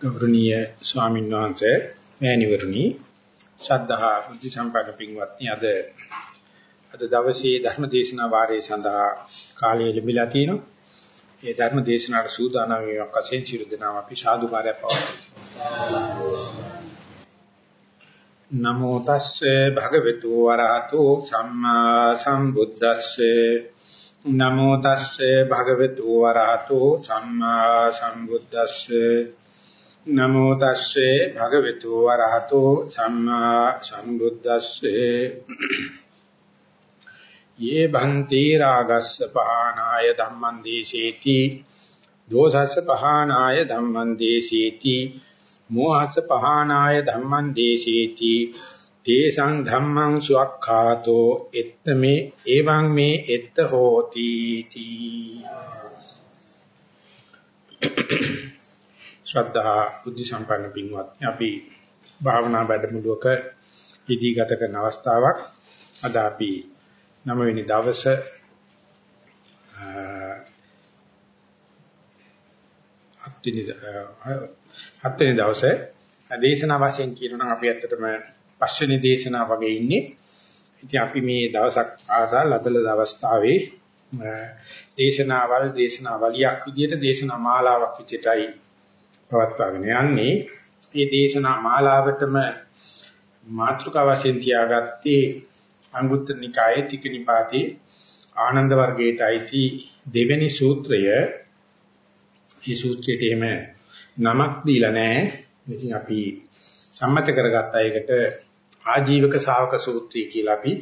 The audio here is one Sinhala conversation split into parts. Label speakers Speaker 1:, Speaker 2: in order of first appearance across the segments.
Speaker 1: ගෞරවනීය ස්වාමීන් වහන්සේ මෑණිවරණි ශ්‍රද්ධා බුද්ධ සම්පන්න පින්වත්නි අද අද දවසේ ධර්ම දේශනා වාරයේ සඳහා කාලය ලැබිලා තිනවා. ඒ ධර්ම දේශනාවට සූදානම් වීමක් වශයෙන් චිර දනාම අපි සාදුකාරය පවත්වමු. නමෝ තස්සේ භගවතු වරහතෝ සම්මා සම්බුද්දස්සේ නමෝ තස්සේ භගවතු වරහතෝ සම්මා සම්බුද්දස්සේ නමෝ තස්සේ භගවතු වරහතෝ සම්මා සම්බුද්දස්සේ. යේ භන්ති රාගස්ස පහනාය ධම්මං දේශේති දෝසස්ස පහනාය ධම්මං දේශේති මෝහස්ස පහනාය ධම්මං දේශේති තේසං ධම්මං සුවක්ඛාතෝ එත්තමේ එවං මේ එත්ත හෝති තී ශ්‍රද්ධා බුද්ධ සම්පන්න පින්වත්නි අපි භාවනා වැඩමුළුවක ඉදී ගත කරන අවස්ථාවක් අද අපි 9 වෙනි දවසේ හත් වෙනි දවසේ දේශනා වශයෙන් කියනවා අපි ඇත්තටම පස්වෙනි දේශනාව වගේ ඉන්නේ. ඉතින් අපි මේ දවසක් ආසල් අදල දවස්තාවේ දේශනාවල් දේශනාවලියක් විදිහට දේශනා මාලාවක් විදිහටයි පවත්වාගෙන යන්නේ. මේ දේශනා මාලාවටම මාතෘකා වශයෙන් තියාගත්තේ අංගුත්තර නිකායේ තික නිපාතේ ආනන්ද වර්ගයට අයිති දෙවෙනි සූත්‍රය. මේ සූත්‍රයට එහෙම නමක් දීලා නැහැ. ඉතින් අපි සම්මත කරගත්තා ඒකට ආජීවක ශාවක සූත්‍රය කියලා අපි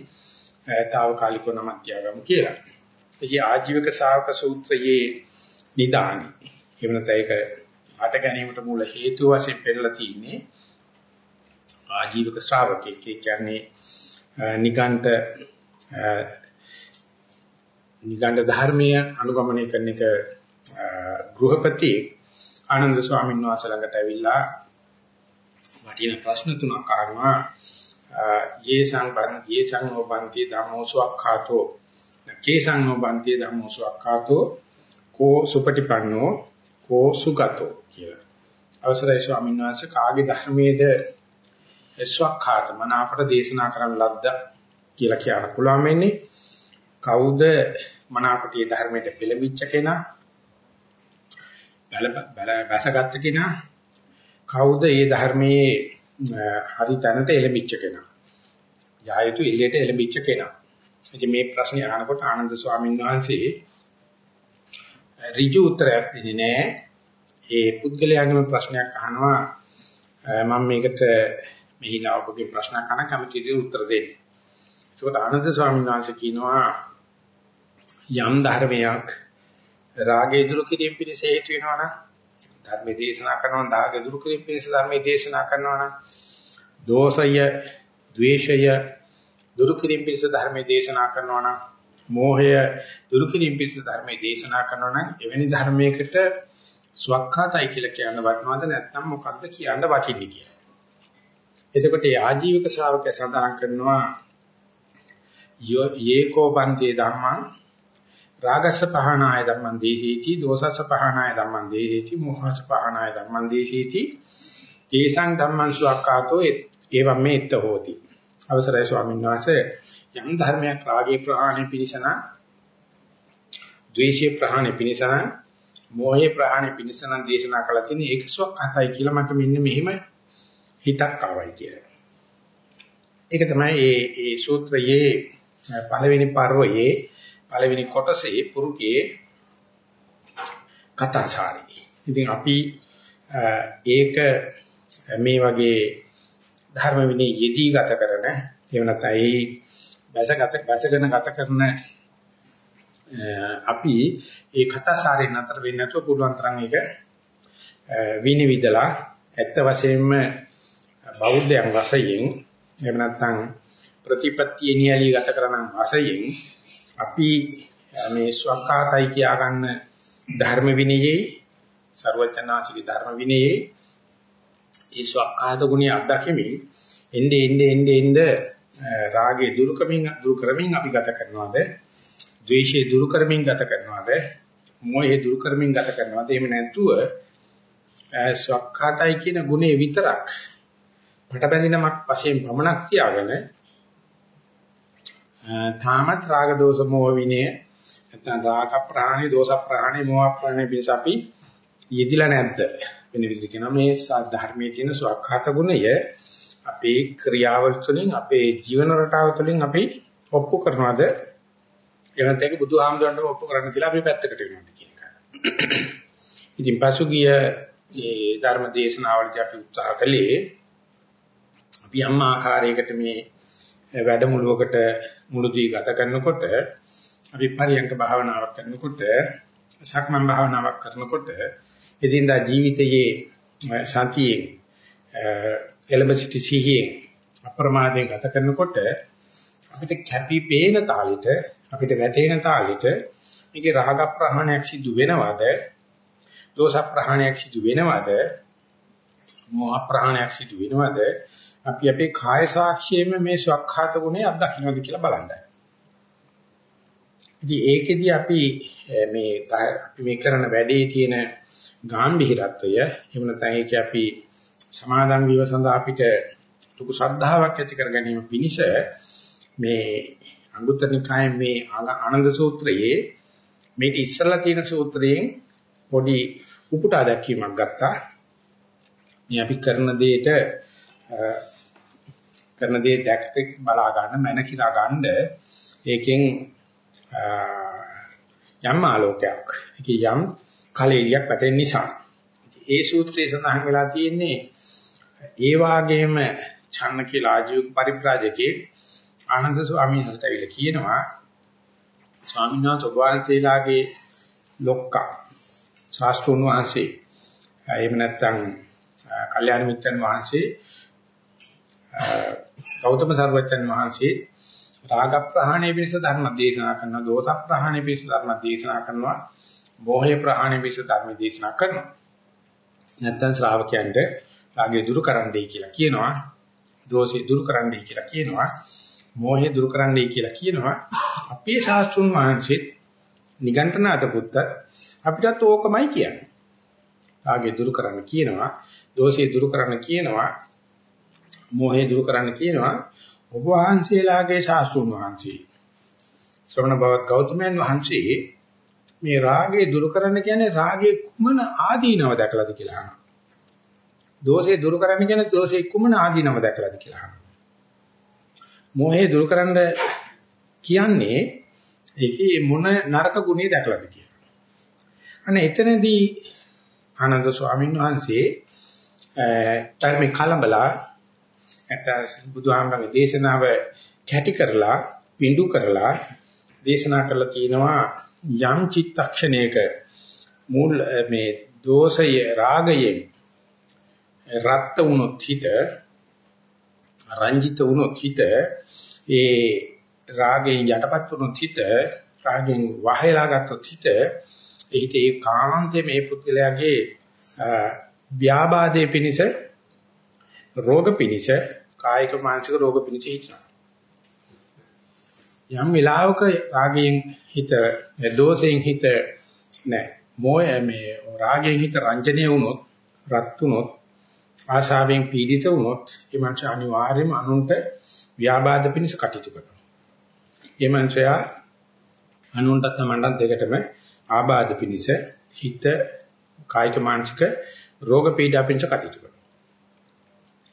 Speaker 1: తాවකාලිකව නමක් තියාගමු කියලා. ඉතින් ආජීවක ශාවක සූත්‍රයේ නිදානි. එහෙම නැත්නම් ඒක අට ගැනීමට මූල හේතු වශයෙන් පෙන්නලා තියෙන්නේ ආජීවක ශ්‍රාවකෙක් කියන්නේ නිගණ්ඨ නිගණ්ඨ ධර්මීය අනුගමනය කරන එක ගෘහපති ආනන්ද ස්වාමීන් වහන්සේ ළඟට ඇවිල්ලා වටින ප්‍රශ්න තුනක් අහනවා. යේ සංබන් යේ සංෝබන්ති ධම්මෝ සුවක්ඛාතෝ කේසං නොබන්ති ධම්මෝ සුවක්ඛාතෝ කෝ සුපටිපන්නෝ කෝ සුගතෝ කියලා. අවසරයි ස්වාමීන් වහන්සේ කාගේ ධර්මයේද ස්වක්ඛාත මන අපට දේශනා කරන්න ලද්ද කියලා කියන්න පුළුවන් වෙන්නේ. කවුද මන අපට මේ ධර්මයට පෙළඹිච්ච කෙනා? බල බැසගත් කෙනා? කවුද මේ ධර්මයේ හරි තැනට එළඹිච්ච කෙනා? යායුතු එළියට එළඹිච්ච කෙනා. ඉතින් මේ ප්‍රශ්නේ අහනකොට ආනන්ද ස්වාමීන් වහන්සේ ඍජු උත්තරයක් දෙන්නේ නැහැ. ඒ පුද්ගලයාගේම ප්‍රශ්නයක් අහනවා මම මේකට මෙහිලා ඔබගේ ප්‍රශ්න අහන කැමතිද උත්තර දෙන්න. ඒකට ආනන්ද ස්වාමීන් වහන්සේ කියනවා යම් ධර්මයක් රාගය දුරු කිරීම පිණිස හේතු වෙනවා නම් ධර්මයේ දේශනා කරනවා නම් රාගය දුරු කිරීම පිණිස ධර්මයේ දේශනා කරනවා නම් දෝෂය, ද්වේෂය දුරු කිරීම පිණිස ධර්මයේ දේශනා කරනවා නම් මෝහය දුරු කිරීම පිණිස ධර්මයේ දේශනා කරනවා නම් එවැනි ධර්මයකට ස්වක්ඛාතයි කියලා කියන්න වටනවද නැත්නම් මොකක්ද කියන්න වටින්නේ කියලා. එතකොට මේ ආජීවක ශ්‍රාවකය සඳහන් කරනවා යේකෝ බන්තේ ධම්මං රාගස්ස පහනාය ධම්මං දේහීති දෝසස්ස පහනාය ධම්මං දේහීති මොහස්ස පහනාය ධම්මං දේහීති තේසං ධම්මං සුවක්ඛාතෝ එවම් මේ ඉත්ත හෝති අවසරයි ස්වාමීන් වහන්සේ යම් ධර්මයක් රාගේ ප්‍රහාණය පිණිසන ද්වේෂේ ප්‍රහාණය පිණිසන මෝහේ ප්‍රහාණය පිණිසන දේශනා කළා තියෙන ඒක සුවක්ඛාතයි කියලා මට මෙන්න මෙහිම හිතක් ආවයි කියලා. ඒක තමයි මේ මේ සූත්‍රයේ පළවෙනි පර්වයේ පළවෙනි කොටසේ පුරුකේ කතාචාරී. ඉතින් අපි ඒක මේ වගේ ධර්ම විනය යෙදී ගත කරන එහෙම නැත්නම් ඒ බැසගත බැසගෙන ගත කරන අපි ඒ කතාසාරේ නතර වෙන්නේ නැතුව පුළුවන් තරම් ඒක විනිවිදලා ඇත්ත වශයෙන්ම බෞද්ධයන් වශයෙන් එහෙම නැත්නම් ප්‍රතිපත්තිය නියලී ගත කරන වශයෙන් අපි මේ ස්වකහාතයි කියා ගන්න ධර්ම විනයේ ਸਰවඥාචික ධර්ම විනයේ ඒ ස්වකහාත ගුණය අත්දැකීමේ එnde ende ende ende රාගේ දුරු කරමින් දුරු කරමින් අපි ගත කරනවාද? ද්වේෂය දුරු කරමින් ගත කරනවාද? මොහේ දුරු කරමින් ගත කරනවාද? එහෙම නැතුව ස්වකහාතයි කියන ගුණේ විතරක් පටබැඳිනමක් වශයෙන් පමණක් තියාගෙන තාමත් රාග දෝෂ මොහ විනය නැත්නම් රාග ප්‍රහාණය දෝෂ ප්‍රහාණය මොහ ප්‍රහාණය පිණිස අපි යෙදිලා නැද්ද? වෙන විදිහට කියනවා මේ ධර්මයේ තියෙන ස්වකහාත ගුණය අපේ ක්‍රියාවල් තුළින් අපේ ජීවන රටාව තුළින් අපි ඔප්පු කරනවාද එහෙනම් ඒක බුදුහාමුදුරන්ට ඔප්පු කරන්න කියලා අපි පැත්තකට වෙනවා කියන එක. ඉතින් පසුගිය මේ ධර්ම දේශනාවලදී අපි උත්සාහ කළේ අපි යම් ආකාරයකට මේ වැඩමුළුවකට මුළුදී ගත කරනකොට අපි පරියංක භාවනාවක් කරනකොට සක්මන් භාවනාවක් කරනකොට එදිනදා ජීවිතයේ සතියේ එළඹ සිටි සිහියෙන් අප්‍රමාදයෙන් ගත කරනකොට අපිට කැපි පේන තාලෙට අපිට වැටෙන තාලෙට මේකේ රාග ප්‍රහාණයක් සිදු වෙනවද? දෝෂ ප්‍රහාණයක් සිදු වෙනවද? මෝහ ප්‍රහාණයක් සිදු වෙනවද? අපි අපේ කාය සාක්ෂියෙම මේ ස්වකහාත ගුණය අත්දකින්නද කියලා බලන්නයි. ඉතින් ඒකෙදි අපි මේ අපි මේ කරන වැඩේ තියෙන ගැඹිරත්වය එහෙම නැත්නම් ඒක අපි සමාදන් වීම සඳහා අපිට ලොකු ශ්‍රද්ධාවක් ඇති කර ගැනීම පිණිස මේ අංගුත්තර නිකායේ මේ ආනන්ද සූත්‍රයේ මේ ඉස්සලා තියෙන සූත්‍රයෙන් පොඩි උපුටා දැක්වීමක් ගත්තා. මේ අපි කරන දෙයට කරන දේ දැක්ක බලා ගන්න මන කිරා ගන්න ඒකෙන් යම් ආලෝකයක් ඒකේ යම් කලෙලියක් වැටෙන නිසා ඒ සූත්‍රයේ සඳහන් වෙලා තියෙන්නේ ඒ වාගේම ඡන්න කියලා ආජීවක පරිප්‍රාජකේ ආනන්ද ස්වාමීන් වහන්සේට ඇවිල්ලා කියනවා ස්වාමීන් වහන්සේ ඔබ වහන්සේලාගේ ලොක්කා ශාස්ත්‍රුන් වහන්සේ එහෙම නැත්නම් කල්යාණ මිත්‍රන් වහන්සේ ගෞතම සර්වචන් වහන්සේ රාග ප්‍රහාණය පිණිස ධර්ම දේශනා කරනවා දෝෂ ප්‍රහාණය පිණිස ධර්ම දේශනා කරනවා මෝහය ප්‍රහාණය පිණිස ධර්ම දේශනා කරනවා. නැත්නම් ශ්‍රාවකයන්ට රාගය දුරු කරන්නයි කියලා කියනවා. දෝෂය දුරු කරන්නයි කියලා කියනවා. මෝහය දුරු කරන්නයි කියලා කියනවා. අපේ ශාස්ත්‍රුන් වහන්සේත් නිගණ්ඨනාත පුත්ත අපිටත් ඕකමයි කියන්නේ. රාගය දුරු කරන්න කියනවා දෝෂය දුරු කරන්න කියනවා මෝහය දුරු කරන්න කියනවා. ඔබ වහන්සේලාගේ ශාස්ත්‍රුන් වහන්සේ ශ්‍රවණ බවත් ගෞතමයන් වහන්සේ මේ රාගය දුරු කරන්න කියන්නේ රාගයේ කුමන ආදීනව දැකලාද කියලා අහනවා. දෝෂය දුරු කරන්න කියන්නේ දෝෂයේ කුමන ආදීනව දැකලාද කියලා අහනවා. මෝහය දුරු කරන්න කියන්නේ ඒකේ මොන නරක ගුණේ දැකලාද කියලා. අනේ එතනදී ආනන්ද ස්වාමීන් වහන්සේ ධර්ම කලබලා නැත්නම් බුදුහාමරගේ දේශනාව කැටි කරලා පිඬු කරලා දේශනා කරලා කියනවා යම් චිත්තක්ෂණයක මූල මේ දෝෂය රාගයෙන් රත් වුණොත් හිත රංජිත වුණොත් හිත ඒ රාගයෙන් යටපත් වුණොත් හිත රාගයෙන් වහයලා ගත්තොත් හිත ඒ හිත ඒකාන්තයේ මේ පුද්ගලයාගේ ව්‍යාබාධයේ පිනිස රෝග පිනිස කායික මානසික රෝග පිනිස හිතනවා. යම් වෙලාවක රාගයෙන් හිත දෝෂයෙන් හිත නෑ මොය මේ රාගයෙන් හිත රංජනීය වුණොත් රත් වුණොත් ආශාවෙන් පීඩිත වුණොත් ඒ මනස අනිවාර්යයෙන්ම අනුන්ට ව්‍යාබාධ පිනිස කටයුතු කරනවා. ඒ මනසයා අනුන්ට තමන්ට දෙකටම ආබාධ පිනිස හිත කායික මානසික රෝග පීඩා පිනිස කටයුතු කරනවා.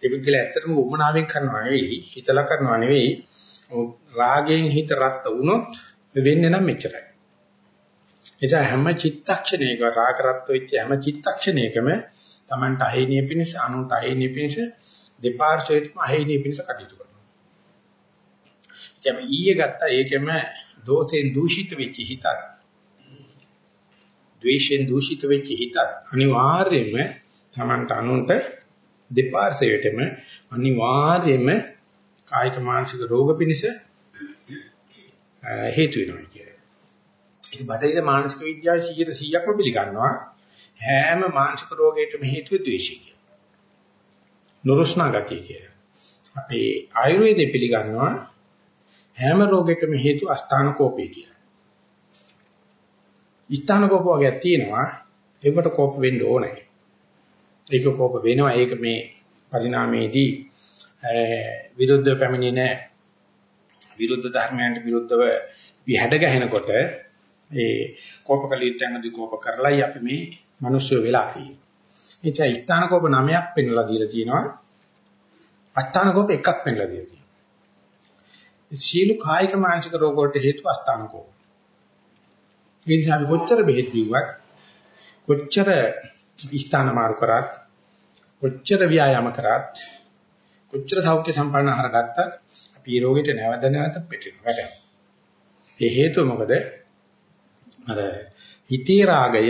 Speaker 1: ඒ පුද්ගලයා ඇත්තටම උමනාවෙන් කරනවා නෙවෙයි හිතලා කරනවා නෙවෙයි රාගයෙන් හිත රත් වුණොත් වෙන්නේ නම් මෙච්චරයි. එසා හැම චිත්තක්ෂණයක රාග රත් වෙච්ච හැම චිත්තක්ෂණයකම Tamanට අහිණිය පිණිස අනුන්ට අහිණිය පිණිස දෙපාර්ශ්වයටම අහිණිය පිණිස කටයුතු කරනවා. දැන් ඊයේ ගත්තා ඒකෙම දෝෂෙන් දූෂිත වෙච්ච හිතක්. ද්වේෂෙන් දූෂිත වෙච්ච හිතක් අනිවාර්යයෙන්ම Tamanට අනුන්ට දෙපාර්ශ්වයටම අනිවාර්යයෙන්ම කායික මානසික රෝග පිණිස හේතු වෙනවා කියන්නේ. ඒක බටහිර මානසික විද්‍යාවේ 100%ක්ම පිළිගන්නවා. හැම මානසික රෝගයකටම හේතුව ද්වේෂය කියලා. නුරුස්නා ගතිය කියලා. අපේ ආයුර්වේදයේ පිළිගන්නවා හැම රෝගයකටම හේතුව අස්ථාන කෝපය කියලා. ස්ථාන කෝප වර්ගයක් තියෙනවා. ඒකට කෝප වෙන්න ඕනේ. ඒක කෝප වෙනවා. ඒක මේ පරිණාමයේදී විරුද්ධ පැමිණෙන විරුද්ධ ධර්මයන්ට විරුද්ධව විහැඩ ගැහෙනකොට ඒ කෝපකලියයන්දී කෝප කරලායි අපි මේ මිනිස්සු වෙලා තියෙන්නේ. එචා ස්ථාන කෝප නමයක් පෙන්වලා දීලා තියෙනවා. අස්ථාන කෝප එකක් පෙන්වලා දීලා තියෙනවා. සීළු කායික මානසික රෝග වලට හේතුව අස්ථාන කෝප. ඒ නිසා අපි කොච්චර බෙහෙත් බිව්වත් කොච්චර ස්ථාන මාරු කරත් කොච්චර ව්‍යායාම කරත් කොච්චර සෞඛ්‍ය සම්පන්න ආහාර ගත්තත් අපි රෝගීට නැවත නැවත පිටිනවා වැඩ. ඒ හේතුව මොකද? අර හිතේ රාගය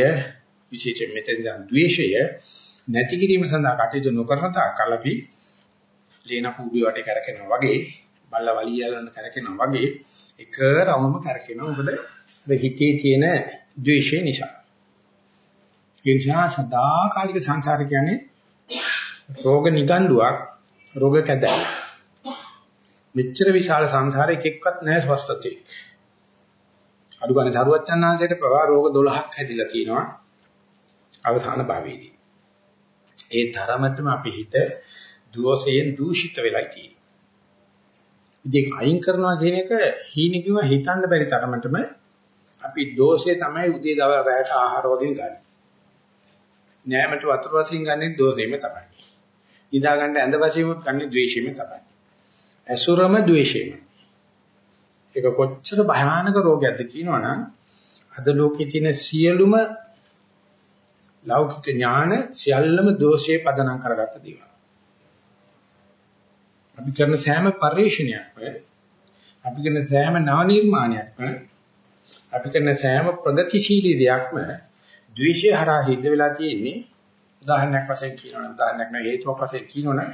Speaker 1: විශේෂයෙන් මෙතෙන් දැන් ද්වේෂය නැති කිරීම සඳහා කටයුතු නොකරන තාක්කල් අපි ලේන කූඹි වටේ කරකිනවා වගේ බල්ල වලියලන කරකිනවා වගේ එක රවුමම කරකිනවා මොකද හිතේ තියෙන ද්වේෂය නිසා. ඒ නිසා සදාකාලික සංසාර කියන්නේ රෝග නිගණ්ඩුවක් රෝග කැදැයි. මෙච්චර විශාල සංසාරයක එක්කත් නැහැ ස්වස්තතේ. අඩු ගන්න සරුවච්චන්හන්සේට ප්‍රවා රෝග 12ක් හැදිලා තියෙනවා අවසාන භාවයේදී. ඒ තරමටම අපි හිත දෝෂයෙන් දූෂිත වෙලා තියෙනවා. ඉතින් අයින් කරනවා කියන එක හීනකිව හිතන්න බැරි තරමටම අපි දෝෂය තමයි උදේ දවල් රැයට ආහාර වලින් ගන්න. නෑමට වතුර වශයෙන් ගන්නේ දෝෂෙම තමයි. නිදා ගන්න ඇඳ වශයෙන් ගන්නේ ද්වේෂෙම තමයි. ඇසුරම ද්වේෂෙම. ඒක කොච්චර භයානක රෝගයක්ද කියනවනම් අද ලෝකේ තියෙන සියලුම ලෞකික ඥාන සියල්ලම දෝෂයේ පදනම් කරගත්ත දේවල්. අපි කරන සෑම පරිශ්‍රණයක්ම අපි කරන සෑම නව නිර්මාණයක්ම අපි කරන සෑම ප්‍රගතිශීලී දෙයක්ම ද්වේෂය හරහා හිද්ද වෙලා තියෙන්නේ. උදාහරණයක් වශයෙන් කියනවනම් උදාහරණයක් නෙවෙයි හේතුවක් වශයෙන් කියනවනම්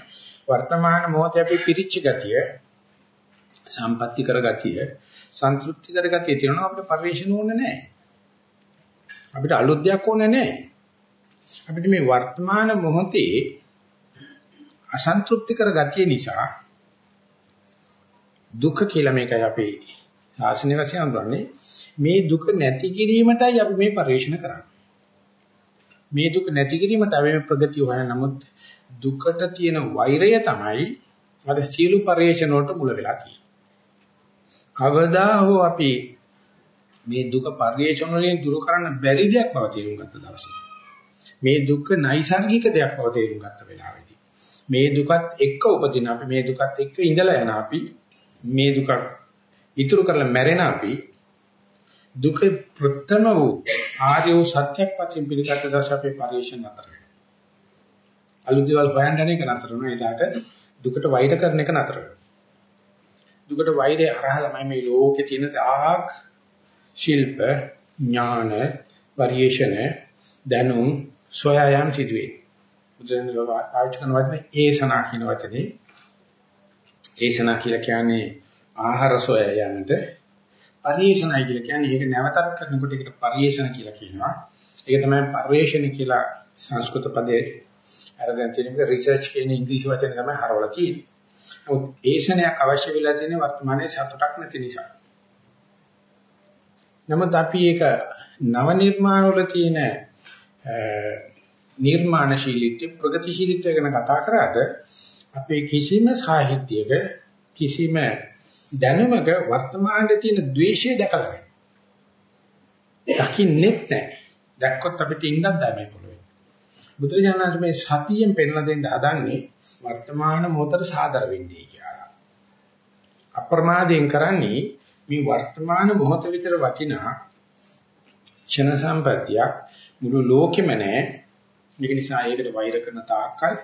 Speaker 1: වර්තමාන මොහොතේ අපි පිරිච්ච ගතිය සම්පatti කරගතිය සන්තුෂ්ටි කරගතිය තියෙනවා අපිට පරිශ්‍රණ ඕනේ නැහැ. අපිට අලුත් දෙයක් ඕනේ නැහැ. අපිට මේ වර්තමාන මොහොතේ අසන්තුෂ්ටි කරගතිය නිසා දුක කියලා මේකයි අපි ශාසනය වශයෙන් අඳුරන්නේ මේ දුක නැති කිරීමටයි අපි මේ පරිශ්‍රණ කරන්නේ. මේ දුක නැති කිරීමට අපි මේ ප්‍රගතිය හොයන. නමුත් දුකට තියෙන වෛරය තමයි අර සීළු පරිේශන වලට මුල වෙලා තියෙන්නේ. කවදා හෝ අපි මේ දුක පරිේශන වලින් දුරු කරන්න බැරි දෙයක් බව තේරුම් ගත්ත දවසේ මේ දුක නයිසાર્ගික දෙයක් බව තේරුම් ගත්ත වෙලාවේදී මේ දුකත් එක්ක උපදින අපි මේ දුකත් එක්ක ඉඳලා යන අපි මේ දුක ඉතුරු කරලා මැරෙන අපි දුක ප්‍රථම වූ ආර්ය වූ සත්‍යක් වශයෙන් පිළිගත් දවස අපේ පරිශ්‍රණ නතර වෙනවා. අලුත් දේවල් හොයන්න යන එක නතර වෙනවා. ඒකට දුකට වෛර කරන එක නතර වෙනවා. දුකට වෛරය හරහා තමයි මේ ලෝකේ තියෙන දාග ශිල්ප ඥාන පරිේශන දැනුම් සොයායන් සිදුවේ. බුදුරජාණන් පාවිච්චි කරන වචනේ ඒසනා කියන වචනේ ඒසනා කියලා කියන්නේ ආහාර සොයා යන්නට පරිේශනයි කියලා කියන්නේ ඒක නැවතත් කරනකොට ඒකට පරිේශන කියලා කියනවා. ඒක තමයි පරිේශන කියලා සංස්කෘත පදේ අරගෙන තියෙන රිසර්ච් කියන ඉංග්‍රීසි වචනේ තමයි හරවලා තියෙන්නේ. නමුත් ඒශනයක් අවශ්‍ය වෙලා තියෙන්නේ වර්තමානයේ සතුටක් නැති නිසා. නමුත් අපි ඒක නව නිර්මාණ වල තියෙන නිර්මාණශීලීත්ව ප්‍රගතිශීලීත්වය ගැන කතා කරාට අපේ කිසිම සාහිත්‍යයක කිසිම දැනුමක වර්තමානයේ තියෙන द्वේෂය දැකලා නැහැ. දකින්නෙත් නැහැ. දැක්කොත් අපිට ඉන්නත් බෑ මේ පොළොවේ. බුදුරජාණන් මේ සතියෙන් පෙන්ලා දෙන්න හදන්නේ වර්තමාන මොහොතට සාදර වෙන්නේ කියලා. අප්‍රමාදයෙන් කරන්නේ මේ වර්තමාන මොහොත විතර වටිනා ක්ෂණ සම්පත්තියක් මුළු ලෝකෙම නැහැ. මේක නිසා ඒකට වෛර කරන තාක්කල්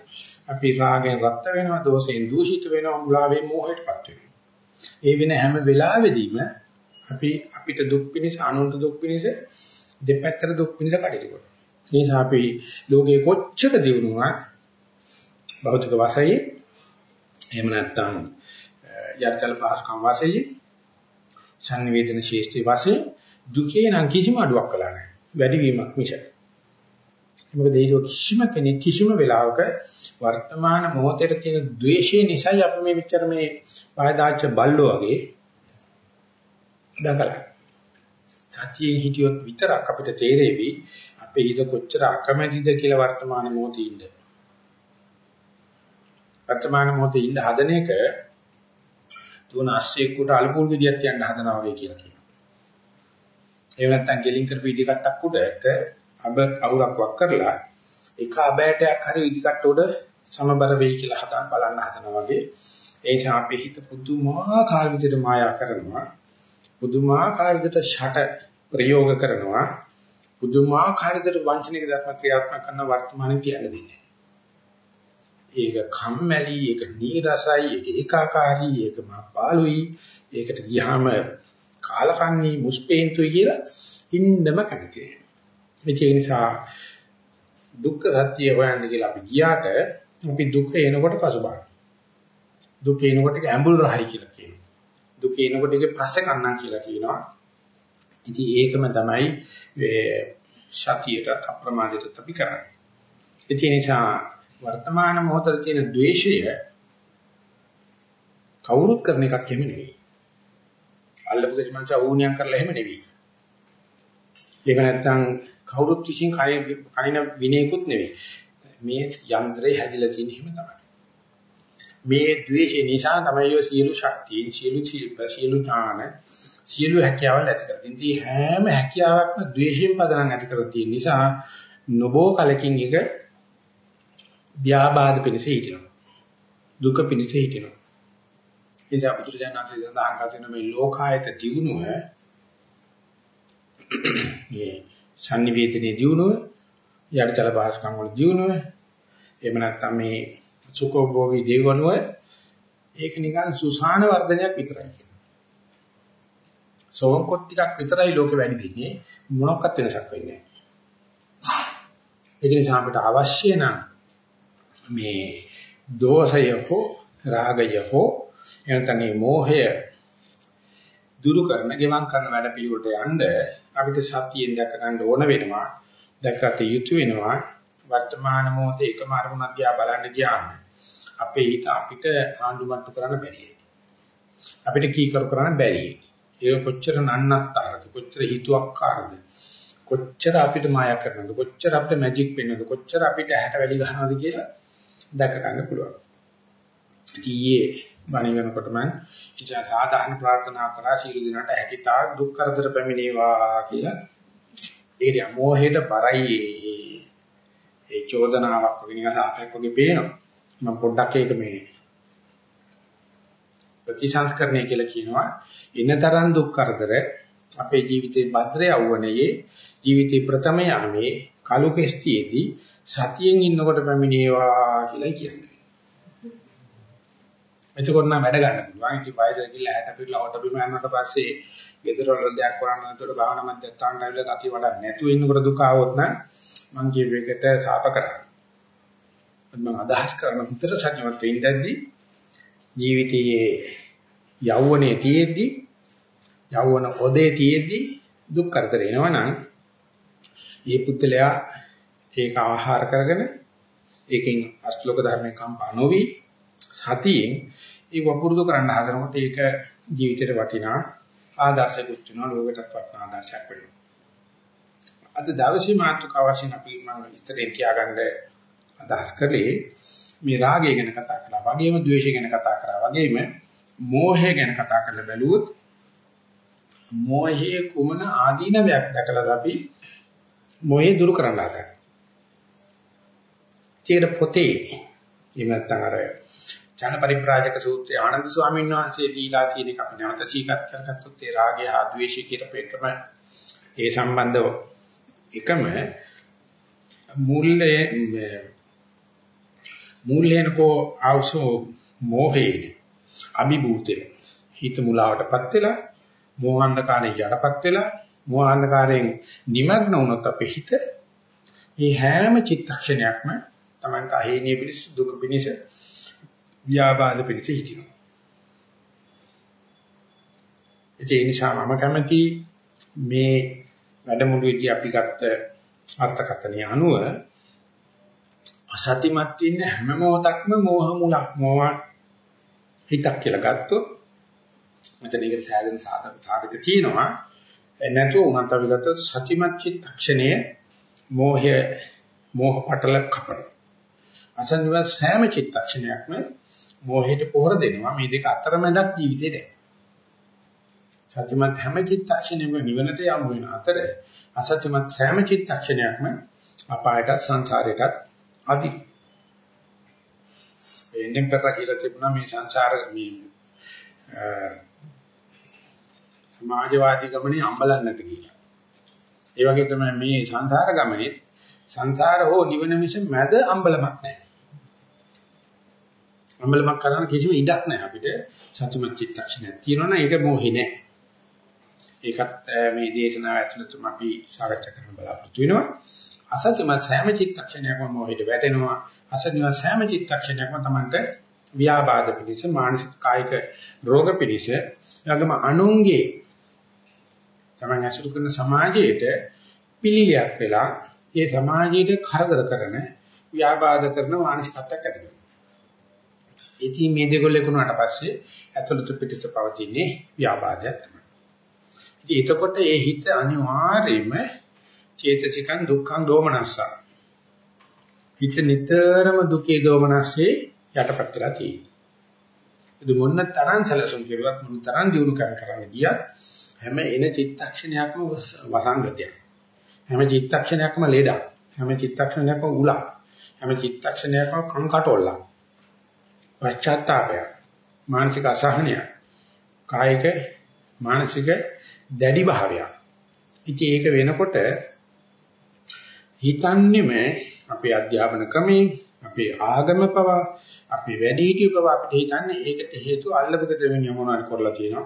Speaker 1: අපි රාගයෙන් රත් වෙනවා, දෝෂයෙන් දූෂිත වෙනවා, මුලාවෙන් මෝහයටපත් වෙනවා. ඒ වෙන හැම වෙලාවෙදීම අපි අපිට දුක් පිනිස අනුන්ට දුක් පිනිස දෙපැත්තට දුක් පිනිස කටයුතු කරනවා. ඒ නිසා අපි ලෝකේ කොච්චර දිනුවා භෞතික වාසයේ එහෙම නැත්නම් යර්තල පහසුකම් වාසයේ සංවේදන ශේෂ්ඨ වාසයේ දුකේ නම් කිසිම අඩුවක් කළා නැහැ. වැඩි වීමක් මිස. මොකද ඒක කිසිම කෙනෙක් කිසිම වෙලාවක වර්තමාන මොහොතේ තියෙන द्वේෂය නිසායි අපි මේ විචාර මේ පහදාච්ච බල්ලෝ වගේ දකලා. සතියේ හිටියොත් විතරක් අපිට තේරෙවි අපේ හිත කොච්චර අකමැතිද කියලා වර්තමාන මොහොතේ ඉන්න. වර්තමාන මොහොතේ ඉන්න හදන එක තුන අස්සෙක්කට අලුපුල් ගෙඩියක් තියන්න හදනවා වගේ කියලා කියනවා. එහෙම නැත්නම් ගෙලින් කරපු ඉදි කට්ටක් උඩට අබ අවුරක් වක් කරලා එක අබෑටයක් හරි ඉදි කට්ට උඩ සමබර වෙයි කියලා හදන්න බලන්න හදනවා වගේ. ඒ නිසා අපේ හිත පුදුමාකාර විදිහට මායා කරනවා. පුදුමාකාර විදිහට ෂට ප්‍රයෝග කරනවා. පුදුමාකාර විදිහට වංචනික ධර්ම ක්‍රියාත්මක කරන වර්තමානයේ තියන්න දෙන්නේ ඒක කම්මැලි ඒක නීරසයි ඒක ඒකාකාරී ඒක මාපාලුයි ඒකට ගියාම කාලකන්ණී මුස්පේන්තුයි කියලා ඉන්නම කැමතියි ඒ නිසා දුක්ඛ සත්‍ය හොයන්න කියලා අපි ගියාට අපි දුක එනකොට පසුබාන. දුක එනකොට ඇඹුල් රහයි කියලා කියනවා. දුක එනකොට ඒක පස්සේ කන්නම් කියලා කියනවා. ඉතින් ඒකම තමයි සතියට අප්‍රමාදයට අපි කරන්නේ. ඒ නිසා වර්තමාන මොහොතේ තියෙන द्वේෂය කවුරුත් කරන එකක් එහෙම නෙවෙයි. අල්ලපු දෙයක් මං චවුනියම් කරලා එහෙම නෙවෙයි. ඒක නැත්තම් කවුරුත් විසින් කයින විනයකුත් නෙවෙයි. මේ යන්ත්‍රය හැදිලා තියෙන හිම තමයි. මේ ද්වේෂය නිසා තමයි ඔය සියලු ශක්තියින් සියලු සියලු ඥාන සියලු හැකියාවල් ඇති කරගන්න. ඉතින් හැම හැකියාවක්ම ද්වේෂයෙන් පදනම් ඇති කර තියෙන නිසා නොබෝ කලකින් එක ව්‍යාබාධ පිණිස හිටිනවා. දුක පිණිස හිටිනවා. ඒ නිසා බුදුරජාණන්සේ සඳහන් කරන මේ ලෝකායත දියුණුව මේ sannivedanaye දියුණුව යටිතල භාෂකම් වල දියුණුව එහෙම නැත්නම් මේ සුඛෝභෝගී දේවනුව ඒක නිකන් සුසාන වර්ධනයක් විතරයි කියනවා. සෝන්කොත් ටිකක් විතරයි ලෝකෙ වැඩි දෙන්නේ මොනක්වත් වෙනසක් වෙන්නේ නැහැ. ඒක නිසා අපිට අවශ්‍ය නම් මේ දෝෂය හෝ රාගය හෝ එනතන මේ මෝහය දුරු කරන, ගෙවම් කරන වැඩ පිළිවෙලට යන්න අපිට සතියෙන් දැක ගන්න ඕන වෙනවා. දැකගත යුතු වෙනවා. වර්තමාන මොහොතේ එකම අරමුණක් දිහා බලන්න ගියාම අපේ හිත අපිට ආඳුම්මට්ටු කරන්න බැරි අපිට කීකරු කරන්න බැරි ඒක කොච්චර නන්නත්තරද කොච්චර හිතුවක්කාරද කොච්චර අපිට මායා කරනවද කොච්චර අපිට මැජික් වෙනවද කොච්චර අපිට ඇහැට වැඩි ගන්නවද කියලා දැක ගන්න පුළුවන්. ඊයේ බණ වෙනකොට මම ඉතින් සාධාරණ ප්‍රාර්ථනා කරා සීල දිනකට හැකිතා දුක් කරදර පැමිණේවා කියලා. ඒකේ මොහේට බරයි ඒ චෝදනාවක් වගේ නිකන් සාපයක් වගේ පේනවා. මම පොඩ්ඩක් ඒක මේ ප්‍රතිසංස්කරණය කියලා කියනවා. ඉනතරන් දුක් කරදර අපේ ජීවිතේ භද්‍රය වුණේ ජීවිතේ ප්‍රථම යාමේ කලු කෙස්ටියේදී සතියෙන් ඉන්නකොට පැමිණේවා කියලා කියන්නේ. එතකොට නම් වැඩ ගන්න පුළුවන්. ඉතින් වයසට ගිහලා 60 පිටලා හොට බිම යනකොට පස්සේ ගෙදර වල දෙයක් කරන්න නැතුව භාවනා මධ්‍යස්ථානට ඇවිල්ලා ගතිය වඩා නැතුව ඉන්නකොට දුක ආවොත් නම් මං කියප එකට සාප කරා. මම අදහස් කරන උත්තර සත්‍යමත් වෙන්නදී ජීවිතයේ යෞවනයේ තියෙද්දි යෞවන ඔදේ තියෙද්දි දුක් කරදර එනවනම් මේ පුද්ගලයා ඒක ආහාර කරගෙන ඒකෙන් අස්ලෝක ධර්මයෙන් කම්පා නොවි සතියෙන් ඒ වපුරුදු කරන්න හදනකොට ඒක ජීවිතේට වටිනා ආදර්ශකුත් වෙනවා ලෝකයටත් වටිනා ආදර්ශයක් වෙනවා. අද දවසේ මාතෘකාව වශයෙන් අපි මම ඉස්තරේ තියාගන්න අදහස් කළේ මේ රාගය ගැන කතා කළා වගේම ද්වේෂය ගැන කතා කරා වගේම මෝහය ගැන කතා කරලා බැලුවොත් මෝහයේ කුමන ආදීනවයක් දැකලාද අපි මෝහය දුරු කරන්න හදන්නේ. ඒකට පොතේ එහෙම නැත්නම් අර ඥාන පරිප්‍රාජක සූත්‍රයේ ආනන්ද ස්වාමීන් වහන්සේ දීලා තියෙන එක අපි නැවත සීකත් කරගත්තොත් ඒ රාගය හා ද්වේෂය කියනප එකම ඒ සම්බන්ධව එකම මූල්‍ය මූල්‍යනකෝ ආවසෝ මොහේ අභිභූතේ. හිත මුලාවටපත් වෙලා මෝහාන්ධකාරයෙන් යටපත් වෙලා මෝහාන්ධකාරයෙන් නිමග්න වුණොත් අපේ හිත මේ හැම චිත්තක්ෂණයක්ම Tamanට අහේනිය පිණිස දුක පිණිස ව්‍යාබාධ පිණිස හිටිනවා. ඒ නිසා මම කැමති මේ වැඩමුළුවේදී අපි ගත්ත අර්ථකථනය අනුව අසතිමත් ඉන්න හැම මොහොතක්ම මෝහ මුලක් මෝහ හිතක් කියලා ගත්තොත් මෙතන ඒක සෑදෙන සාධක තියෙනවා නැතුව උනත් අපි ගත්තොත් සතිමත් චිත්තක්ෂණයේ මෝහය මෝහ පටල කපන අසංවස් හැම චිත්තක්ෂණයක්ම මෝහයට පොහොර දෙනවා. මේ දෙක අතරමැදක් ජීවිතේ නැහැ. සත්‍යමත් හැම චිත්තක්ෂණයකම නිවනට යමු වෙන අතර අසත්‍යමත් හැම චිත්තක්ෂණයක්ම අපායට සංසාරයටත් අදි. එන්නෙන් පෙර කියලා තිබුණා මේ සංසාර මේ සමාජවාදී ගමනේ අම්බලන් නැති කියලා. ඒ වගේ තමයි මේ සංසාර ගමනේ සංසාර හෝ නිවන මිස මැද අම්බලමක් නැහැ. අම්බලමක් කරන්න කිසිම ඉඩක් නැහැ අපිට සතුටුමත් චිත්තක්ෂණයක් තියෙනවනේ ඒක මොහි නැහැ. ඒකත් මේ දේශනාව ඇතුළතම අපි සාකච්ඡා කරන්න බලාපොරොත්තු වෙනවා. අසත්‍යමත් සෑම චිත්තක්ෂණයක්ම මොහේට වැටෙනවා. අසත්‍යමත් සෑම චිත්තක්ෂණයක්ම Tamanට ව්‍යාබාධ පිළිස මානසික කායික රෝග පිළිස යගම අනුන්ගේ Taman ඇසුරු කරන සමාජයේට පිළිලියක් වෙලා ඒ සමාජයට කරදර කරන ව්‍යාබාධ කරන මානසිකත්වයක් ඇති වෙනවා. ඉතින් මේ දෙකොල්ල එකුණාට පස්සේ ඇතුළත පිටිත පවතින්නේ ව්‍යාබාධයක් තමයි. ඉතින් එතකොට ඒ හිත අනිවාර්යයෙන්ම චේතසිකං දුක්ඛං දෝමනස්සා. හිත නිතරම දුකේ දෝමනස්සේ යටපත් වෙලා තියෙනවා. ඒ මොන්න තරම් සැලසුම් කෙරුවත් මොන තරම් දිනු කර කරන්න ගියත් හැම එන චිත්තක්ෂණයක්ම වසංගතයක්. හැම චිත්තක්ෂණයක්ම ලෙඩක්. හැම චිත්තක්ෂණයක්ම උලක්. හැම චිත්තක්ෂණයක්ම කංකටොල්ලක්. පශ්චාත්තාපයක්. මානසික අසහනයක්. කායික මානසික දැඩි භාවයක්. ඉතින් ඒක වෙනකොට හිතන්නේම අපේ අධ්‍යාපන ක්‍රමයේ අපේ ආගම පව අපේ වැඩිහිටිය පව අපිට හිතන්නේ ඒකට හේතුව අල්ලපු දෙවෙනි මොනවාරි කරලා තියෙනවා.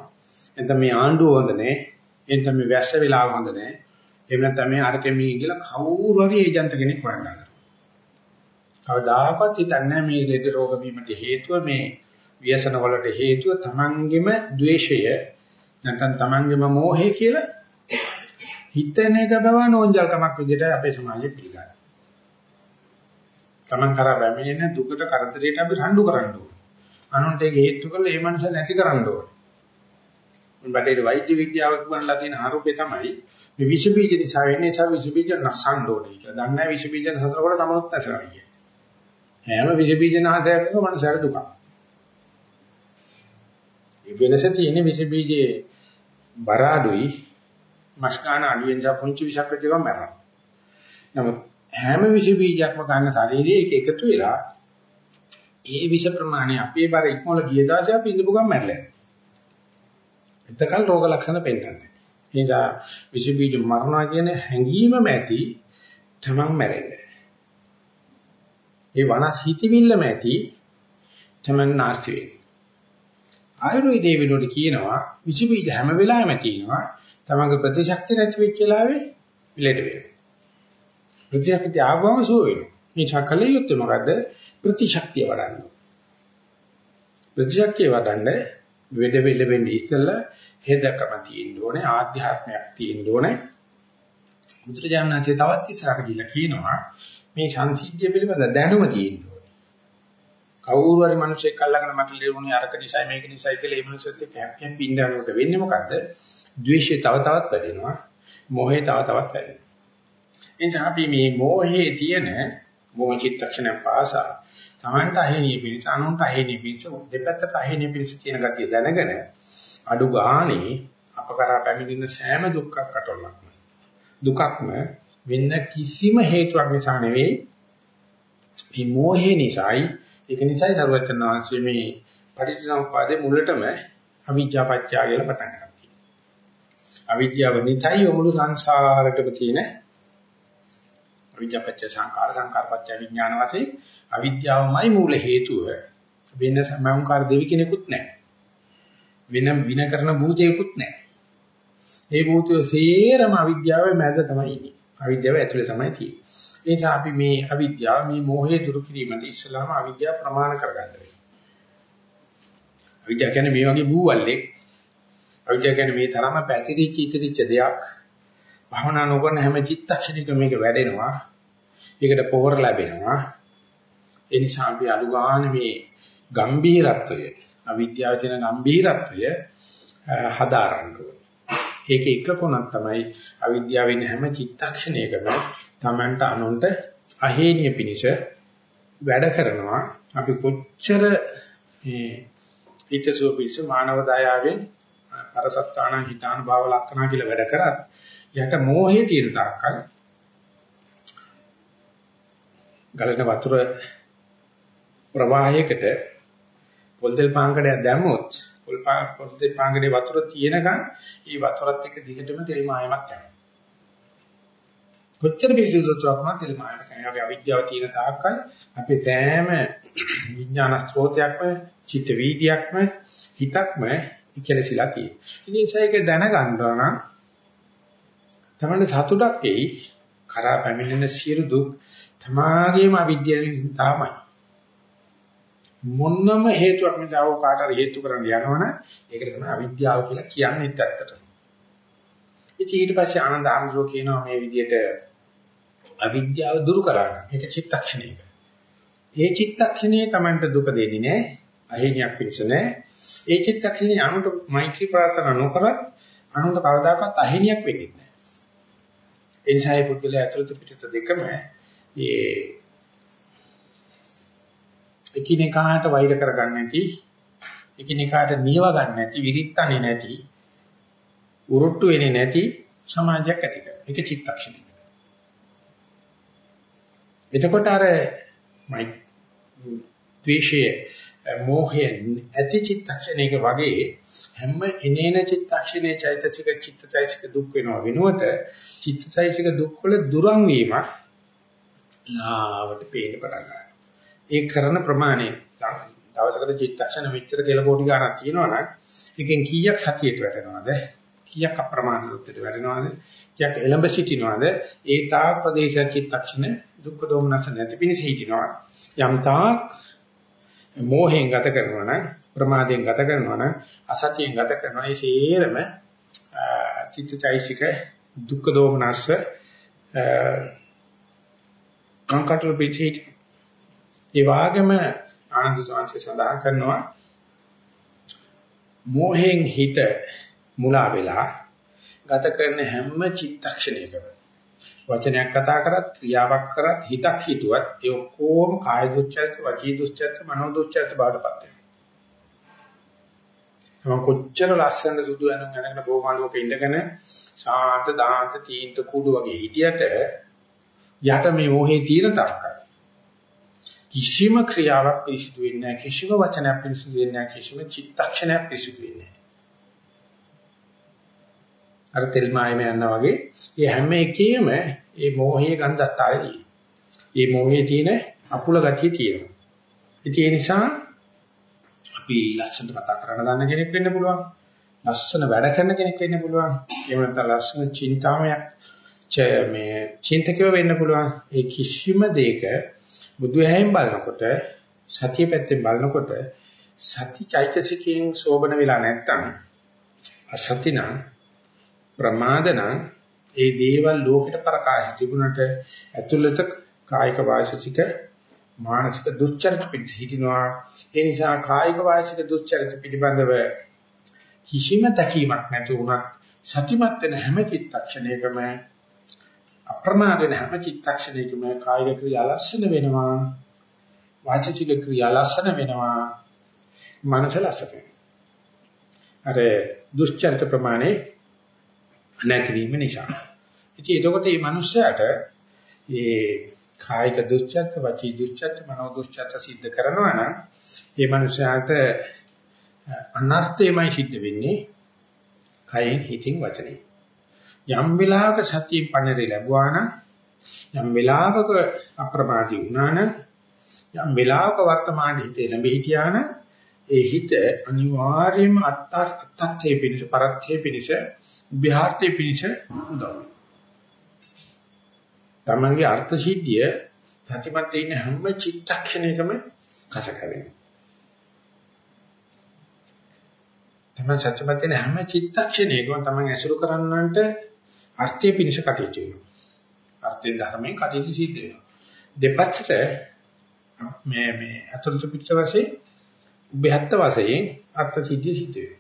Speaker 1: එතන මේ ආණ්ඩුව හොඳ නැහැ. එතන මේ වැස්ස වෙලාව හොඳ නැහැ. එහෙම නැත්නම් මේ අරකෙ මේ කියලා කවුරු හරි ඒජන්ත කෙනෙක් හොයන්න කවදාකවත් හිතන්නේ මේ ලෙඩ රෝග වීමට හේතුව මේ ව්‍යසන වලට හේතුව තමන්ගෙම ද්වේෂය නැත්නම් තමන්ගේම මෝහය කියලා හිතන එක බව නෝන්ජල්කමක් විදිහට අපේ සමාජයේ පිළිගන්නවා. තමන් කරා බැමිණෙන දුකට කරදරයට අපි රණ්ඩු කරන්න ඕනේ. අනුන්ට ඒක හේතු කරලා ඒ මනුස්සය නැති කරන්න ඕනේ. මේ බටේට වෛද්‍ය විද්‍යාව කියනලා තියෙන ආරෝපය තමයි මේ විෂ බීජ නිසා වෙන්නේ නිසා විෂ බීජ නැසන්න ඕනේ කියලා. දන්නේ නැහැ විෂ බීජ නැසනකොට තමනුත් නැසනවා කියන්නේ. හැම විෂ බීජ නැසයකම මනුස්සයර දුක. ඒ වෙනස තියෙන්නේ විෂ බීජේ බර අඩුයි මස්කාන අඩුවෙන් ජා පුංචි විෂක් වෙච්ච ගමන් මැරෙනවා. නමුත් හැම විෂ බීජයක්ම ගන්න ශරීරයේ එක එකතු වෙලා ඒ විෂ ප්‍රමාණය අපේ බර ඉක්මවල ගිය දාසේ අපි ඉඳපු ගමන් මැරෙලා. එතකල් රෝග ලක්ෂණ පෙන්වන්නේ. ඒ නිසා විෂ බීජ මරණා කියන හැඟීමම ඇති තමන් මැරෙන්නේ. ඒ වනස් හිතවිල්ලම ඇති තමන් නාස්ති වෙන්නේ. ආයුර්වේදයේ වෙනකොට කියනවා විෂ බීජ හැම වෙලාවෙම තියෙනවා තමන්ගේ ප්‍රතිශක්තිය නැති වෙච්ච වෙලාවේ ලෙඩ වෙනවා. ප්‍රතිශක්තිය ආවම සුව වෙනවා. මේ චකලිය යුත්තේ මොකද්ද? ප්‍රතිශක්තිය වඩන්න. ප්‍රතිශක්තිය වඩන්න වෙඩ වෙල වෙන්නේ ඉස්සෙල්ලා හේදකම තියෙන්න ඕනේ, ආධ්‍යාත්මයක් තියෙන්න ඕනේ. බුදුරජාණන්සේ තවත් ඉස්සරහට ගිහිල්ලා කියනවා මේ සංසිද්ධිය පිළිබඳ දැනුම තියෙන්න ඕනේ. කවුරු හරි මිනිහෙක් අල්ලගෙන මට ලැබුණේ අරක නිසා මේක නිසා කියලා ඒ මිනිස්සුත් එක්ක හැප්පියන් පින්දානකට වෙන්නේ මොකද්ද? ද්වේෂය තව තවත් වැඩෙනවා. මොහේ තව තවත් වැඩෙනවා. එනිසා අපි මේ මොහේ තියෙන මොහ චිත්තක්ෂණ පාසා තමන්ට අහිණිය පිණිස අනුන්ට අහිණිය පිණිස දෙපැත්තට අහිණිය පිණිස තියෙන ගතිය දැනගෙන අඩු ගානේ අප කරා පැමිණෙන සෑම දුක්ඛක් කටොල්ලක්ම දුකක්ම වෙන්න කිසිම හේතුවක් නිසා නෙවෙයි. මේ මොහේ නිසායි. ඒක නිසායි සරුවචන වහන්සේ මේ පටිච්චසමුප්පාදේ මුලටම අවිජ්ජා පත්‍ය කියලා පටන් ගන්නවා අවිද්‍යාව නිතයි මුළු සංසාරෙටම තියෙන අවිද්‍යාපච්ච සංකාර සංකාරපච්ච විඥාන වශයෙන් අවිද්‍යාවමයි මූල හේතුව. වෙන සමංකාර දෙවි කෙනෙකුත් නැහැ. වෙන වින කරන භූතයකුත් නැහැ. ඒ භූතය සේරම අවිද්‍යාවේ මැද තමයි ඉන්නේ. අවිද්‍යාව ඇතුලේ තමයි තියෙන්නේ ඒ නිසා අපි මේ අවිද්‍යාව මේ මෝහය දුරු කිරීමට ඉස්සලාම අවිද්‍යාව ප්‍රමාණ කරගන්න වෙනවා අවිද්‍යාව කියන්නේ මේ වගේ බූවල්ලෙක් අවිද්‍යාව කියන්නේ මේ තරම පැතිරිච්ච ඉතිරිච්ච දෙයක්. භවනා නොකරන හැම චිත්තක්ෂණිකම මේක වැඩෙනවා. ඒකට පොහොර ලැබෙනවා. ඒ නිසා අපි අනුගාන මේ ගම්බීරත්වය, අවිද්‍යාව කියන ගම්බීරත්වය හදාරන්න ඕනේ. ඒක එක කොනක් තමයි අවිද්‍යාවෙන් හැම චිත්තක්ෂණයකම Tamanට අනුන්ට අහේනිය පිනිස වැඩ කරනවා. අපි කොච්චර මේ හිතසුව පිස මානව දයාවෙන් පරසත්තාන හිතානුභව ලක්ෂණ කියලා වැඩ කරත් යට මෝහේ තියෙන තාක්කල් ගලන වතුර ප්‍රවාහයකට පොල්තෙල් පාංකඩයක් දැම්මොත් පොල් පොල්තෙල් පාංකඩේ වතුර තියෙනකන් ඒ වතුරත් එක්ක දිගටම තෙල් මායමක් යනවා. කොච්චර පිළිසුසුත් වුණා තෙල් මායමක් යනවා. ඒ අවිද්‍යාව තියෙන තාක්කල් අපේ තෑම විඥාන ස්රෝතයක්ම චිත්ත වීදියක්ම හිතක්ම ඉකලසිලා තියෙනවා. ඉතින් ඒක දැනගන්නවා නම් තමයි සතුටක් එයි කරා පැමිණෙන සියලු දුක් තමාගේම අවිද්‍යාවෙන් තමයි. මොන්නම හේතුවක් නිසා ඕක කාට හරි හේතු කරන්න යනවනම් ඒකට තමයි අවිද්‍යාව කියලා කියන්නේ ඇත්තටම. ඉතින් ඊට පස්සේ ආනන්ද ආනන්දෝ කියනවා මේ විදිහට අවිද්‍යාව දුරු කරගන්න. මේක චිත්තක්ෂණයක. ඒ චිත්තක්ෂණයේ Tamanට දුක දෙන්නේ නැහැ. අහිණියක් පිච්ච නැහැ. ඒ චිත්තක්ෂණයේ අනුන්ට මෛත්‍රී ප්‍රාර්ථනා නොකරත් අනුන්ට කවදාකවත් අහිණියක් වෙන්නේ නැහැ. ඒ නිසා මේ පුද්ගලයා ඇතුළත පිටත දෙකම ඒ එකිනෙකාට වෛර කරගන්න නැති එකිනෙකාට නියව ගන්න නැති විරිත්තන්නේ නැති උරුට්ටු වෙන්නේ නැති සමාජයක් ඇති කරනවා. ඒක චිත්තක්ෂණය. එතකොට අර මයි ද්වේෂයේ මෝහය ඇති චිත්තක්ෂණයක වගේ හැම එනේන චිත්තක්ෂණයේ චෛතසික චිත්තචෛතසික දුක් වෙනවා වෙනුවට චිත්තචෛතසික දුක් වල දුරන් වීමක් ලාවට පේන්න පටන් ගන්නවා. ඒ කරන ප්‍රමාණය දවසකට චිත්තක්ෂණ මෙච්චර කියලා කෝටි ගණක් තියෙනවනම් එකෙන් කීයක් සතියට වැටෙනවද? කීයක් අප්‍රමාද සුත්තට වැටෙනවද? කීයක් එළඹ සිටිනවද? ඒ තා ප්‍රදේශ චිත්තක්ෂණ දුක්ඛ දෝමනස නැති පිණිස හිටිනවා. යම් තාක් මෝහෙන් ගත කරනවා නම් ප්‍රමාදයෙන් ගත කරනවා නම් අසතියෙන් ගත කරනවා ඒ සියරම චිත්තචෛසික දුක්ඛ දෝමනස කංකටල පිටි ඒ වාගේම ආනන්ද සාංශය සඳහන් කරනවා මෝහෙන් හිත මුලා වෙලා ගත කරන හැම චිත්තක්ෂණයකම. වචනයක් කතා කරත් ක්‍රියාවක් කරත් හිතක් හිතුවත් ඒ ඔක්කොම කාය දුස්චරිත වචී දුස්චරිත මනෝ දුස්චරිත බාටපත් වෙනවා. කොච්චර ලස්සන සුදු ඇනුම් අරගෙන බොමාලුවක ඉඳගෙන ශාන්ත දාන්ත තීන්ත කුඩු වගේ හිටියට යට මේ මොහේ තියෙන තරකයි. කිසිම ක්‍රියාවක් පිළිසිදු වෙන්නේ නැහැ. කිසිම වචනයක් පිළිසිදු වෙන්නේ නැහැ. කිසිම චිත්තක්ෂණයක් පිළිසිදු වෙන්නේ නැහැ. අර තෙල් මායම යනවා වගේ මේ හැම එකෙම මේ මෝහයේ ගන්ධස්තරයි මේ මෝහයේ තියෙන අපුල ගතිය තියෙනවා. ඉතින් ඒ නිසා අපි ලස්සනට කතා කරන්න ගන්න කෙනෙක් වෙන්න පුළුවන්. ලස්සන වැඩ කරන කෙනෙක් වෙන්න පුළුවන්. එහෙම නැත්නම් ලස්සන චින්තාමයක් මේ චින්තකයෝ වෙන්න පුළුවන්. ඒ කිසිම දෙයක බුදු හැයෙන් බලනකොට සතිය පැත්තෙන් බලනකොට සති චෛතසිකයෙන් සෝබන වෙලා නැත්තම් අසති නම් ප්‍රමාද නම් ඒ දේවල් ලෝකෙට ප්‍රකාශ තිබුණට ඇතුළත කායික වාචික මානසික දුස්චරිත පිළිහිනවා ඒ නිසා කායික වාචික දුස්චරිත පිළිබඳව කිසිම තකීමක් නැති වුණත් සතිමත් වෙන හැම චිත්තක්ෂණයකම අප්‍රමාද වෙන හැම චිත්තක්ෂණයකම කායික ක්‍රියා ලස්සන වෙනවා. වාචික ක්‍රියා ලස්සන වෙනවා. මනස ලස්සන අර දුෂ්චරිත ප්‍රමාණය නැතිවීම නිසා. ඉතින් එතකොට මේ මිනිස්සයාට මේ කායික දුෂ්චරිත වචී දුෂ්චරිත මනෝ දුෂ්චරිත සිද්ධ කරනවා නම් මේ මිනිස්සයාට අනර්ථයමයි සිද්ධ වෙන්නේ කයෙන් හිතින් වචනේ යම් වෙලාවක සතිය පණරේ ලැබුවා නම් යම් වෙලාවක අප්‍රමාදී වුණා නම් යම් වෙලාවක වර්තමාන හිතේ ළඹ හිටියා නම් ඒ හිත අනිවාර්යයෙන්ම අත්ත්‍යයේ පිණිස පරත්‍යයේ පිණිස විහාර්ථයේ පිණිස උදව් තමන්ගේ අර්ථ සිද්ධිය සතිමත් ඉන්න හැම චිත්තක්ෂණයකම කසකවෙනවා තමන් සත්‍යමත් වෙන හැම චිත්තක්ෂණයකම තමන් ඇසුරු කරන්නන්ට අර්ථයේ පිනිස කටයුතු වෙනවා. අර්ථයෙන් ධර්මයෙන් කටයුතු සිද්ධ වෙනවා. දෙපැත්තට මේ මේ අතුරුතු පිටත වශයෙන් උභයත්ත වශයෙන් අර්ථ සිද්ධිය සිද්ධ වෙනවා.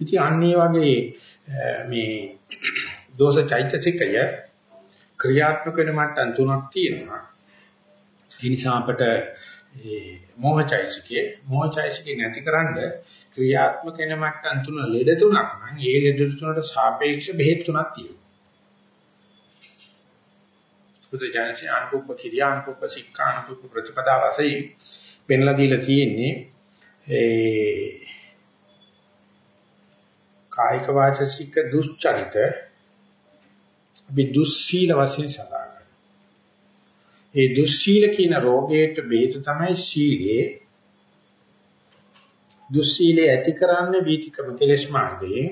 Speaker 1: ඉතින් අන්නේ වගේ මේ දෝෂ චෛතසිකය ක්‍රියාත්මක වෙන මට්ටම් තුනක් තියෙනවා. ඒ නිසා අපට ඒ මොහචෛසිකේ මොහචෛසිකේ නැතිකරන්න ක්‍රියාත්මක වෙන මට්ටම් තුන ලෙඩ තුනක් නම් ඒ ලෙඩ තුනට සාපේක්ෂ බෙහෙත් තුනක් තියෙනවා. බුදුජානකී අනුකූප කිරියා අනුකූප සික්ඛා අනුකූප ප්‍රතිපදා වශයෙන් පෙන්ලා දීලා තියෙන්නේ ඒ කායික වාචසික දුස්චරිත අපි දුස්සීල වශයෙන් සඳහන් කරනවා. ඒ දුස්සීල කියන රෝගයට බේත තමයි සීලේ. දුස්සීලේ ඇති කරන්නේ වීතිකම කෙලෙස් මාර්ගයේ.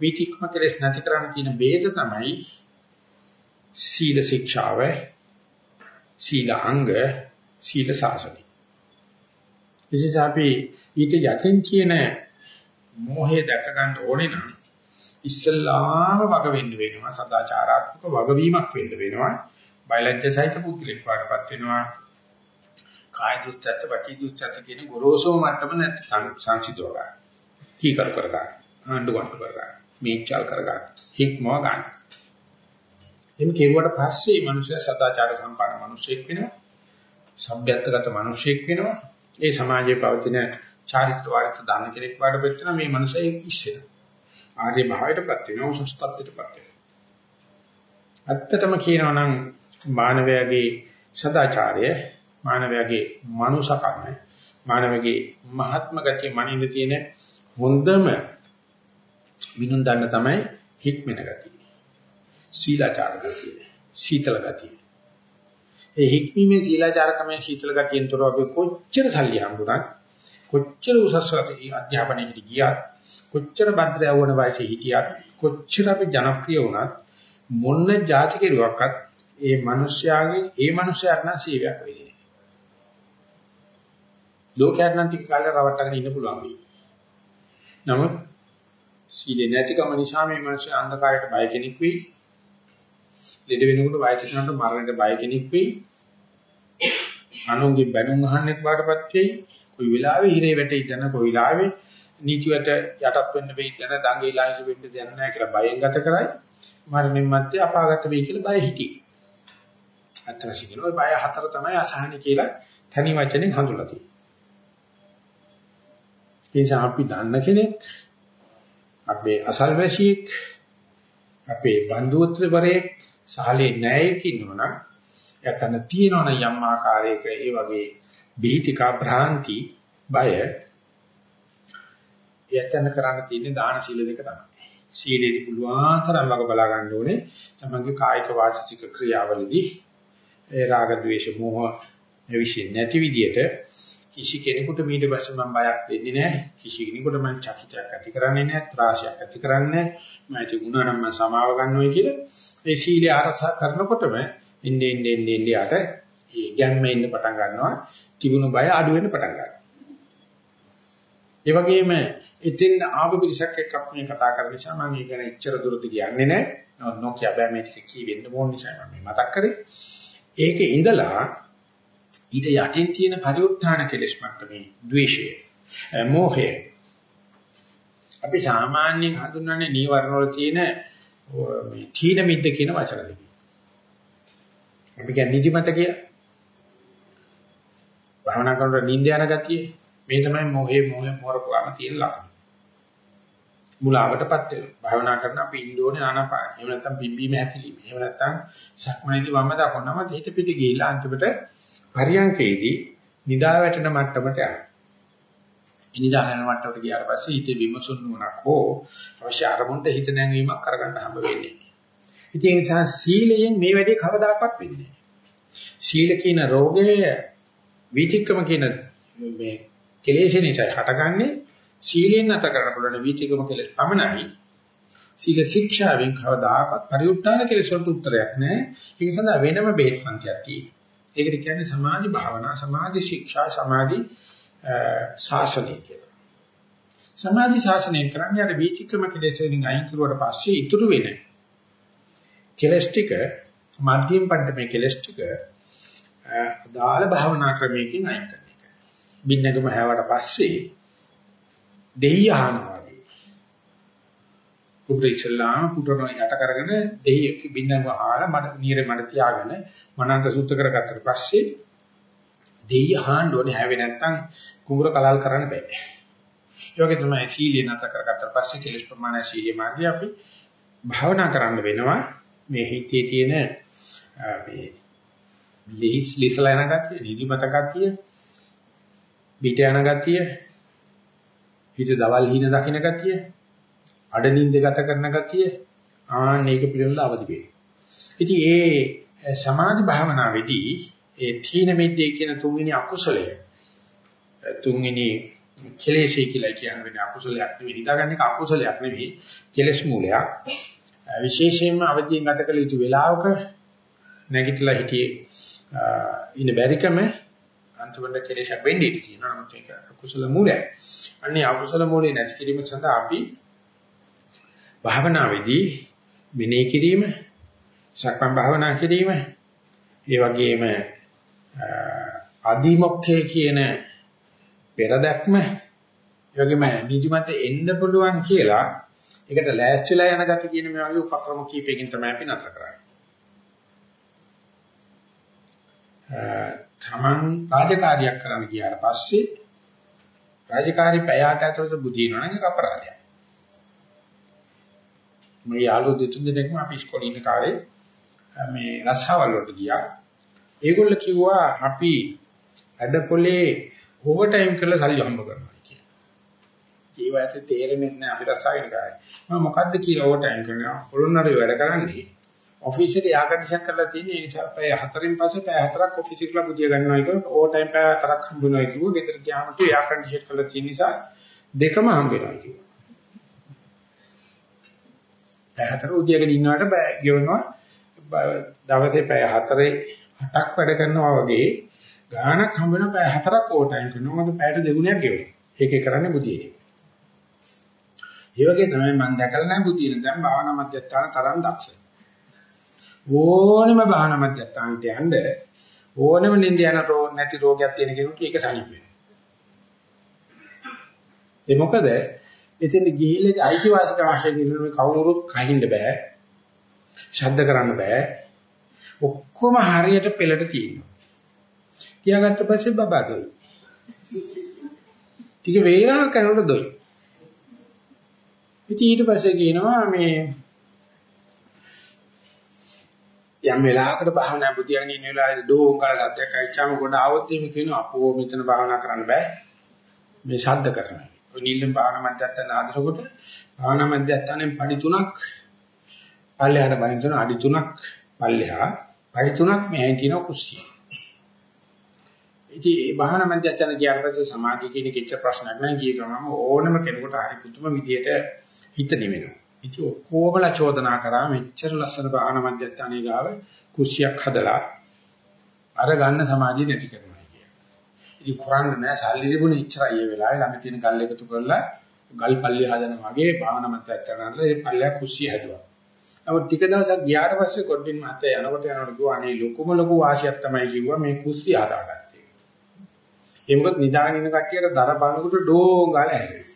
Speaker 1: වීතිකම කෙලෙස් නැති කරන්න තියෙන බේත තමයි සීල ශික්ෂාව, සීල අංග, සීල සාසනය. විශේෂ අපි ඊට යටින් කියන මෝහය දැක ගන්න ඕනේ නම් ඉස්සල්ලාම වග වෙන්න වෙනවා සදාචාරාත්මක වගවීමක් වෙන්න වෙනවා බයලජ්‍ය සහිත පුද්ගලෙක් වඩපත් වෙනවා කාය දුස්චර්ත වචී දුස්චර්ත කියන ගොරෝසෝ මට්ටම නැත්නම් සංසිද්ධව ගන්න. කීකර කර ගන්න. ආණ්ඩු වණ්ඩු කර ගන්න. මේචල් කර ගන්න. හික්මව ගන්න. එimhe කෙරුවට පස්සේ මනුෂ්‍ය සදාචාර සම්පන්න මිනිසෙක් වෙනවා. සભ્યත්වගත මිනිසෙක් වෙනවා. ඒ සමාජයේ පවතින චාරිත්‍ර වාරිත්‍ර දාන කෙනෙක් වඩපත් වෙනවා මේ මනුස්සය ඉස්සෙනවා. ආර්ය භාවයටපත් වෙනවා උසස් තත්ත්වයටපත් වෙනවා. ඇත්තටම කියනවා නම් මානවයාගේ සදාචාරය මානවයාගේ මනුසකම මානවයාගේ මහත්ම ගතිය මනින්න තියෙන හොඳම විනුන් දන්න තමයි හික්මන ගතිය. සීලාචාර ගතිය. සීතල ගතිය. ඒ හික්මීමේ සීලාචාරකමේ සීතල ගතියෙන් තොරව අපි කොච්චර සල්ලි හම්බුණත් කොච්චර උසස් අධ්‍යාපනයකට ගියත් කොච්චර භද්‍ර යවන වයසේ හිටියත් කොච්චර අපි ජනප්‍රිය වුණත් මොන જાති කෙරුවක්වත් ඒ මිනිස්යාගේ ඒ මිනිස්යාට නම් සීවයක් වෙන්නේ නැහැ. ලෝකයට නම් ටික කාලයක් රවට්ටගෙන ඉන්න පුළුවන් වෙයි. නමුත් සීලේ නැතිකම නිසා මේ මිනිස්සු අන්ධකාරයට බය කෙනෙක් වෙයි. ලෙඩ වෙනකොට වයසට යනකොට මරණයට බය කෙනෙක් වෙයි. අනුන්ගේ බැනුම් අහන්නෙක් වාටපත් වෙයි. කොයි වෙලාවෙ හිරේ වැටෙයිද නැ කොයි වෙලාවෙ නීතියට යටත් වෙන්න වෙයිද නැ දඟේ ලායිස වෙන්න දෙයක් නැහැ කියලා බයෙන් ගත කරයි. මරණින් මත්තේ අපාගත වෙයි කියලා බය හිටියේ. අත්‍යවශ්‍ය කියන ওই බය හතර තමයි අසහනයි කියලා තනි වචනෙන් හඳුල්ලා තියෙන්නේ. ඒ නිසා අපි දන්න කෙනෙක් අපේ අසල්වැසියෙක් අපේ බන්දුත්‍රවරයෙක් සහලේ නැයෙක් ඉන්නවනම් යතන තියෙනවනම් යම් ආකාරයක ඒ වගේ බීතිකා භ්‍රාන්ති බය යතන කරන්න තියෙන්නේ දාන සීල දෙක තමයි. සීලෙදි පුළුවන් තරම් වග බලා ගන්න ඕනේ. තමන්ගේ කායික වාචික ක්‍රියාවලදී ඒ රාග ద్వේෂ මෝහ එවිෂය නැති විදියට කිසි කෙනෙකුට මීට පස්සේ මම බයක් දෙන්නේ නැහැ. කිසි කෙනෙකුට මම චකිතයක් ඇති කරන්නේ නැහැ. ත්‍රාසයක් ඇති කරන්නේ නැහැ. මම ඒක ගුණ නම් මම සමාව ගන්නවයි කියලා ඒ සීලය ආරසා කරනකොටම ඉන්නේ ඉන්නේ ඉන්නේ ඉන්නේ යට ඒ ගැම්ම ඉන්න පටන් ගන්නවා. තිබුණු බය අඩු වෙන්න පටන් ගන්නවා. ඒ වගේම එතෙන් ආපු පිරිසක් එක්ක අපි මේ කතා කරන නිසා මම ඒක ගැන එච්චර දුරට කියන්නේ නැහැ. නොකිය බෑ මේ ටික කී වෙන්න ඕන නිසා මම මතක් කරේ. ඒකේ ඉඳලා ඊට යටින් තියෙන පරිඋත්ථාන කෙලෙස් මට්ටමේ ද්වේෂය, මෝහය. අපි සාමාන්‍යයෙන් හඳුන්වන්නේ නීවරණ වල තියෙන මේ තීන මිද්ද කියන වචන දෙක. අපි කියන්නේ නිදිමත කියලා. භවනා කරනකොට නිින්ද යන ගතිය මේ තමයි මොහේ මොහේ මොරපුවාම තියෙන ලක්ෂණ. මුලාවටපත් වෙනවා. භවනා කරන අපි ඉන්න ඕනේ ආනාපාන. එහෙම නැත්නම් පිම්බීම හැකිලිම. එහෙම නැත්නම් සක්මණේදී වම දකුණම හිත පිට ගිහිලා අන්තිමට පරියන්කේදී නිදා වැටෙන මට්ටමට යනවා. නිදා ගන්න මට්ටමට ගියාට පස්සේ හිතේ විමසුන් නුනක් හෝ අවශ්‍ය අරමුණට හිත නැංවීමක් කරගන්න හම්බ වෙන්නේ. ඉතින් ඒ නිසා සීලයෙන් මේ වැඩේ කවදාකවත් වෙන්නේ නැහැ. සීල කියන රෝගය විචික්කම කියන මේ කෙලෙෂ නිසා හටගන්නේ සීලෙන් නැත කරන්න පුළුවන් විචිකම කෙලෙස් පමණයි. සීල ශික්ෂාවෙන් කවදාකවත් පරිඋත්තාන කෙලෙස් වලට උත්තරයක් නැහැ. ඒක සඳහා වෙනම බෙහෙත් පන්තියක් තියෙනවා. ඒකට කියන්නේ සමාධි භාවනා, සමාධි ශික්ෂා, සමාධි ශාසනය කියලා. සමාධි ශාසනය කරන්නේ අර විචිකම කෙලෙස්ෙන් අයින් කරුවට පස්සේ ඉතුරු වෙන කෙලස් ටික මධ්‍යම පඩමේ කෙලස් ටික අදාළ භාවනා ක්‍රමයකින් අයින් කරන එක. බින්නකම හැවට පස්සේ දෙයිය අහනවා වගේ. කුඩ ඉස්ලාම කුඩන යට කරගෙන දෙයිය බින්නම ආලා මඩ නීරේ මඩ තියාගෙන මනන්ත සුද්ධ කරගත්තට පස්සේ දෙය හාන්න ඕනේ හැවෙ නැත්තම් කුඹුර කලල් කරන්න බෑ. ඒ වගේ තමයි සීලිය නැත කරගත්ත පස්සේ කෙලස් ප්‍රමාණය සීලිය මාර්ගය අපි භාවනා කරන්න වෙනවා. මේ හිතේ තියෙන මේ ලිහිස් ලිසලා යන ගතිය, නිදිමත ගතිය, පිට යන ගතිය, හිත දවල් හින දකින්න ගතිය, අඩනින්ද ගත කරන ගතිය, ආන්න ඒක පිළිබඳව අවදි වෙනවා. ඉතින් ඒ සමාධි භාවනාවේදී ඒ තීන මිද්දේ කියන තුන්වෙනි අකුසලය තුන්වෙනි කෙලෙසයි කියලා කියන්නේ අකුසලයක් නෙවෙයි. හිතාගන්න එක අකුසලයක් නෙවෙයි. කෙලස් මූලයක්. විශේෂයෙන්ම අවදීන් ගත කළ යුතු වෙලාවක නැගිටලා හිටියේ ඉන්න බැරිකම අන්තිමට කෙලෙසක් වෙන්නේ ඉති කියනවා. නමුත් ඒක අකුසල මූලයක්. අන්නේ අකුසල මූලේ නැති කිරීම සඳහා අපි භාවනාවේදී මෙනෙහි කිරීම, සක්මන් භාවනා කිරීම, ඒ වගේම අදිමොක්ඛේ කියන පෙරදක්ම ඒ වගේම නිදිමත එන්න පුළුවන් කියලා ඒකට ලෑස්තිලා යන ගත කියන මේ වගේ උපක්‍රම කීපයකින් තමයි අපි නතර කරන්නේ. තමන් රාජකාරියක් කරන්න ගියාට පස්සේ රාජකාරී පැයකට ඇතුළත බුදිනවා නම් ඒක අපරාධයක්. මේ යාළුවෝ දෙතුන් දෙනෙක්ම අපි ඉස්කෝලේ ඉන්න කාලේ මේ රසාවල් වලට ගියා. ඒගොල්ලෝ කිව්වා අපි වැඩපොලේ ඕවර් ටයිම් කරලා සල්ලි හම්බ කරනවා කියලා. ඒ වගේ තේරෙන්නේ නැහැ අපි රසායන කාර්යය. මම මොකද්ද කියලා ඕවර් ටයිම් කරනවා. පොළොන්නරුවේ වැඩ කරන්නේ ඔෆිස් එකේ එයා කන්ඩිෂන් කරලා තියෙන ඒ නිසා පැය හතරෙන් පස්සේ පැය හතරක් ඔෆිස් එකට පුදිය ගන්නවා ඒක ඕවර් ටයිම් පැය හතරක් හම්බුනවා කිව්වා. ගෙදර ගියාම තු එයා කන්ඩිෂන් කරලා තියෙන නිසා දෙකම හම්බ වෙනවා කිව්වා. පැය හතර උදේගෙන ඉන්නවට බෑ ගෙවනවා දවසේ පැය හතරේ හතක් වැඩ කරනවා වගේ ගානක් හම්බ වෙන පැය හතරක් ඕවර් ටයිම් කරනවා. මොකද පැයට දෙගුණයක් ගෙවනවා. ඒකේ කරන්නේ බුදියේ. ඒ වගේ තමයි මම දැකලා නැහැ බුදියේ. දැන් භාවනා මධ්‍යස්ථාන තරම් දක්ෂයි. ඕනෙම භාවනා මධ්‍යස්ථානට යන්න ඕනෙම නිින්ද යන රෝග නැති රෝගයක් තියෙන කෙනෙකුට ඒක තනිප වෙනවා. ඒ මොකද එතෙන් ගිහිල්ලා අයිතිවාසිකම් වශයෙන් ඉන්න මේ කවුරුත් කහින්න බෑ. ශබ්ද කරන්න බෑ. ඔක්කොම හරියට පෙළට තියෙනවා. තියාගත්ත පස්සේ බබා දොයි. ටික වේලාවක් යනකොට දොයි. ඉතින් ඊට පස්සේ කියනවා මේ යම් වෙලාවකට භාවනා බුදියාගෙන ඉන්න වෙලාවේ දෝං කරගත්තක් අයිචාම ගොඩ આવොත් එimhe කියනවා අපෝ මෙතන භාවනා කරන්න බෑ. මේ ශබ්ද කරනවා. ඔය නිල්ලම් භාවනා මධ්‍යස්ථාන ආදරකොට භාවනා මධ්‍යස්ථානෙන් පඩි තුනක් පල්ලෙහාට බලින් තුන අඩි තුනක් පල්ලෙහා පඩි තුනක් මෙහෙන් තියෙන කුස්සිය. ඉතින් මේ භාවනා මධ්‍යස්ථාන ගියාට පස්සේ සමාධිය කියන කිච්ච ප්‍රශ්නයක් නෑ ගිය ගමන් ඕනම කෙනෙකුට හරි පුදුම විදියට හිත නිවෙනවා. ඉතින් ඔක්කොමලා චෝදනා කරා මෙච්චර ලස්සන භාවනා මධ්‍යස්ථානයේ ගාව කුස්සියක් හදලා අර ගන්න සමාධිය නැති කරනවා කියන. ඉතින් කරන්නේ නෑ සල්ලි තිබුණේ ඉච්චරයි ඒ වෙලාවේ ළඟ තියෙන ගල් එකතු කරලා ගල් පල්ලි හදනවා වගේ භාවනා මධ්‍යස්ථානවල ඒ පල්ලිය කුස්සිය හැදුවා. නමුත් ටික දවසක් ගියාට පස්සේ කොඩින් මහත්තයා යනකොට යනකොට ගියා අනේ ලොකුම ලොකු වාසියක් තමයි කිව්වා මේ කුස්සිය හදාගත්තේ. ඒ මොකද නිදාගෙන ඉන්න කට්ටියට දර බලනකොට ඩෝං ගාලා හැදෙනවා.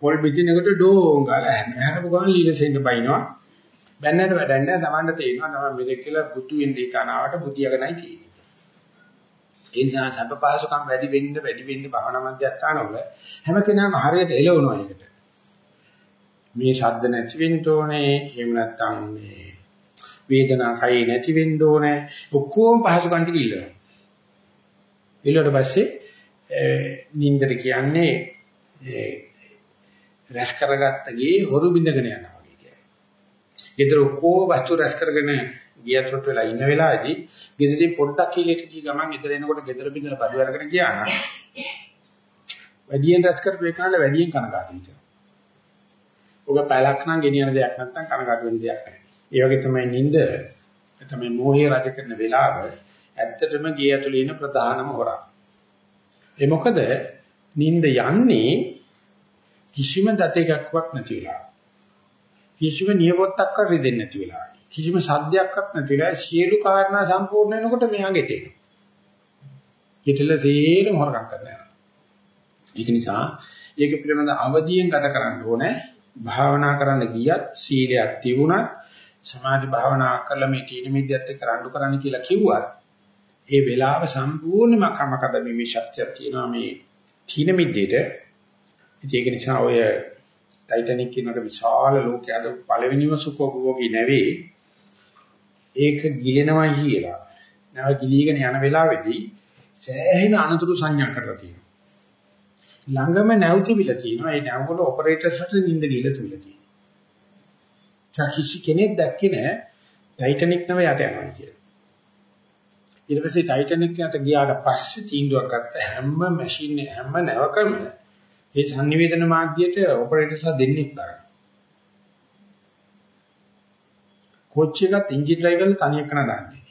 Speaker 1: පොල් බිජිනකට ඩෝං ගාලා හැරෙනවා. හැරපු ගමන් ලීලසෙන්න බයිනවා. බැන්නට වැඩක් නැහැ. Tamanට තේරෙනවා තමයි මෙතෙක් කියලා බුදු වෙන්න ඉතනාවට බුදියාගෙනයි තියෙන්නේ. ඒ නිසා සබ්බපාසකම් වැඩි වෙන්න වැඩි වෙන්න භවනා මධ්‍යස්ථානවල හැම කෙනාම හරියට එළවනවා ඒකට. මේ ශබ්ද නැති වෙන්න ඕනේ. එහෙම නැත්නම් මේ වේදනා කයි නැති වෙන්න ඕනේ. ඔක්කොම පහසුකම් ටික ඉල්ලනවා. ඊළඟට පස්සේ නින්දර කියන්නේ රැස් කරගත්ත ගේ හොරු බින්දගෙන යනවා වගේ කියන්නේ. ඊතර ඔක්කොම වස්තු රැස් කරගෙන ගියත්ොත් වෙලා ඉන්න වෙලාවේදී ගෙදරින් පොඩ්ඩක් කීලෙට ගිය ගමන් ගෙදර එනකොට ගෙදර බින්දලා බඩු අරගෙන ගියා නම් වැඩියෙන් රැස් කරපු එකනට වැඩියෙන් කනගාටු වෙනවා. ඔබ පැලක් නම් ගෙනියන දෙයක් නැත්නම් කනගාටු වෙන දෙයක් නැහැ. ඒ වගේ තමයි නිින්ද තමයි මෝහය රජ කරන වෙලාව ඇත්තටම ගේ ඇතුළේ ඉන්න ප්‍රධානම හොරා. ඒ මොකද නිින්ද යන්නේ කිසිම දත එකක්වත් නැති වෙලා. කිසිම නියපොත්තක්වත් රිදෙන්නේ නැති වෙලා. කිසිම සද්දයක්වත් නැති වෙලා සියලු කාරණා සම්පූර්ණ වෙනකොට මෙහා ගෙටෙනවා. ගෙටල සේරම හොරකම් කරනවා. ඒක නිසා ඒක පිළිබඳ අවදියෙන් ගත කරන්න ඕනේ. භාවනා කරන්න ගියත් සීලයක් තිබුණත් සමාධි භාවනා කළා මේ තීන මිද්‍යත් එක්ක රණ්ඩු කරන්න කියලා කිව්වත් ඒ වෙලාව සම්පූර්ණයෙන්ම කමකද මේ ශක්තියක් තියෙනවා මේ තීන මිද්දේට. ඒක නිසා ඔය ටයිටැනික් කියනක විශාල ලෝකයේ පළවෙනිම සුඛෝපභෝගී නැවේ. ඒක ගිලෙනවා කියලා. නැව ගිලීගෙන යන වෙලාවේදී සෑහෙන අනතුරු සංඥා කරලා තියෙනවා. ළඟම නැව් තිබිලා තියෙනවා. ඒ නැව් වල ඔපරේටර්ස්ට නිින්ද ගිහලා තිබිලා තියෙනවා. කිසි කෙනෙක් දැක්කේ නැහැ ටයිටැනික් නම යට යනවා කියලා. ඊට පස්සේ ටයිටැනික් යට ගියාට පස්සේ තීන්දුවක් ගත්ත හැම මැෂින් හැම නැවකම ඒ sannivedana මාධ්‍යයට ඔපරේටර්ස්ලා දෙන්නෙක් තරම්. කෝච් එකත් එන්ජින් ඩ්‍රයිවර්ලා තනියක් කරන දාන්නේ.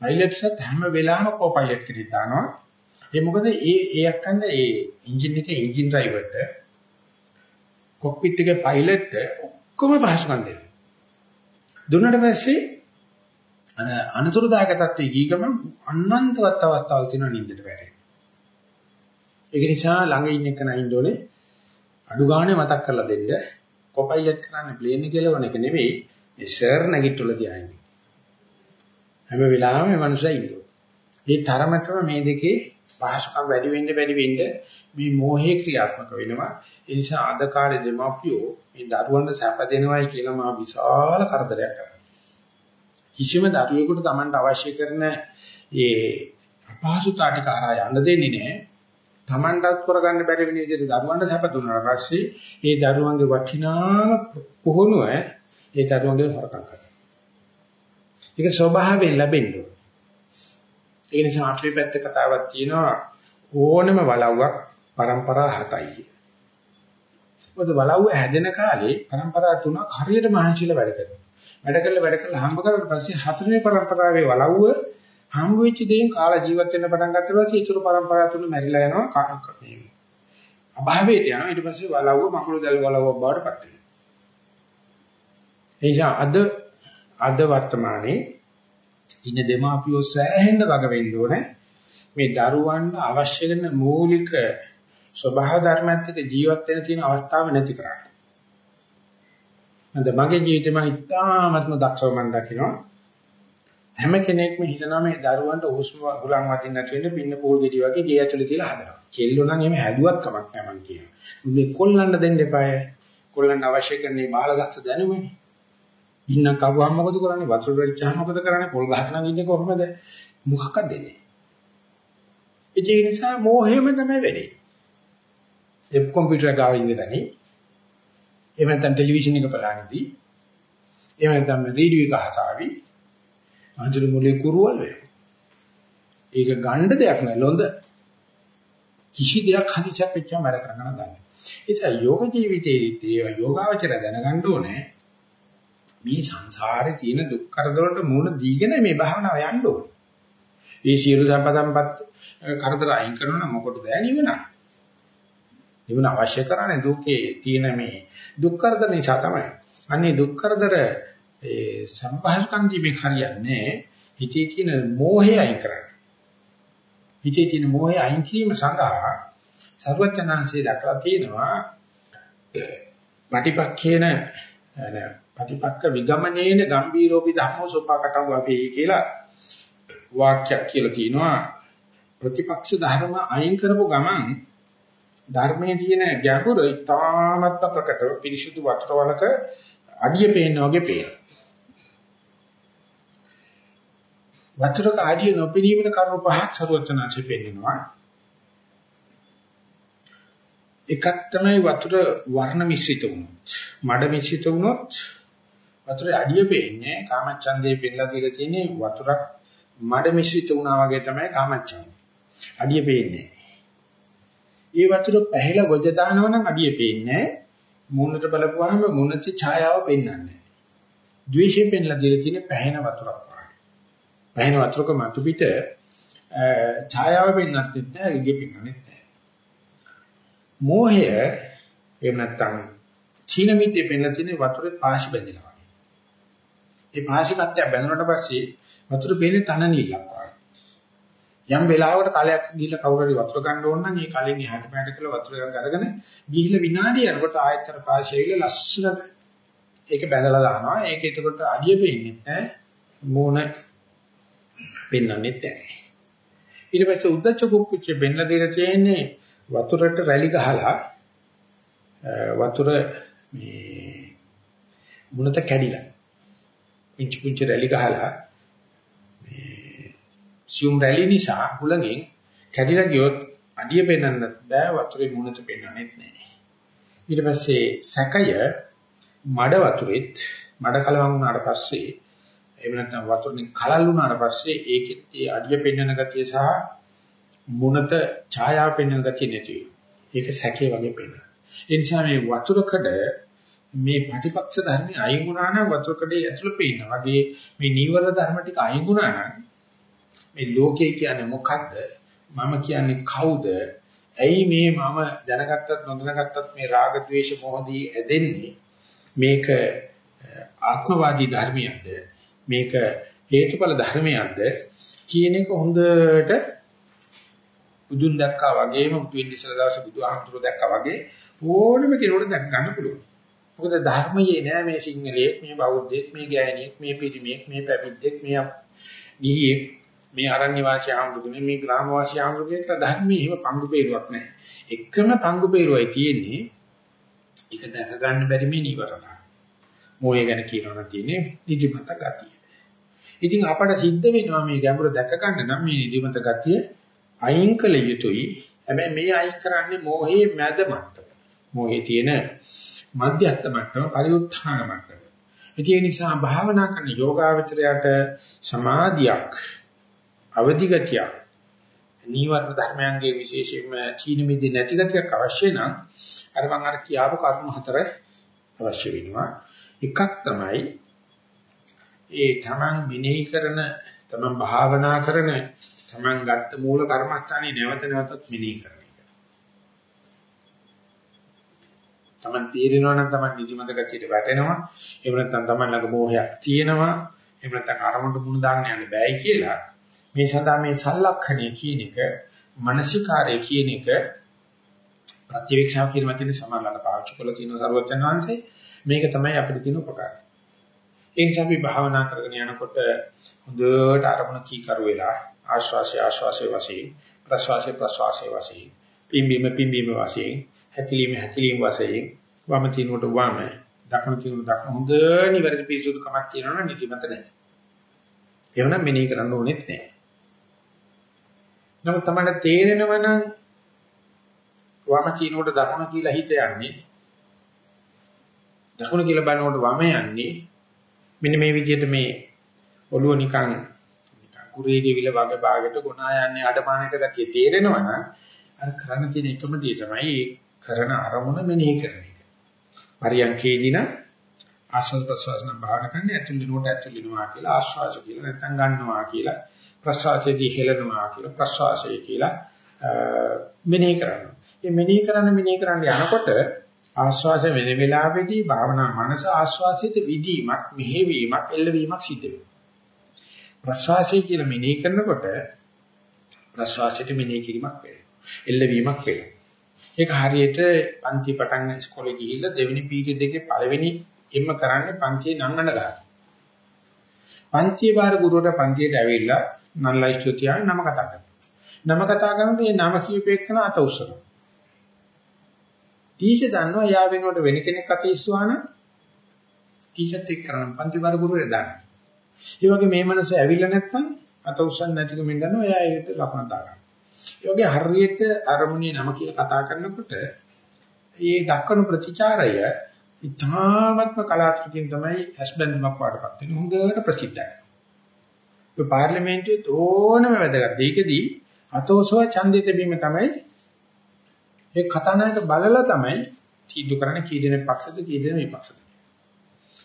Speaker 1: පයිලට්ස්ත් හැම වෙලාවෙම කෝ-පයිලට් කෙනෙක් දානවා. ඒ මොකද ඒ ඒ අක්කන්න ඒ එන්ජින් එකේ එන්ජින් ඩ්‍රයිවර්ට කොක්පිට් එකේ පයිලට්ට ඔක්කොම පහසුකම් දෙනවා. දුන්නට පස්සේ අන අනතුරුදායක තත්ත්වයේ ගිය ගමන් අනන්තවත් අවස්ථාවල් තියෙනවා නින්දට වැටෙන්න. ඒක නිසා ළඟ ඉන්න එක නයින් දෝනේ අඩු ගානේ මතක් කරලා දෙන්න. කොපයිලට් කරන්නේ ප්ලේන් එක කෙලවන එක නෙවෙයි. ඒ ෂර්් නැගිටවල තියාගෙන. හැම වෙලාවෙම මේ මනුස්සයා ඉන්නවා. මේ තරමටම මේ දෙකේ පහසුකම් වැඩි වෙන්න වැඩි වෙන්න මේ මෝහේ ක්‍රියාත්මක වෙනවා. ඒ නිසා අද කාලේ දෙමාපියෝ මේ දරුවන්ට සැප දෙනවයි කියලා මා විශාල කරදරයක් කරනවා. කිසිම දරුවෙකුට Tamanට අවශ්‍ය කරන ඒ අපහසුතාව ටික හරහා යන්න දෙන්නේ නැහැ. Tamanටත් කරගන්න බැරි වෙන විදිහට දරුවන්ට සැප දුන්නා පස්සේ ඒ දරුවන්ගේ වටිනාම පුහුණුව ඒ දරුවන්ගේ හොරකම් කරනවා. ඒක ස්වභාවයෙන් ලැබෙන්න ඕන. ඒ නිසා අපේ පැත්තේ කතාවක් තියෙනවා ඕනම වලව්වක් પરම්පරා හතයි. මොකද වලව්ව හැදෙන කාලේ પરම්පරා තුනක් හරියට මහන්සිල වැඩ කරනවා. වැඩ කරලා වැඩ කරලා හම්බ කරලා පස්සේ හතරේ પરම්පරාවේ වලව්ව හම්බ වෙච්ච දේෙන් කාලා ජීවත් වෙන්න පටන් ගත්තා පස්සේ ඊටු પરම්පරා තුන මැරිලා යනවා මේ. අභාවයට යනවා ඊට පස්සේ වලව්ව මකුළු දැල් වලව්ව බවට පත් වෙනවා. එනිසා අද අද වර්තමානයේ ඉන්න දෙමාපියෝ සෑහෙන්න වග වෙන්න ඕනේ මේ දරුවන්ට අවශ්‍ය කරන මූලික ස්වභාව ධර්මයත් එක්ක ජීවත් වෙන්න තියෙන අවස්ථාව නැති කරන්නේ. මන්ද මගේ ජීවිතේ මම ඉතාමත්ම දක්ෂව මම දකිනවා හැම කෙනෙක්ම හිතනවා මේ දරුවන්ට හුස්ම හුලං වදින්න නැති වෙන්න පින්න පෝල් ගෙඩි වගේ ගේ ඇතුලේ තියලා හදනවා. කෙල්ලෝ නම් එහෙම හැදුවත් කමක් නැහැ මං කියනවා. මේ කොල්ලන්ට දෙන්න එපාය. කොල්ලන්ට අවශ්‍ය කරන්නේ බාලදක්ෂ දැනුමනේ. ඉන්න කවුවා මොකද කරන්නේ? වතුර වෙච්චාම මොකද කරන්නේ? පොල් ගහන ඉන්නේ කොහොමද? මොකක්ද දෙන්නේ? ඒ නිසා මෝහෙම තමයි වෙන්නේ. ඒ කම්පියුටර් ගාව ඉඳලානේ. එහෙම නැත්නම් ටෙලිවිෂන් එක බලනදී එහෙම නැත්නම් රේඩියෝ එක හසාවි අඳුරු මුලේ කුරුවල් වෙනවා. ඒක ගණ්ඩ දෙයක් නෑ ලොඳ. කිසි දෙයක් හදිසියක් වෙච්චම වැඩ කරගන්න දන්නේ. ඒ නිසා යෝග ජීවිතයේදී ඒ යෝගාවචර දැනගන්න ඕනේ මේ සංසාරේ තියෙන දුක් කරදරවලට මුහුණ දීගෙන මේ භාවනාව යන්න ඕනේ. මේ සියලු සම්පතම්පත් කරදර අයින් කරනවා නම් මොකටද නිවන? නිවන අවශ්‍ය කරන්නේ දුකේ තියෙන මේ දුක් කරදර නිසා තමයි. අනේ දුක් කරදර ඒ සම්පහසුකම් දීමේ හරියන්නේ හිතේ තියෙන මෝහය අයින් කරන්න. හිතේ තියෙන මෝහය අයින් කිරීම සඳහා සර්වඥාන්සේ දක්වලා තියෙනවා පටිපක්ඛේන පටිපක්ක විගමනේන ගම්බීරෝපි ධම්මෝ සෝපාකටව අපි කියලා වාක්‍යයක් කියලා තියෙනවා ප්‍රතිපක්ෂ ධර්ම අයින් කරපු ගමන් ධර්මයේ තියෙන ගැඹුර ඉතාමත් ප්‍රකටව පිරිසුදු වතුර වලක අඩිය පේනා වගේ පේනවා. වතුරක අඩිය නොපෙනීමේ කරුණු පහක් සරුවචනාංශෙ පෙන්නනවා. එකක් තමයි වතුර වර්ණ මිශ්‍රිත වුණොත්, මඩ මිශ්‍රිත වුණොත් වතුරේ අඩිය පේන්නේ කාමච්ඡන්දේ පෙන්නලා තියලා තියෙන්නේ වතුරක් මඩ මිශ්‍රිත වුණා වගේ තමයි කාමච්ඡන්දේ. අඩිය පේන්නේ. ඒ වතුර පැහැලා ගොජ දානවා නම් අඩිය පේන්නේ මූණට බලපුවාම මූණට ඡායාව පෙන්වන්නේ නැහැ. ද්වේෂයෙන් පෙන්ලා දෙලා තියෙන පැහැෙන වතුරක් වගේ. පැහැෙන වතුරක මතු පිට ඡායාව පෙන්වන්නත් නැහැ, රිගේ පෙන්වන්නේ නැහැ. මෝහය එහෙම නැත්නම් චීන මිද්දේ පෙන්ලා තියෙන වතුරේ පාශි බැඳිලා වගේ. ඒ පාශිකත්වය බැඳුනට පස්සේ වතුර පේන්නේ තන නිලක් වගේ. යම් වෙලාවකට කාලයක් ගිහිල්ලා කවුරු හරි වතුර ගන්න ඕන නම් ඒ කලින් එහාට පැහැට කළා වතුර එකක් අරගෙන ගිහිල්ලා විනාඩිය යනකොට ආයතර පාශේවිල ලස්සනට ඒක බැඳලා දානවා. ඒක එතකොට අඩිය පෙන්නේ නැහැ. මූණ පෙන්වන්නේ නැහැ. ඊට පස්සේ උද්දච්ච කුක්කුච්ච බෙන්ලා දෙලා තියෙන්නේ වතුරට රැලි ගහලා වතුර මේ මුණත කැඩිලා. පුංචි පුංචි රැලි ගහලා මේ සියුම් රැලි නිසා හුලඟෙන් කැඩිලා ගියොත් අඩිය පෙන්වන්නත් බෑ වතුරේ මුණත පෙන්වන්නෙත් නෑ. ඊට පස්සේ සැකය මඩ වතුරෙත් මඩ කලවම් වුණාට පස්සේ එහෙම නැත්නම් වතුරෙන් කලල් වුණාට පස්සේ ඒකෙත් ඒ අඩිය පෙන්වන ගතිය සහ මුණත ඡායාව පෙන්වන ගතිය නැති වෙනවා. ඒක සැකේ වගේ පෙන්වනවා. ඒ නිසා මේ වතුරකඩ මේ ප්‍රතිපක්ෂ ධර්ම අයින් වුණා නම් වතුරකඩේ ඇතුළ පේනවා. වගේ මේ නීවරණ ධර්ම ටික අයින් වුණා නම් මේ ලෝකේ කියන්නේ මොකද්ද? මම කියන්නේ කවුද? ඇයි මේ මම දැනගත්තත් නොදැනගත්තත් මේ රාග ద్వේෂ මොහදී ඇදෙන්නේ? මේක ආත්මවාදී ධර්මයක්ද? මේක හේතුඵල ධර්මයක්ද? කියන එක හොඳට බුදුන් දැක්කා වගේම බුදු වෙන්න ඉස්සර දවසේ බුදුහාමුදුරුවෝ දැක්කා වගේ ඕනම කෙනෙකුට දැක ගන්න පුළුවන්. මොකද ධර්මයේ නෑ මේ සිංහලයේ මේ බෞද්ධයෙක් මේ ගෑණියෙක් මේ පිරිමියෙක් මේ පැවිද්දෙක් මේ ගිහියෙක් මේ අරණ්‍ය වාසී ආම්දුනේ මේ ග්‍රාම වාසී ආම්දුනේ කියලා ධර්මයේ එහෙම පංගු peerුවක් නැහැ. එකම පංගු peerුවයි තියෙන්නේ ඒක දැක ගන්න බැරි මේ නිවරණ. මොහේ ගැන කියනවා නම් තියෙන්නේ නිදිමත ගතිය. ඉතින් අපට සිද්ධ වෙනවා මේ ගැඹුර දැක ගන්න නම් මේ නිදිමත ගතිය අයින් කළ යුතුයි. හැබැයි මේ අයින් කරන්නේ මොහේ මැද මට්ටම. මොහේ තියෙන මධ්‍යස්ථ මට්ටම පරිඋත්ථාන මට්ටම. ඒ නිසා භාවනා කරන යෝගාවචරයට සමාධියක් අවදි ගතියක් නීවරණ ධර්මයන්ගේ විශේෂයෙන්ම චීන මිදි නැති ගතියක් අවශ්‍ය නම් අර මම අර කියාපු කර්ම හතර අවශ්‍ය වෙනවා. එකක් තමයි ඒ තමන් මෙනෙහි කරන තමන් භාවනා කරන තමන් ගත්ත මූල කර්මස්ථානේ නැවත නැවතත් මෙනෙහි කරන එක. තමන් තීරණව නම් තමන් නිදිමත ගතියට වැටෙනවා. එහෙම නැත්නම් තමන් ළඟ මෝහයක් තියෙනවා. එහෙම නැත්නම් අරමුණට මුණ දාගෙන යන්න බෑයි කියලා. මේ සඳහා මේ සලලක්ෂණය කියන එක, මානසිකාරය කියන එක ප්‍රතිවික්ෂාව කියන වචනේ සමානලට පාවිච්චි කරලා තියෙන සර්වඥාන් වහන්සේ මේක තමයි අපිට තියෙන උපකාරය. ඒ නිසා අපි භාවනා කරගෙන යනකොට හොඳට අරමුණ කීකරු වෙලා ආශ්වාසය ආශ්වාසය වශයෙන් ප්‍රශ්වාසය ප්‍රශ්වාසය වශයෙන් පිම්බීම පිම්බීම වශයෙන් හැකිලිම හැකිලිම වශයෙන් වම තිනුට වම දකුණු තිනුට දකුණු හොඳ නිවැරදි පිරිසුදුකමක් තියෙනවනේ නිදිමත නැහැ. එවනම් මෙනෙහි කරන්න ඕනෙත් නැහැ. නමුත් තමයි තේරෙනවා නම් වම තිනුට දකුණ කියලා හිත යන්නේ දකුණ කියලා බලනකොට වම යන්නේ මෙන්න මේ විදිහට මේ ඔළුව නිකන් කුරේ ගෙවිල වගේ භාගයට ගොනා යන්නේ අඩපාණට ගතිය තේරෙනවා නම් අර කරන්න තියෙන එකම දේ තමයි ඒ කරන අරමුණ මෙනෙහි කරන එක. පරියන්කේදී නම් ආස්වාද ප්‍රසවාසන භාවනා කරන්නේ ඇතුල් දිනුවට ඇතුල් දිනුවා කියලා ආශ්වාස කියලා නැත්නම් ගන්නවා කියලා ප්‍රශ්වාසයේදී හෙලනවා කියලා ප්‍රශ්වාසය කියලා මෙනෙහි කරනවා. මේ මෙනෙහි කරන මෙනෙහි කරන්න යනකොට ආශ්වාස වෙන වෙලාවේදී භාවනා මනස ආශ්වාසයට විදීමක් මෙහෙවීමක් එල්ලවීමක් සිද්ධ වෙනවා. ප්‍රශ්වාසය කියලා මෙනෙහි කරනකොට ප්‍රශ්වාසයට මෙනෙහි කිරීමක් වෙනවා. එල්ලවීමක් වෙනවා. ඒක හරියට පන්ති පටන් ඉස්කෝලේ ගිහිල්ලා දෙවෙනි පීරියඩ් එකේ පළවෙනි එම්ම කරන්නේ පන්තියේ නංගන ගන්න. පන්තියේ බාර ගුරුවරයා පන්තියට ඇවිල්ලා නල්ලා ස්තුතියන් නම කතා කරනවා. නම කතා කරනකොට මේ නම කියූපේකන අත උස්සනවා. ටීචර් දන්නවා යා වෙනකොට වෙන කෙනෙක් අත ඉස්සුවාන ටීචර්ත් එක්ක කරන පන්ති බාර ගුරුවරයා දන්නවා. ඒ වගේ මේ මනස ඇවිල්ලා නැත්තම් අත උස්සන්න නැතිකමින් දන්නවා එයා ඒකට ලකුණ දාගන්නවා. ඒ වගේ හරියට අරමුණේ නම කියලා කතා කරනකොට මේ දක්වන ප්‍රතිචාරය ඉතාමත්ම කලාත්මකින් තමයි ඇස්බැඳුමක් වඩපත් වෙන හොඳට ප්‍රසිද්ධයි. ඒ පාර්ලිමේන්තුවේ ඕනම වැදගත් දෙයකදී අතෝසව ඡන්දිත බීම තමයි ඒ කතානායක බලලා තමයි තීන්දුව කරන්නේ කී දෙනෙක් පක්ෂද කී දෙනෙක් විපක්ෂද.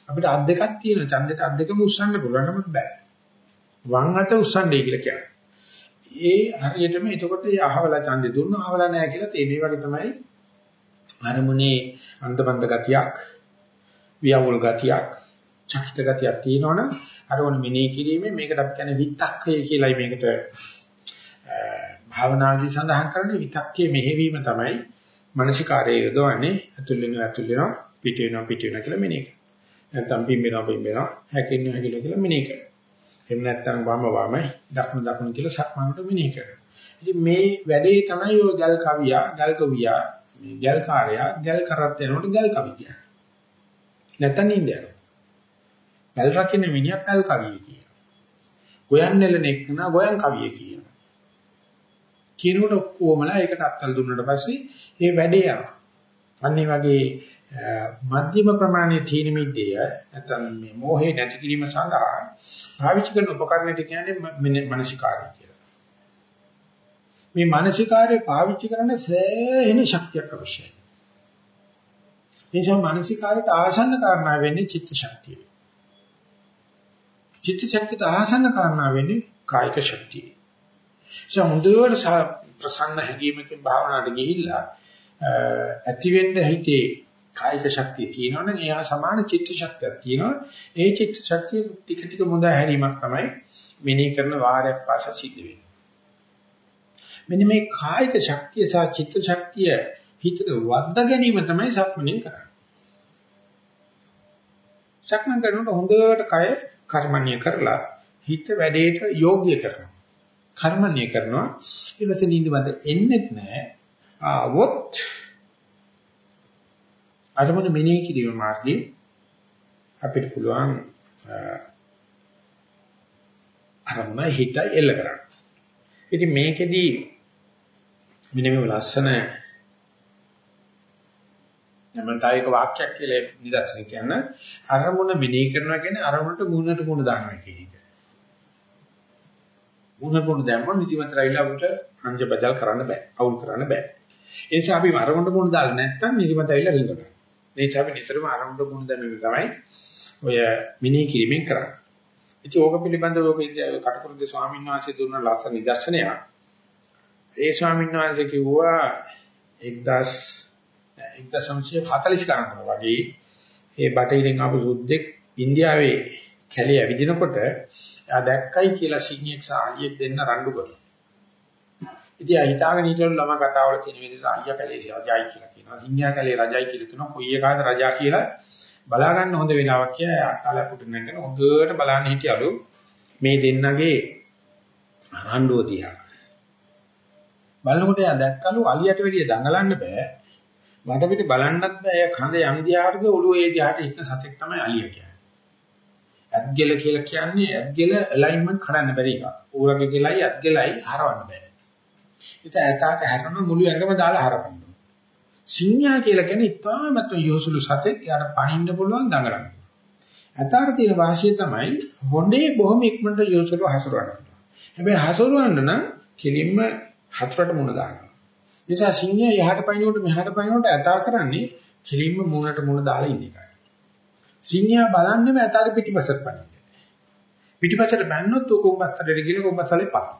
Speaker 1: අපිට අත් දෙකක් තියෙනවා ඡන්දෙට අත් දෙකම උස්සන්න පුළුවන් නමුත් බෑ. වම් අත උස්සන්නයි කියලා කියන්නේ. ඒ හරියටම එතකොට ඒ අහවලා ඡන්දෙ දුන්න අහවලා නැහැ කියලා තේ මේ වගේ තමයි අරමුණේ අන්තබන්ද ගතියක් වියවුල් ගතියක් චකිත ගතියක් තියෙනවනම් අරමුණ මෙනෙහි කිරීමේ මේකට අපි කියන්නේ විත්තක්කය කියලායි මේකට භාවනාදී සඳහන් කරන්නේ විතක්කේ මෙහෙවීම තමයි මානසිකාරයේ යොදවන්නේ අතුල් වෙනවා අතුල් වෙනවා පිට වෙනවා පිට වෙනවා කියලා මෙනෙහි කරනවා. නැත්නම් පිම්බෙනවා පිම්බෙනවා හැකින්නවා හැකිනවා කියලා මෙනෙහි කරනවා. එහෙම නැත්නම් වම වම දක්න දක්න කියලා සක්මනට මෙනෙහි කරනවා. ඉතින් මේ වැඩේ තමයි ඔය ගල් කවියා, ගල් කවියා, ගල් කාර්යයා, ගල් කරත් යනකොට ගල් කවි කියන්නේ. නැත්තම් නින්දය. ගල් රකින්න මිනිහා ගල් කවිය කියනවා. ගොයන් නෙලන එක්කන ගොයන් කවිය කියනවා. කියනකොට ඔක්කොමලා ඒකට අත්කල් දුන්නාට පස්සේ මේ වැඩේ යනවා. අනිත් වගේ මධ්‍යම ප්‍රමාණයේ තීන මිද්දය නැත්නම් මේ මෝහේ නැති කිරීම සඳහා පාවිච්චි කරන උපකරණයට කියන්නේ මානසිකාරය කියලා. මේ මානසිකාරය පාවිච්චි කරන්න සෑහෙන ශක්තියක් අවශ්‍යයි. එනිසා මානසිකාරයට ආසන්න කාරණා වෙන්නේ චිත්ත ශක්තිය. චිත්ත ශක්තියට ආසන්න කාරණා වෙන්නේ කායික ශක්තිය. ඒ හොඳට ප්‍රසන්න හැඟීමකින් භාවනාවට ගිහිල්ලා ඇති වෙන්න හිතේ කායික ශක්තිය තියෙනවනම් එයා සමාන චිත්ත ශක්තියක් තියෙනවා. ඒ චිත්ත ශක්තිය ටික ටික මුදා හැරීමක් තමයි මෙනෙහි කරන වාරයක් පාසා සිද්ධ වෙන්නේ. මෙන්න මේ කායික ශක්තිය සහ චිත්ත ශක්තිය හිතට වද්දා ගැනීම තමයි සක්මණෙන් කරන්නේ. සක්මන් කරනකොට හොඳට කය කර්මණ්‍ය කරලා හිත වැඩේට යෝග්‍ය කරනවා. කර්මණ්‍ය කරනවා. ඊට පස්සේ නිින්දවද එන්නේත් නැහැ. ආවොත් අරමුණ මෙනෙහි කිරීම මාර්ගයේ අපිට පුළුවන් අරමුණ හිත එල්ල කරන්න. ඉතින් මේකෙදි මෙන්න මේ ලස්සන නමතායක වාක්‍යයක් කියලා නිදර්ශන කියන්න අරමුණ මෙනෙහි කරනවා කියන්නේ අරමුණට මුහුණට මුහුණ දානවා කියන එක. මුහුණ මුහුණ දැම්මම නිදිමත රැවිලා අපිට අංජ බදල් කරන්න බෑ. අවුල් කරන්න බෑ. ඒ නිසා අපි අරමුණට මුහුණ දාලා නැත්තම් නිදිමත ඇවිල්ලා රිංගනවා. මේ අපි නිතරම ආරම්භ මුණ දැමීම තමයි ඔය මිනී කිරීමෙන් කරන්නේ. ඉතින් ඕක පිළිබඳව ඔක කටුකුරුන්ගේ ස්වාමීන් වහන්සේ දුන්න ලස්සන නිදර්ශනයක්. ඒ ස්වාමීන් වහන්සේ කිව්වා 1940 ගණන් වගේ ඒ බටහිරින් ආපු සුද්දෙක් ඉන්දියාවේ කැලේ ඇවිදිනකොට එයා දැක්කයි කියලා සිංහෙක් සාලියෙක් දෙන්න රණ්ඩු කරනවා. ඉතින් ආ හිතාගෙන හිටවල ළම කතාවල තියෙන විදිහට අයියා කැලේ රජයි කියලා කියනවා. සිංහයා කැලේ රජයි කියලා කියනවා. කොයි එකාද රජා කියලා බලා ගන්න හොඳ වෙලාවක් කියලා අටලපුට නැගෙන හොඳට බලන්න හිටියලු මේ දෙන්නගේ රණ්ඩුව දිහා. බලනකොට එයා දැක්කලු අලියට වෙලිය දඟලන්න බෑ. මට පිට බලන්නත් බෑ. කඳ යම් දිහාටද ඔළුව ඒ දිහාට ඉන්න සතෙක් තමයි අලිය කියන්නේ. ඇත්ගෙල කියලා කියන්නේ ඇත්ගෙල ඇලයින්මන්ට් කරන්න බැරි එක. ඌරගේ ගෙලයි ඇත්ගෙලයි හරවන්න බෑ. ඉතින් ඇතාට හැරෙන මුළු ඇඟම දාලා හරවන්න. සිංහා කියලා කියන්නේ ඉතාමත් යොසුළු සතෙක්. යාට පනින්න පුළුවන් දඟලන්න. ඇතාට තියෙන වාසිය තමයි හොඬේ බොහොම ඉක්මනට යොසුළු හසුරවන්න. හැබැයි හසුරවන්න නම් කෙලින්ම හතරට මුණ දානවා. නිසා සිංහයා යහට පනිනකොට මෙහාට පනිනකොට ඇතා කරන්නේ කෙලින්ම මුණට මුණ දාලා ඉන්න එකයි. සිංහයා බලන්නේම ඇතාගේ පිටිපසට පනින්නේ. පිටිපසට බැන්නොත් උක උඹත්තට ගිහලා උඹසලේ පනින.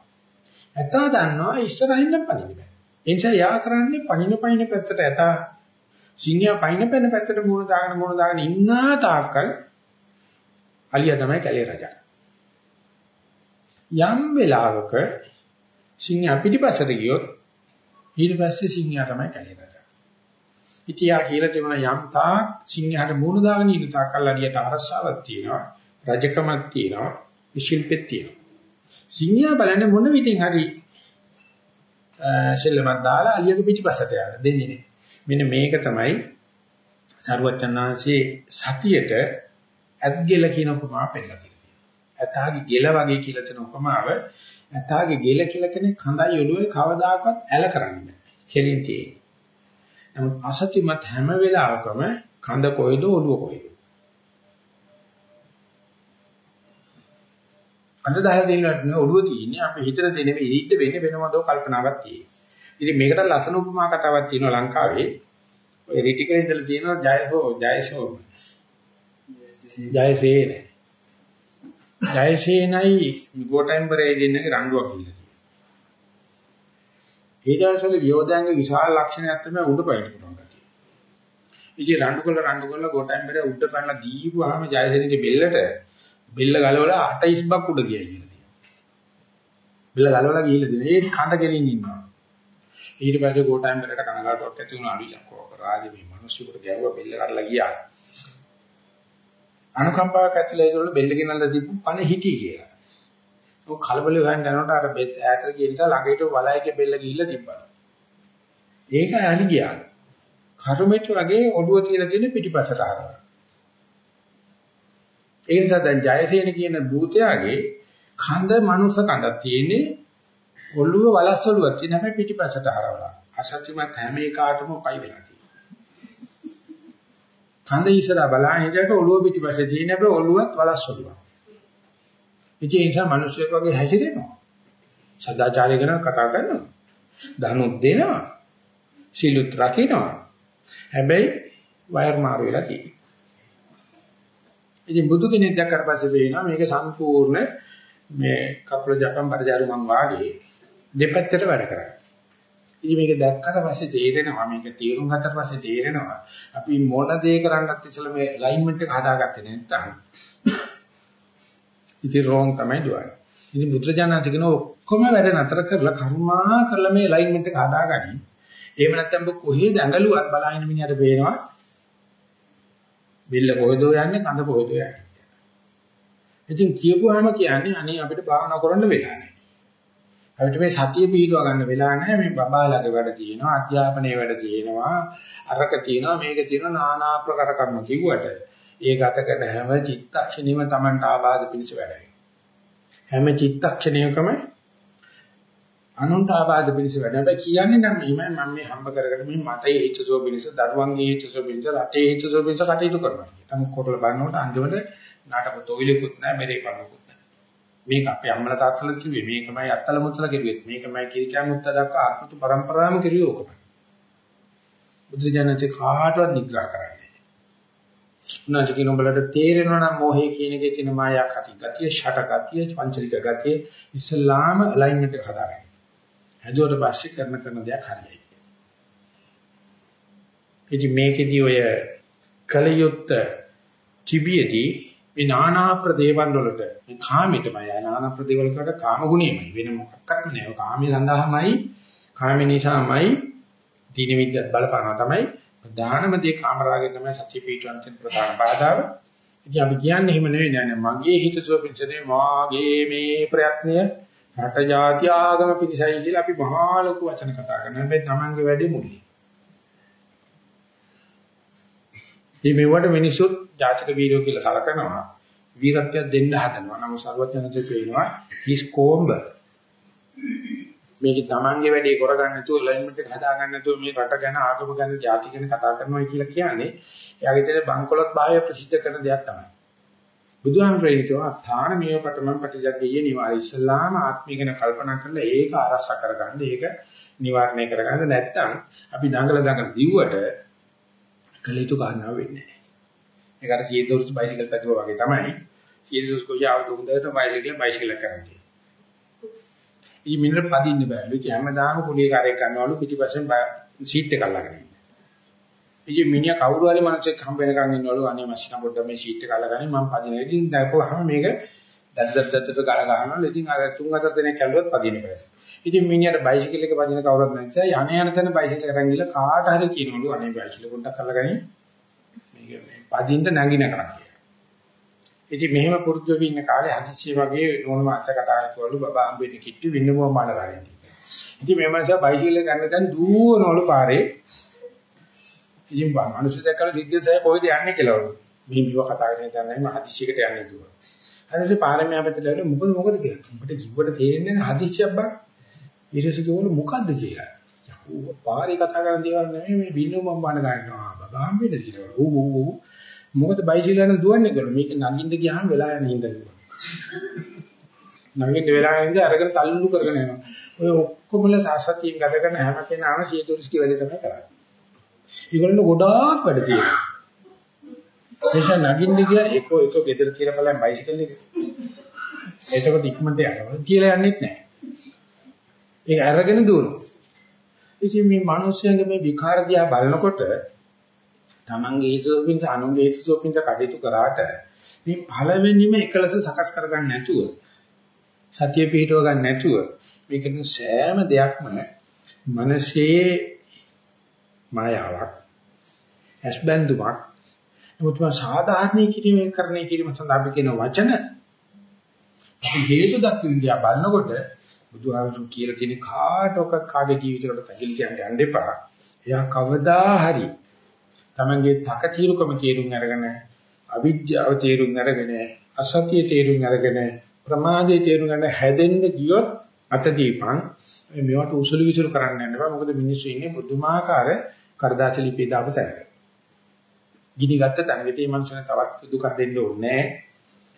Speaker 1: ඇතා දන්නවා ඉස්සරහින් නම් පණින්න බෑ. ඒ නිසා යා කරන්නේ පණින පණින පැත්තට ඇතා සිංහයා පණින පැන පැත්තට මුණ දාගෙන මුණ දාගෙන ඉන්න තාක්කල් අලියා තමයි කැලේ රජා. යම් වෙලාවක සිංහයා පිටිපස්සට ගියොත් ඊට පස්සේ සිංහයා තමයි කැලේ රජා. ඉතියා කියලා තිබුණා යම් තාක් සිංහයාට මුණ දාගෙන ඉන්න තාක්කල් අලියට අරසාවක් තියෙනවා, රජකමක් තියෙනවා, ශිල්පෙත් තියෙනවා. සිංහයා බලන්නේ මොන විදිහෙන් හරි සෙල්ලමක් දාලා අලියක පිටිපස්සට යන්න දෙන්නේ නේ. මෙන්න මේක තමයි සරුවචනාංශයේ සතියට ඇත්ගෙල කියන උපමාව පෙන්නලා තියෙනවා. ඇතාගේ ගෙල වගේ කියලා තියෙන උපමාව ඇතාගේ ගෙල කියලා කෙනෙක් කඳයි ඔළුවේ කවදාකවත් ඇල කරන්නේ නැහැ. කෙලින් තියෙන්නේ. නමුත් අසත්‍යමත් හැම වෙලාවකම කඳ කොයිද ඔළුව කොයිද අඳ දාලා දෙන්නට නෙවෙයි ඔළුව තියෙන්නේ අපි හිතට දෙ නෙවෙයි ඉරිද්ද වෙන්නේ වෙනවදෝ කල්පනාවක් තියෙන්නේ. ඉතින් මේකට ලස්සන උපමා කතාවක් තියෙනවා ලංකාවේ. ඔය රිටිකේ ඉඳලා තියෙනවා ජයසෝ ජයසෝ ජයසේන. ජයසේනයි ගෝඨෙම්බරේ දෙන්නගේ රණ්ඩුවක් කියලා. ඒ ජයසෝල වියෝධයන්ගේ විශාල ලක්ෂණයක් තමයි උඩ පයින් පුළුවන් ගැතිය. ඉතින් රණ්ඩු කළ රණ්ඩු කළ ගෝඨෙම්බරේ උඩ පැනලා දීපුවාම ජයසේනගේ බෙල්ලට බෙල්ල ගලවලා අට ඉස්බක් උඩ ගියයි කියලා තියෙනවා. බෙල්ල ගලවලා ගිහිල්ලා දෙන. ඒ කඳ ගෙලින් ඉන්නවා. ඊට පස්සේ ගෝඨායම් වලට කනගාටුවක් ඇති වුණා අලි චක්කෝ රාජේ මේ මිනිස්සුන්ට ගැවුවා බෙල්ල කඩලා ගියා. අනුකම්පාවක් ඇතිලා ඒසොල්ල බෙල්ල ගෙනල්ලා තිබ්බු පණ හිටි කියලා. ඔය කලබල හොයන් යනකොට අර ඈතට ගිය නිසා ළඟට වලයක බෙල්ල ගිහිල්ලා තිබ්බා. ඒක ඇලි ගියා. කර්මෙට වගේ ඔළුව තියලා තියෙන පිටිපස්සට ආවා. ඒ නිසා දැන් ජයසේන කියන භූතයාගේ කඳ මනුස්ස කඳක් තියෙන්නේ ඔළුව වලස් ඔළුවක් තියෙන හැබැයි පිටිපස්සට හරවලා. අසත්‍යමත් හැම එකකටම පයි වෙලා තියෙනවා. කඳ ඉස්සරහා බලන හිටියට ඔළුව පිටිපස්සේ තියෙන හැබැයි ඔළුවත් වලස් ඔළුවක්. ඉතින් ඒ නිසා මිනිස්සුෙක් වගේ හැසිරෙනවා. සදාචාරය ගැන කතා කරනවා. දනුත් දෙනවා. සීලුත් රකින්නවා. හැබැයි වයර් මාරු වෙලා තියෙනවා. ඉතින් බුදු කෙනෙක් දැක්කට පස්සේ වෙනවා මේක සම්පූර්ණ මේ කකුල ජපන් පරිජාරු මං වාගේ දෙපැත්තට වැඩ කරන්නේ. ඉතින් මේක දැක්කට පස්සේ තේරෙනවා මේක තීරුම් ගත්තට පස්සේ තේරෙනවා අපි මොන දේ කරන්නත් ඉස්සෙල්ලා මේ ඇලයින්මන්ට් එක හදාගත්තේ නැත්නම් ඉතින් රෝන් තමයි දුවන්නේ. ඉතින් බුද්ධජනනාති කියන ඔක්කොම වැඩ නතර කරලා කර්මා කරලා මේ ඇලයින්මන්ට් එක හදාගනි. එහෙම නැත්නම් ඔබ කොහෙද ඇඟලුවත් බලහින මිනිහට පේනවා. බිල්ල කොහෙදෝ යන්නේ කඳ කොහෙදෝ යන්නේ. ඉතින් කියපුවාම කියන්නේ අනේ අපිට භාවනා කරන්න වෙලා නැහැ. අපිට මේ සතිය පිළිව ගන්න වෙලා නැහැ. මේ බබාලගේ වැඩ තියෙනවා, අධ්‍යාපනයේ වැඩ තියෙනවා, අරක තියෙනවා, මේක තියෙනවා নানা ආකාර කර්ම කිව්වට ඒ ගත කරන හැම චිත්තක්ෂණෙම Tamanට ආබාධ පිණිස වැඩයි. හැම චිත්තක්ෂණයකම අනුන්ට ආබාධ පිණිස වැඩ. හැබැයි කියන්නේ නම් මෙහෙමයි මම මේ හම්බ කරගෙන මේ මට හේතුසෝ පිණිස, දරුවන්ගේ හේතුසෝ පිණිස, රටේ හේතුසෝ පිණිස කටයුතු කරනවා. නමුත් කොටල බලනකොට අන්තිමට නාටක තොවිලකුත් නැහැ, මෙරේ කන්නකුත් නැහැ. මේක අපේ අම්මලා තාත්තලා කිව්වේ මේකමයි අත්තල මුත්තලා කිව්වෙත් මේකමයි කිරිකෑ මුත්ත දක්වා ආත්මතු පරම්පරාවම කිව්වේ ඕකමයි. බුදු දනචේ කාටවත් නිග්‍රහ කරන්නේ උනාච කියන උඹලට තේරෙනවා නම් මොහේ කියන එකේ තියෙන මායා කටි ගතිය, ෂට ගතිය, පංචලික ගතිය ඉස්ලාම අලයින්මන්ට් එක හදාගන්න. හැදුවට පස්සේ කරන කරන දෙයක් හරියයි. ඉතින් මේකෙදි ඔය කලියුත් තිබියදී මේ නානා ප්‍රදේවල් වලට මේ කාමෙටමයි නානා ප්‍රදේවල් වලට කාම ගුණෙමයි වෙන මොකක්වත් නෑ. කාමයේ සඳහාමයි කාම නිසාමයි දීන විද්‍යාවත් බලපානවා තමයි ප්‍රධානම දේ කාමරාගය තමයි සත්‍ය පිටුවන් තියෙන ප්‍රධාන බාධාව. ඉතින් අපි කියන්නේ එහෙම නෙවෙයි නෑ මගේ හිත සුවපින්සනේ මාගේ මේ ප්‍රයත්නය රට ජාති ආගම පිණිසයි කියලා අපි මහා ලොකු වචන කතා කරනවා. හැබැයි Tamange වැඩේ මුලින්. මේ මෙවට මිනිසුත් ජාතික වීරයෝ කියලා සලකනවා. වීරත්වයක් දෙන්න හදනවා. නමුත් සර්වඥාන්සේ කියනවා හිස් කොම්බ මේක තමන්ගේ වැඩේ කරගන්න නැතුව ඇලයින්මන්ට් එක හදාගන්න නැතුව මේ රට ගැන ආගම ගැන ජාති ගැන කතා කරනවා කියලා කියන්නේ එයාගේ තියෙන බංකොලොත් භාවය ප්‍රසිද්ධ කරන දෙයක් තමයි. බුදුහාමුදුරේ කියනවා ථාන මේව පටමන් පටිජග්ගයේ නිවාරි ඉස්ලාම ආත්මය ගැන කල්පනා කරලා ඒක ආරක්ෂා කරගන්න ඒක නිවාරණය කරගන්න නැත්නම් අපි දඟල දඟල දිව්වට කලිතු ගන්නවා වෙන්නේ නැහැ. ඒකට සීදොරුස් බයිසිකල් පැදුවා වගේ තමයි. සීදොරුස් කොයියාවට හොඳට බයිසිකල් බයිසිකල් කරන්නේ. ඊ මිනිර පදින්න බෑලු. ඉතින් හැමදාම කුලිය කාර්යයක් කරනවලු පිටිපස්සෙන් සීට් එක අල්ලගෙන ඉන්න. ඉතින් මිනිහා කවුරු හරි මිනිහෙක් හම්බ වෙනකන් ඉන්නවලු අනේ මස්සිනා පොඩ්ඩක් මේ සීට් එක අල්ලගන්නේ මම පදිනවා. ඉතින් දැක්කම මේක දද්දත් දද්දට ගල ගහනවලු. ඉතින් අර තුන් හතර දෙනෙක් ඇල්ලුවත් පදින්න බෑ. ඉතින් මිනිහට බයිසිකල් එක පදින කවුරුත් නැච්චා යන යන තැන බයිසිකල් එකෙන් ගිහලා කාට හරි කියනවලු අනේ බයිසිකල් පොඩ්ඩක් අල්ලගනි. මේක මේ පදින්න නැගින කරා. ඉතින් මෙහෙම පුරුදු වෙවි ඉන්න කාලේ හදිස්සිය වගේ ඕනම අත කතා කරවලු බබා හම්බෙන්න කිට්ටු වින්නමෝ මාළගාරින්. ඉතින් මේ මනුස්සයා බයිසිකල් ගන්න දැන් දුවනවලු පාරේ. ඉතින් බා මනුස්සය දැක්කම සිද්ධාසය කොහෙද යන්නේ කියලා වළු. මේ විව කතා කරගෙන දැන් මම හදිස්සියකට යන්නේ දුවා. හදිස්සිය පාරේ මෙහා පැත්තට ඇවිල්ලා මොකද මොකද කියලා. අපිට කිව්වට තේරෙන්නේ නැහැ හදිස්සියක් බං. ඊට පස්සේ කිව්වලු මොකද්ද කියලා. පාරේ කතා කරන දේවල් නෙමෙයි මේ වින්නමෝ මාළගාරින් ගන්නවා. බබා හම්බෙන්න කියලා. ඌ ඌ ඌ මොකද බයිසිකල් යන දුවන්නේ කියලා. මේක නගින්න ගියාම වෙලා යන හින්දා. නගින්න වෙලා යන ඉඳ අරගෙන තල්ලු කරගෙන යනවා. ඔය ඔක්කොමල සාසතියෙන් ගත කරන හැම කෙනාම සීතුරිස්කි වැඩේ තමයි කරන්නේ. ඒගොල්ලෝ ගොඩාක් වැඩ තියෙනවා. එيشා නගින්න ගියා එක එක ගෙදර තියලා බලන් බයිසිකල් එක. එතකොට ඉක්මනට යනවා. කියලා යන්නෙත් නැහැ. ඒක අරගෙන දුවනවා. ඉතින් මේ මිනිස්යාගේ මේ විකාර දිහා බලනකොට තමන්ගේ හේතුසෝපින්ස අනුන්ගේ හේතුසෝපින්ස කටයුතු කරාට මේ පළවෙනිම එකලස සකස් කරගන්න නැතුව සතිය පිහිටව ගන්න නැතුව මේක සෑම දෙයක්ම මනසේ මායාවක් ඇස්බන්දුවක් නමුත් මා සාධාරණී කිරීම කරන්නේ කිරීම සඳහා අපි කියන වචන. අපි හේතු දක්වන දිහා බලනකොට බුදුහාමුදුරු කියලා තියෙන කාටවත් කාගේ ජීවිතයකට පැකිලි කියන්න යන්න එපා. එයා කවදා හරි තමන්ගේ තකතිරුකම තේරුම් අරගෙන අවිද්‍යාව තේරුම් අරගෙන අසත්‍ය තේරුම් අරගෙන ප්‍රමාදයේ තේරුම් ගන්න හැදෙන්න ගියොත් අතදීපන් මේවට උසුළු විසුළු කරන්න යන්න බෑ මොකද මිනිස්සු ඉන්නේ බුදුමාකාර කරදාසි ලිපිය දාපු තැනක. ගිනි ගත්ත තැනකදී මනුස්සයන තවත් දුක දෙන්න ඕනේ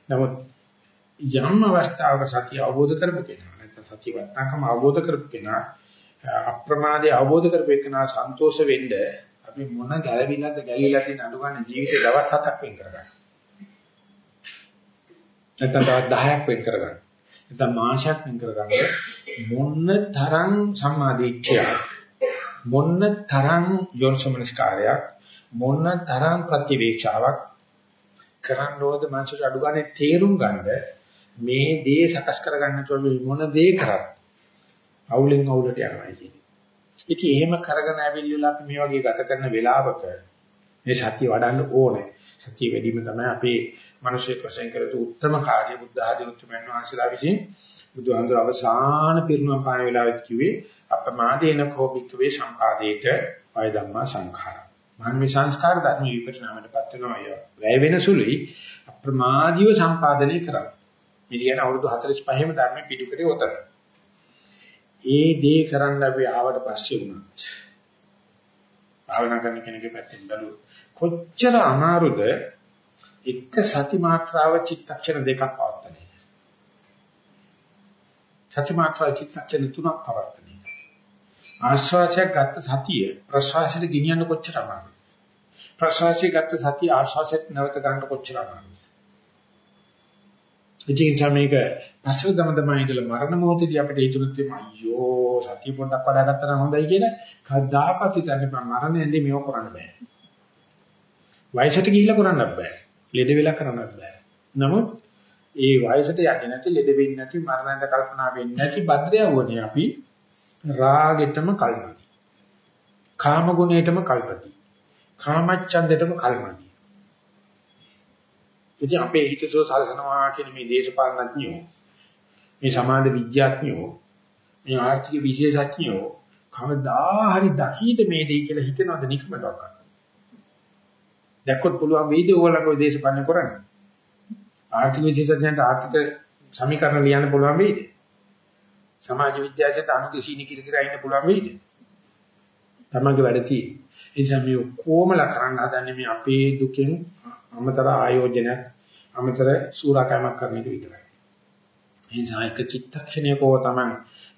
Speaker 1: නමුත් යම් අවස්ථාවක සතිය අවබෝධ කරපු කෙනා නැත්නම් සතිය වටනකම අවබෝධ කරපු කෙනා අප්‍රමාදයේ අවබෝධ කරපු කෙනා සන්තෝෂ වෙන්න අපි මොන ගැළවිලාද ගැලිලා තියෙන අඩු ගන්න ජීවිතේ දවස් හතක් වෙන් කරගන්න. නැත්නම් තවත් 10ක් වෙන් කරගන්න. නැත්නම් මාසයක් වෙන් කරගන්න. මොන්න තරම් සම්මාදිට්ඨියක් මොන්න තරම් යොන්සමනස්කාරයක් මොන්න තරම් ප්‍රතිවේක්ෂාවක් කරන්න ඕනද මනසට අඩු ගන්න තේරුම් ගන්න මේ දේ සකස් කරගන්න තුොර මොන දේ කරත් අවුලෙන් අවුලට යනවා කියන්නේ. ඉතින් එහෙම කරගෙන ඇවිල්ලා අපි මේ වගේ ගත කරන වෙලාවක මේ සත්‍ය වඩන්න ඕනේ. සත්‍ය වැඩිම තමයි අපේ මිනිසෙක් වශයෙන් කරතු උත්තරම කාර්ය බුද්ධ ආදී උත්තරමයන් වහන්සේලා විසින් බුදුහාමුදුර අවසාන පිරිනුවම් පාන වෙලාවෙත් කිව්වේ අපමාදේන කෝපික වේ සම්පාදේත වය ධම්මා සංඛාර. මම මේ සංස්කාර ධර්ම විපරිණාමයටපත් වෙනවා අය. වැය වෙන සුළුයි අප්‍රමාදීව සම්පාදනය කරා. මේ කියන අවුරුදු 45ෙම ධර්ම පිටු කරේ උතන. ඒ දේ කරන්න අපි ආවට පස්සේ වුණා. භාවනා කරන කෙනෙක්ගේ පැත්තෙන් බැලුවොත් කොච්චර අමාරුද එක සති මාත්‍රාව චිත්තක්ෂණ දෙකක් පවත්තන එක. සති මාත්‍රාව චිත්තක්ෂණ තුනක් පවත්තන එක. ආශ්වාසයක් ගත්ත සතිය ප්‍රශ්වාසයට ගෙනියන්න කොච්චර අමාරුද? ප්‍රශ්වාසය ගත්ත සතිය ආශ්වාසයට නැවත ගන්න කොච්චර අමාරුද? ඉතින් සමේක පස්ව දම දම ඉඳලා මරණ මොහොතදී අපිට හිතුනොත් එම අයියෝ සතිය පොඩ්ඩක් වඩා ගත්තා නම් හොඳයි කියලා කවදාකවත් හිතන්නේ බෑ මරණයෙන්දී මේව කරන්න බෑ. වයසට ගිහිල්ලා කරන්නත් බෑ. ලෙඩ වෙලා කරන්නත් බෑ. නමුත් ඒ වයසට යන්නේ නැති ලෙඩ වෙන්නේ නැති මරණයට කල්පනා වෙන්නේ නැති භද්‍රයවුනේ අපි රාගෙටම කල්පති. කාම ගුණයටම කල්පති. කාමච්ඡන්දෙටම කල්පති. ඉතින් අපේ හිතසෝ සලසනවා කියන මේ දේශපාලනඥයෝ මේ සමාජ විද්‍යාඥයෝ මේ ආර්ථික විශේෂඥයෝ කවදා හරි දකීද මේ දෙය කියලා හිතනවද නිකමඩක් දැක්කොත් පුළුවන් වේද ඕගොල්ලෝ ඔය දේශපාලන කරන්නේ ආර්ථික විශේෂඥයන්ට ආර්ථික සමීකරණ ලියන්න පුළුවන් වේද සමාජ විද්‍යාවට අනුගේ සීනි කිරි කිරා ඉන්න පුළුවන් වේද තමන්ගේ වැඩ තියෙන්නේ. ඒ නිසා මේ කොමල කරන්න හදන්නේ මේ අපේ දුකෙන් අමතර ආයෝජනයක් අමතර සූරාකමක් කරන එක විතරයි. ඒ නිසා එක චිත්තක්ෂණයකව තමයි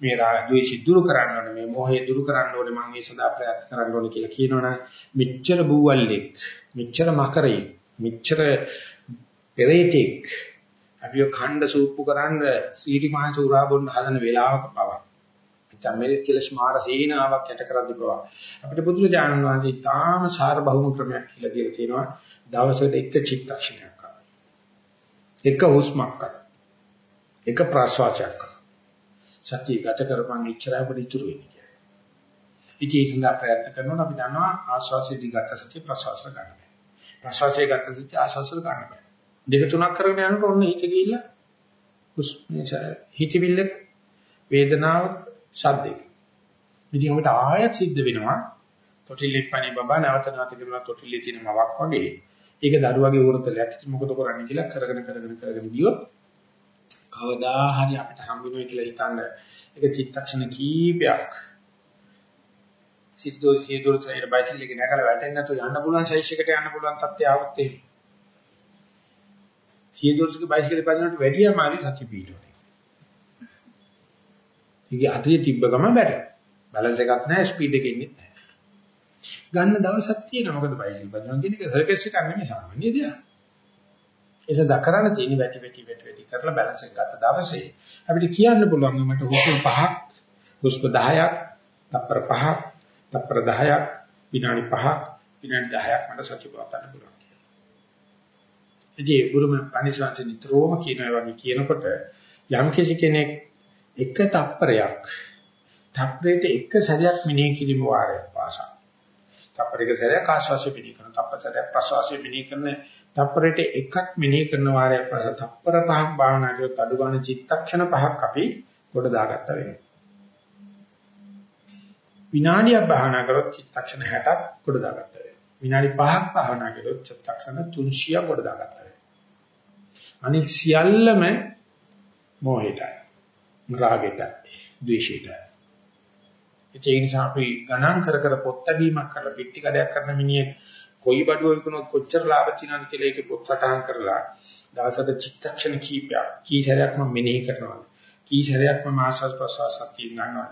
Speaker 1: මේ ද්වේෂය දුරු කරන්න ඕනේ මේ මොහය දුරු කරන්න ඕනේ මම මේ සදා ප්‍රයත්න කරන්න ඕනේ කියලා කියනවනම් මෙච්චර බූවල්ලෙක් මෙච්චර මකරේ මෙච්චර පෙරේතෙක් අපිව ඛණ්ඩ සූප්පු කරන්න සීටි මාංශ උරා බොන්න හදන වෙලාවක පවා තමයි කෙලස් මාර සීනාවක් යට කරද්දී පවා අපිට බුදුරජාණන් වහන්සේ තාම සාර බහුම ක්‍රමයක් කියලා දීලා තියෙනවා දවසකට එක චිත්තක්ෂණයක් කරා. එක හුස්මක් කරා. එක ප්‍රාශ්වාසයක් කරා. සතිය ගත කරපන් ඉච්චරයි අපිට ඉතුරු වෙන්නේ කියලා. ඉතින් ඒ සඳහා ප්‍රයත්න කරනවා අපි දන්නවා ආශ්වාසයේදී ගත සතිය ප්‍රශ්වාස ගන්න බෑ. ප්‍රශ්වාසයේ ගත සතිය ආශ්වාස ගන්න බෑ. දෙක තුනක් කරගෙන යනකොට ඔන්න හිත ගිහිල්ලා හුස්මේ හිතවිල්ල වේදනාව ශබ්දේ. ඉතින් ඔබට ආයත් සිද්ධ වෙනවා තොටිල්ලේ පණි බබා නැවත නැවත කරනවා තොටිල්ලේ තියෙන මවක් වගේ ඒක දරුවගේ උරතලයක්. ඉතින් මොකද කරන්නේ කියලා කරගෙන කරගෙන කරගෙන ගියොත් කවදා හරි අපිට හම්බුනේ කියලා හිතන්න ඒක චිත්තක්ෂණ කීපයක් සිද්දෝ සියදුර සයිර බයිසිකල් එකේ නැගලා වැටෙන්නේ නැතුව යන්න පුළුවන් සයිස් එකට යන්න පුළුවන් තත්ත්වය ආවොත් එහෙම. සියදුරසක බයිසිකල් පදිනවට වැඩිය අමාරු සත්‍ය පිටුනේ. ඉතින් අතේ තිබ්බ ගම බැට. බැලන්ස් එකක් නැහැ ස්පීඩ් එකේ ඉන්නේ නැහැ. ගන්න දවසක් තියෙනවා. මොකද බයිසිකල් බදනවා කියන එක සර්කස් එකක් නෙමෙයි සාමාන්‍ය දෙයක්. ඒස දකරන තියෙන වැටි වැටි වැටි වැටි කරලා බැලන්ස් එක ගත්ත දවසේ අපිට කියන්න පුළුවන් මට හුස්ම පහක් හුස්ම 10ක් තප්පර පහක් තප්පර 10ක් විනාඩි 5ක් විනාඩි 10ක් මට සත්‍ය පවත්වන්න පුළුවන් කියලා. ඉතින් ගුරුම පණිසංශ නිතරම කියන වගේ කියනකොට යම් කිසි කෙනෙක් එක තප්පරයක් තප්පරයට එක සැරයක් මෙනෙහි කිරීම වාරයක් පාසා තප්පරයක සැරයක් ආශ්වාසය පිළිකරන තප්පරයක් ප්‍රශ්වාසය පිළිකරන තප්පරයට එකක් මෙනෙහි කරන වාරයක් පස්සේ තප්පර පහක් භාවනා කරලා අඩු ගන්න චිත්තක්ෂණ පහක් අපි කොට දාගත්ත වෙනවා. විනාඩියක් භාවනා කරොත් චිත්තක්ෂණ 60ක් කොට දාගත්ත වෙනවා. විනාඩි 5ක් භාවනා කරොත් චිත්තක්ෂණ 300ක් කොට දාගත්ත වෙනවා. අනික සියල්ලම මොහේටයි. රාගෙටයි, ද්වේෂෙටයි. ඒ නිසා අපි ගණන් කර කර පොත් ලැබීමක් කරලා පිටි කඩයක් කරන මිනිහෙක් කොයි බඩුව විකුණොත් කොච්චර ලාභ තියනවද කියලා ඒකේ පොත් සටහන් කරලා දවසක චිත්තක්ෂණ කීපයක් කී සැරයක් මම මෙනෙහි කරනවා කී සැරයක් මම ආශස් ප්‍රසවාසත් ගන්නවා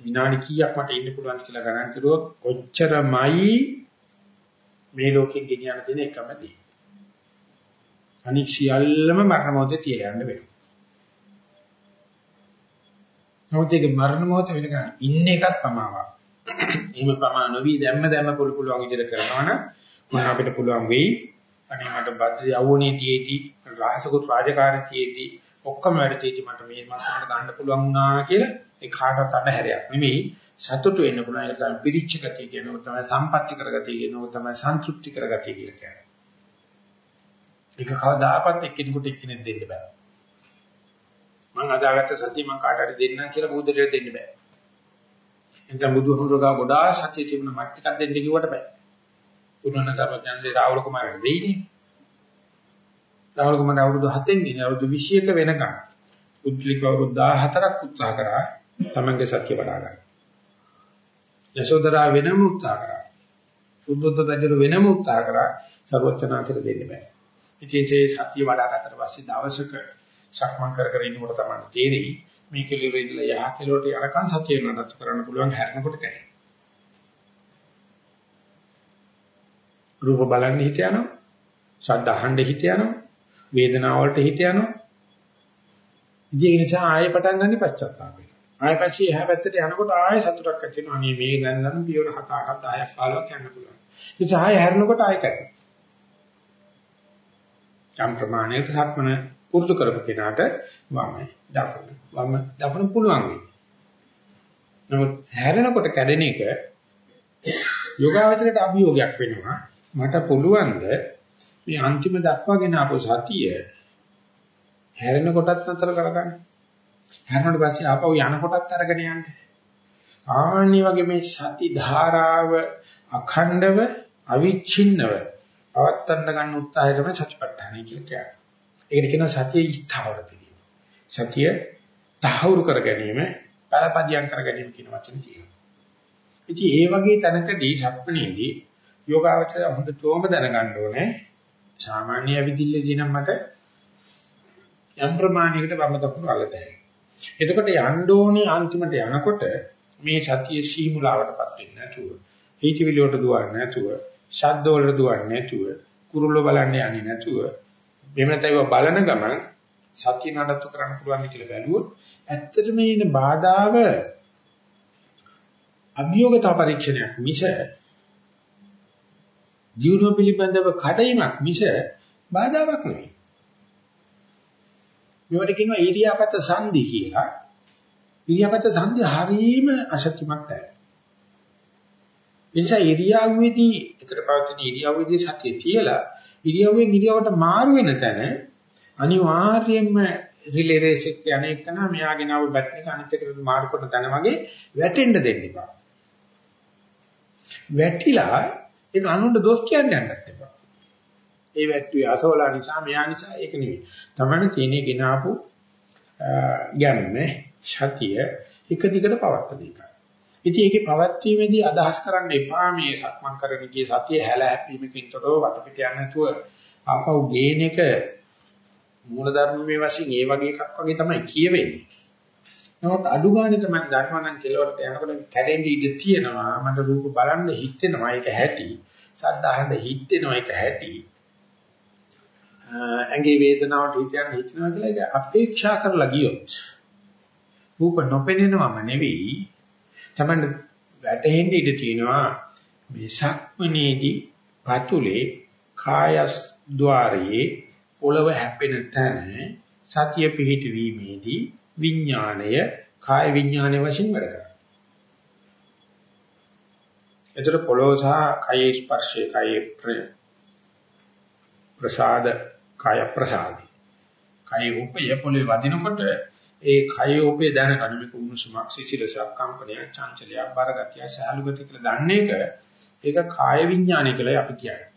Speaker 1: විනාඩි කීයක් මට ඉන්න පුළුවන් කියලා ගණන් කරුවොත් කොච්චරමයි මේ ලෝකෙ ගෙනියන්න තියෙන එකම දේ අනික් සියල්ලම මරණ මොහොතේ තියලා යන්න වෙනවා නමුත් ඒක මරණ මොහොත වෙනකන් ඉන්න එකත් පමාවක්. එහෙම පමා නොවි දැම්ම දැම්ම පුළු පුළුවන් විදිහට කරනවනම් මම අපිට පුළුවන් වෙයි. අනේ මට බද්ද යවුණේදීදී රහසකුත් රාජකාරීතියේදී ඔක්කොම වැඩ තීටි මට මේ මාසෙකට ගන්න පුළුවන් වුණා කියලා ඒ කාටවත් අඳහැරයක් නෙමෙයි සතුටු වෙන්න පුළුවන් ඒක තමයි පිරිච්ච ගතිය කියනවා තමයි සම්පත්‍ති කරගතිය කියනවා තමයි සන්තුෂ්ටි කරගතිය කියලා කියන්නේ. ඒක කවදාකවත් එක්කෙනෙකුට එක්කෙනෙක් දෙන්න බෑ. මම අදාගත්ත සතිය මම කාට හරි දෙන්නම් කියලා බුදුදෙට දෙන්න බෑ. එතන බුදුහමරගා ගොඩාක් සතිය තිබුණ මට ටිකක් දෙන්න කිව්වට බෑ. පුරුණ සර්වඥාන්සේ රාහුල කුමාරට දෙයිනේ. රාහුල කුමාර අවුරුදු 7න් ඉන්නේ අවුරුදු 21 වෙනකන්. පුත්ලික අවුරුදු 14ක් උත්සාහ කරා තමන්ගේ සත්‍ය වඩා ගන්න. යශෝදරා වෙනම උත්සාහ කරා. සුද්ධෝදත රජු වෙනම උත්සාහ කරා සර්වඥාන්සේට දෙන්න බෑ. ඉතින් ඒ සත්‍ය වඩා ගන්නට පස්සේ දවසක සක්මන් කර කර ඉන්නකොට තමයි තේරෙයි මේ කෙලිවර ඉඳලා යහ කෙලවට යනකන් සතිය නඩත්තු කරන්න පුළුවන් හැරෙනකොට කැරේ. රූප බලන්න හිත යනවා. ශබ්ද අහන්න හිත යනවා. වේදනාව වලට හිත යනවා. ඉතින් ඒ නිසා ආයෙ පටන් ගන්න පශ්චාත්තාපය. ආයෙ පස්සේ එහා පැත්තට යනකොට ආයෙ සතුටක් ඇති වෙනවා. අනේ මේ දැන් නම් පියවර 7 8ක් 10ක් 15ක් යන්න පුළුවන්. ඒ නිසා ආයෙ හැරෙනකොට ආයෙ කරනවා. යම් ප්‍රමාණයක සක්මන පුරුදු කරපු කෙනාට වම දකුණ වම දකුණ පුළුවන් වෙයි. නමුත් හැරෙනකොට කැඩෙන එක යෝගාවචරයට අභියෝගයක් වෙනවා. මට පුළුවන්ද මේ අන්තිම දක්වාගෙන ආපු සතිය හැරෙන කොටත් නතර කරගන්න. හැරෙනකොට පස්සේ ආපහු යන කොටත් අරගෙන යන්න. ආනි වගේ මේ සති ධාරාව අඛණ්ඩව අවිච්ඡින්නව පවත්තන්න ගන්න උත්සාහය තමයි සතිපට්ඨානයි කියලා කියන්නේ. ඒකට කියනවා සතිය ස්ථාවර කිරීම. සතිය තහවුරු කර ගැනීම, පළපදියම් කර ගැනීම කියන වචනේ තියෙනවා. ඉතින් ඒ වගේ තැනකදී සම්පණේදී යෝගාවචරය හොඳටම දැනගන්න ඕනේ. සාමාන්‍ය අවිදිල්ලේදී නම් මට යම් ප්‍රමාණයකට වම දකුණු අගතයි. එතකොට යන්න ඕනේ අන්තිමට යනකොට මේ සතිය සීමුලාවටපත් වෙන්නේ නැතුව, හීචිවිලි වලට දුවන්නේ නැතුව, ශබ්ද වලට දුවන්නේ නැතුව, කුරුල්ල බලන්නේ යන්නේ නැතුව එහෙම නැත්නම් බලන ගමන් සතිය නඩත්තු කරන්න පුළුවන් කියලා බැලුවොත් ඇත්තටම මේ බාධාව අභියෝගතා පරීක්ෂණයක් මිස ජීවන පිළිබඳව කඩයිමක් මිස බාධාවක් නෙවෙයි. මේවට කියනවා ඊරියාපත සංදි කියලා. ඊරියාපත සංදි හරීම අසත්‍යමත් නැහැ. එනිසා ඊරියාවෙදී එකට පවතින ඊරියාවෙදී සතිය තියලා ඉරියව්වෙන් ඉරියව්වට මාරු වෙන තැන අනිවාර්යයෙන්ම රිලේ රේස් එක යන එක නා මෙයාගේ නව බැටරි එක අනිත් එකට මාරු කරන තැන වගේ වැටෙන්න දෙන්න එපා. වැටිලා ඒක අනුන්ට දොස් කියන්න යන්නත් එපා. ඒ වැට්ටුවේ අසවලා නිසා මෙයා නිසා ඒක නෙවෙයි. තමන්න තියෙන්නේ ගෙනාපු ගැම්ම ශතිය එක දිගට පවත්තන එකයි. ඉතින් ඒකේ පවත්වීමේදී අදහස් කරන්න එපා මේ සක්මන් කරන ගිය සතිය හැල හැප්පීමකින් තොරව වටපිට යන්නේ නැතුව ආපහු ගේන එක මූලධර්මයේ වශයෙන් ඒ වගේ එකක් වගේ තමයි කියවෙන්නේ. නමුත් අඩු ගානේ තමයි ධර්මයන් කෙලවරට යනකොට කැඩෙන්න ඉඩ තියෙනවා. මට රූප බලන්න හිතෙනවා ඒක හැටි. සද්ද අහන්න හිතෙනවා ඒක හැටි. ඇඟේ වේදනාවට හිතයන් හිතනවා කියලා ඒක අපේක්ෂා කරලා ගියොත් රූප නොපෙනෙනවම නෙවෙයි තමයි වැටෙන්න ඉඩ තියෙනවා මේ සක්මනේදී පතුලේ කායස් ద్వාරයේ පොළව හැපෙන තැන සතිය පිහිට වීමේදී විඥාණය කාය විඥානයේ වශයෙන් වැඩ කරනවා. එතකොට පොළොව සහ කයේ ස්පර්ශයේ කයේ ප්‍රසාද කාය ප්‍රසාදි. කාය රූපය පොළේ වදිනකොට ඒ කාය රූපේ දැනගන්න මේක උණුසුමක් සිසිලසක් කම්පනයක් චංචලයක් බරගතිය සහලු ගතිය කියලා දන්නේ එක ඒක කාය විඥානය කියලා අපි කියන්නේ.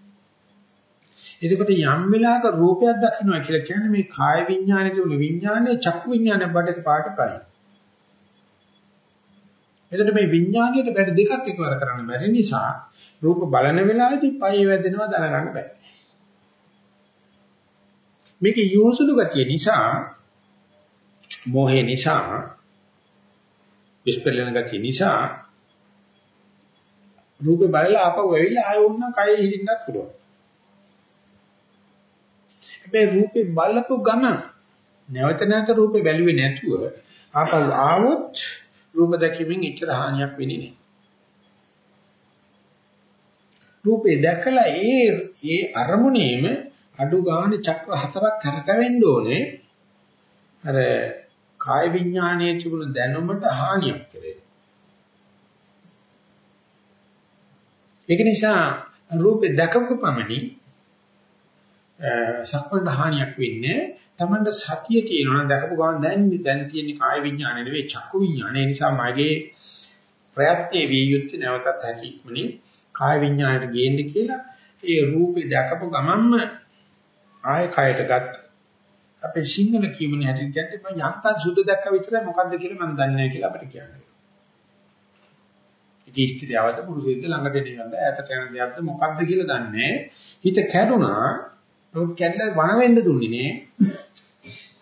Speaker 1: එතකොට යම් වෙලාවක රූපයක් දකින්නවා කියලා කියන්නේ මේ කාය විඥානයේ තුන විඥානයේ චක්කු විඥානය බඩට පාට කරයි. එතකොට මේ විඥානයට බඩ දෙකක් එකවර කරන්න බැරි නිසා රූප බලන වෙලාවේදී පය වැදෙනවා දැනගන්න බෑ. මේකේ යොසුළු ගතිය නිසා මෝහේ නිසා විස්පලන ගතිය නිසා රූපේ බලලා ආපහු ඇවිල්ලා ආයෙ වුණා කයෙ හිටින්නත් පුළුවන්. හැබැයි රූපේ බලපු ගම නැවත නැවත රූපේ බැලුවේ නැතුව ආපහු ආවොත් රූප දැකීමෙන් ඉච්ඡර හානියක් වෙන්නේ නැහැ. රූපේ දැකලා ඒ ඒ අරමුණේම අඩු ගන්න චක්‍ර හතරක් කරකවෙන්න ඕනේ. අර කාය විඥානයේ තිබුණු දැනුමට හානියක් කෙරේ. ඒක නිසා රූපේ දැකපු පමණින් සක්මන් හානියක් වෙන්නේ තමන්ට සතිය තියෙනවා දැකපු ගමන් දැන් දැන් තියෙන කාය විඥානය නෙවෙයි චක්කු විඥානය නිසා මගේ ප්‍රයත්නයේ විය යුත්තේ නැවතත් හැකියිමනේ කාය විඥානයට ගේන්න කියලා ඒ රූපේ දැකපු ගමන්ම ආය කයට ගත්ත අපේ සිංහල කියමනේ හැටියට කියන්නේ මම යන්තම් සුද්ධ දැක්ක විතරයි මොකද්ද කියලා මම දන්නේ නැහැ කියලා අපිට කියන්නේ. ඉතින් ස්ත්‍රියවද පුරුෂයෙක්ද ළඟට එනවද ඈතට යන දෙයක්ද මොකද්ද කියලා දන්නේ හිත කැඩුනා නමුත් කැඩලා වණ වෙන්න දුන්නේ නේ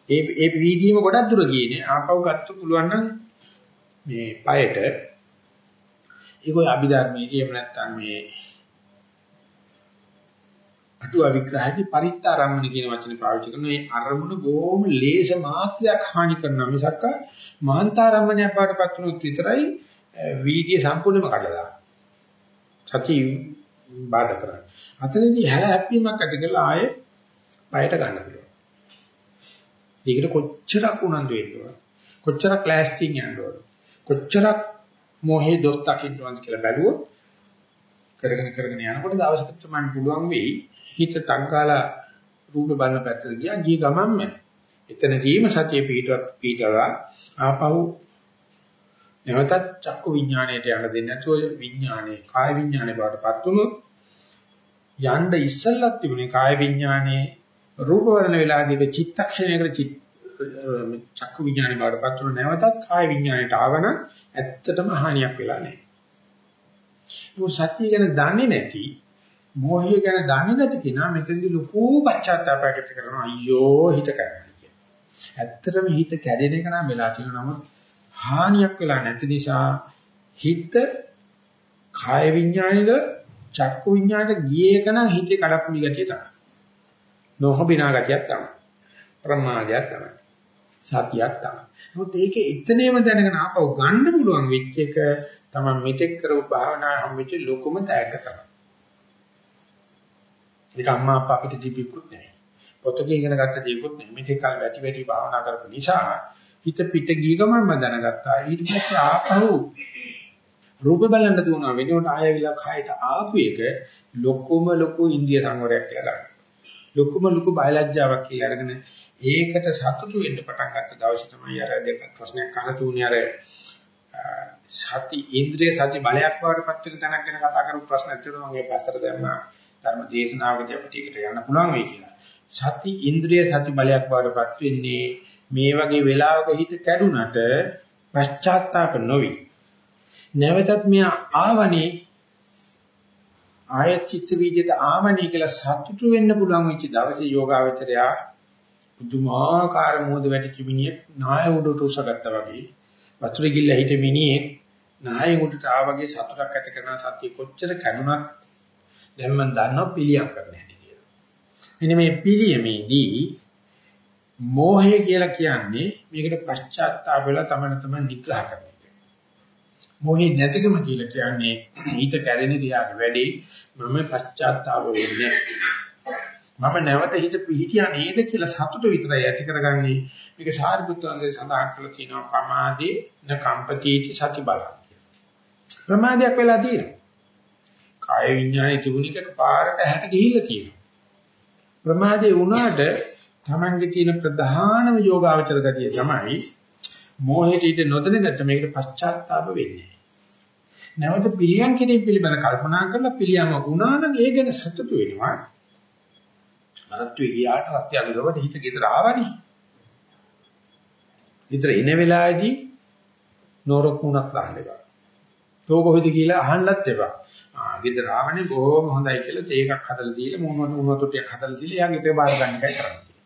Speaker 1: ඒ ඒ වීදීම ගොඩක් දුර ගියේ. නේ ආපහු ගත්ත පුළුවන් නම් මේ পায়ට ඒක ඔය අභිධර්මයේදී එහෙම නැත්නම් මේ අටුව විග්‍රහයේදී පරිත්තරම්මන කියන වචනේ පාවිච්චි කරන මේ අරමුණ බොහොම ලේස මාත්‍රයක් හානි කරන මිසක්ක මාන්තාරම්මණය පාඩපත් වුණොත් විතරයි වීර්ය සම්පූර්ණයෙන්ම කඩලා සති බාධා කරන්නේ. අතනදී හැල හැප්පීමක් ඇති කරලා ආයේ පයට ගන්න පුළුවන්. ඒකට කොච්චරක් උනන්දු වෙන්න ඕන. කොච්චරක් ක්ලාස්ටිං යන්න ඕන. කොච්චරක් මොහේ දොස් දකින්න ඕනද කියලා බැලුවොත් කරගෙන කරගෙන යනකොට දවසකට මම පුළුවන් වෙයි හිත තංකාලා රූප බලන පැත්තට ගියා ගිය ගමන්ම එතනදීම සතිය පිටවත් පිටලා ආපහු නැවතත් චක්කු විඥාණයට යන්න දෙන්නේ නැතුව විඥානේ කාය විඥානේ බවටපත් වුණොත් යන්න ඉස්සල්ලත් තිබුණේ කාය විඥානේ රූප වර්ණ වෙලාදීක චිත්තක්ෂණයකට චක්කු විඥානේ බවටපත් වුණ නැවතත් කාය විඥාණයට ආවන ඇත්තටම හානියක් වෙලා නැහැ. මොකද සත්‍ය ගැන දන්නේ නැති මෝහය ගැන දන්නේ නැති කෙනා මෙතනදී ලොකු පශ්චාත්තාපයකට කරනවා අයියෝ හිත කරනවා කියන. ඇත්තටම හිත කැඩෙන එක නම් වෙලා තියෙනවා නමුත් හානියක් වෙලා නැති නිසා හිත කාය විඥානෙද චක්කු විඥානට ගියේ එක නම් හිතේ කඩප්පුලි ගතිය තමයි. නොහොබිනා ගතියක් තමයි. ප්‍රමාදයක් තමයි. සතියක් තමයි. නමුත් ඒකේ එතනේම දැනගෙන ආපහු ගන්න පුළුවන් වෙච්ච එක තමයි මෙතෙක් කරපු භාවනා හැමෙච්ච ලොකුම තෑග්ග තමයි. ඒක අම්මා අප්පා අපිට දීපිකුත් නැහැ. පොතක ඉගෙන ගත්ත දේකුත් නැහැ. මෙතෙක් කල වැටි වැටි භාවනා කරපු නිසා හිත පිට ගිය ගමන් මම දැනගත්තා. ඊට පස්සේ ආපහු රූප බලන්න දුණා වෙනකොට ආයෙවිලා කයට ආපු එක ලොකුම ලොකු ඉන්දිය සංවරයක් කියලා ගන්න. ලොකුම ලොකු බයලජ්ජාවක් කියලා අරගෙන ඒකට සතුටු වෙන්න පටන් ගත්ත දවසේ තමයි අර දෙක ප්‍රශ්නයක් අහලා තුනේ අර සති ඉන්ද්‍රිය සති බලයක් වඩපත් වෙන තැනක් ගැන කතා කරපු ප්‍රශ්නයක් තියෙනවා මම ඒ පස්සට දැම්මා ධර්ම දේශනාවකදී අපිට ඒකට යන්න පුළුවන් වෙයි කියලා. සති ඉන්ද්‍රිය සති බලයක් වඩපත් වෙන්නේ මේ වගේ වෙලාවක හිත කැඩුනට පශ්චාත්තාප නොවි. නැවතත් මෙයා ආවනේ ආයත් චිත්ත වීජයට ආවනේ කියලා සතුටු වෙන්න පුළුවන් වෙච්ච දවසේ යෝගාවචරයා පුදුමාකාර මොහොත වැටිච්ච මිනිහෙක් නාය උඩට උසගත්තා වගේ වතුර ගිල්ල හිට මිනිහෙක් නාය උඩට ආවගේ සතුටක් ඇති කරන සත්‍ය කොච්චර කැඩුනත් දැන් මම දන්නවා පිළියම් කරන්න හැටි කියලා. මෙන්න මේ පිළියමේදී මෝහය කියලා කියන්නේ මේකට පශ්චාත්තාප වෙලා තමයි තමයි නිග්‍රහ කරන එක. මෝහේ නැතිකම කියලා කියන්නේ ඊට කැරෙන දියාගේ වැඩි මම පශ්චාත්තාප වෙන්නේ මම නැවත හිත පිහිටියා නේද කියලා සතුට විතරයි ඇති කරගන්නේ. මේක සාරිපුත්‍රයන්ගේ සඳහන් කරලා තියෙනවා ප්‍රමාදේ න කම්පතිටි සති බලං. ප්‍රමාදයක් වෙලා තියෙනවා. කාය විඥානේ තිබුණික පාරට හැට ගිහිල්ලා තියෙනවා. ප්‍රමාදේ වුණාට Tamange තියෙන ප්‍රධානම යෝගාවචර ගතිය තමයි මෝහෙට ඉඳ නොදැනගත්ත මේකට පශ්චාත්තාප වෙන්නේ. නැවත පිළියම් කිරීම පිළිබඳ කල්පනා කරලා පිළියම වුණා නම් ඒ ගැන සතුටු වෙනවා. මරත්තු ගියාට රත්ය අලගවට හිත ගෙදර ආවනේ. ඊතර එන වෙලාවේදී නෝරකුණක් දාන්න එපා. තෝ කොහෙද කියලා අහන්නත් එපා. ආ ගෙදර ආවනේ බොහොම හොඳයි කියලා තේ එකක් හදලා දීලා මොන මොන ටිකක් හදලා දීලා එයාගේ තේ බාර ගන්න එකයි කරන්නේ.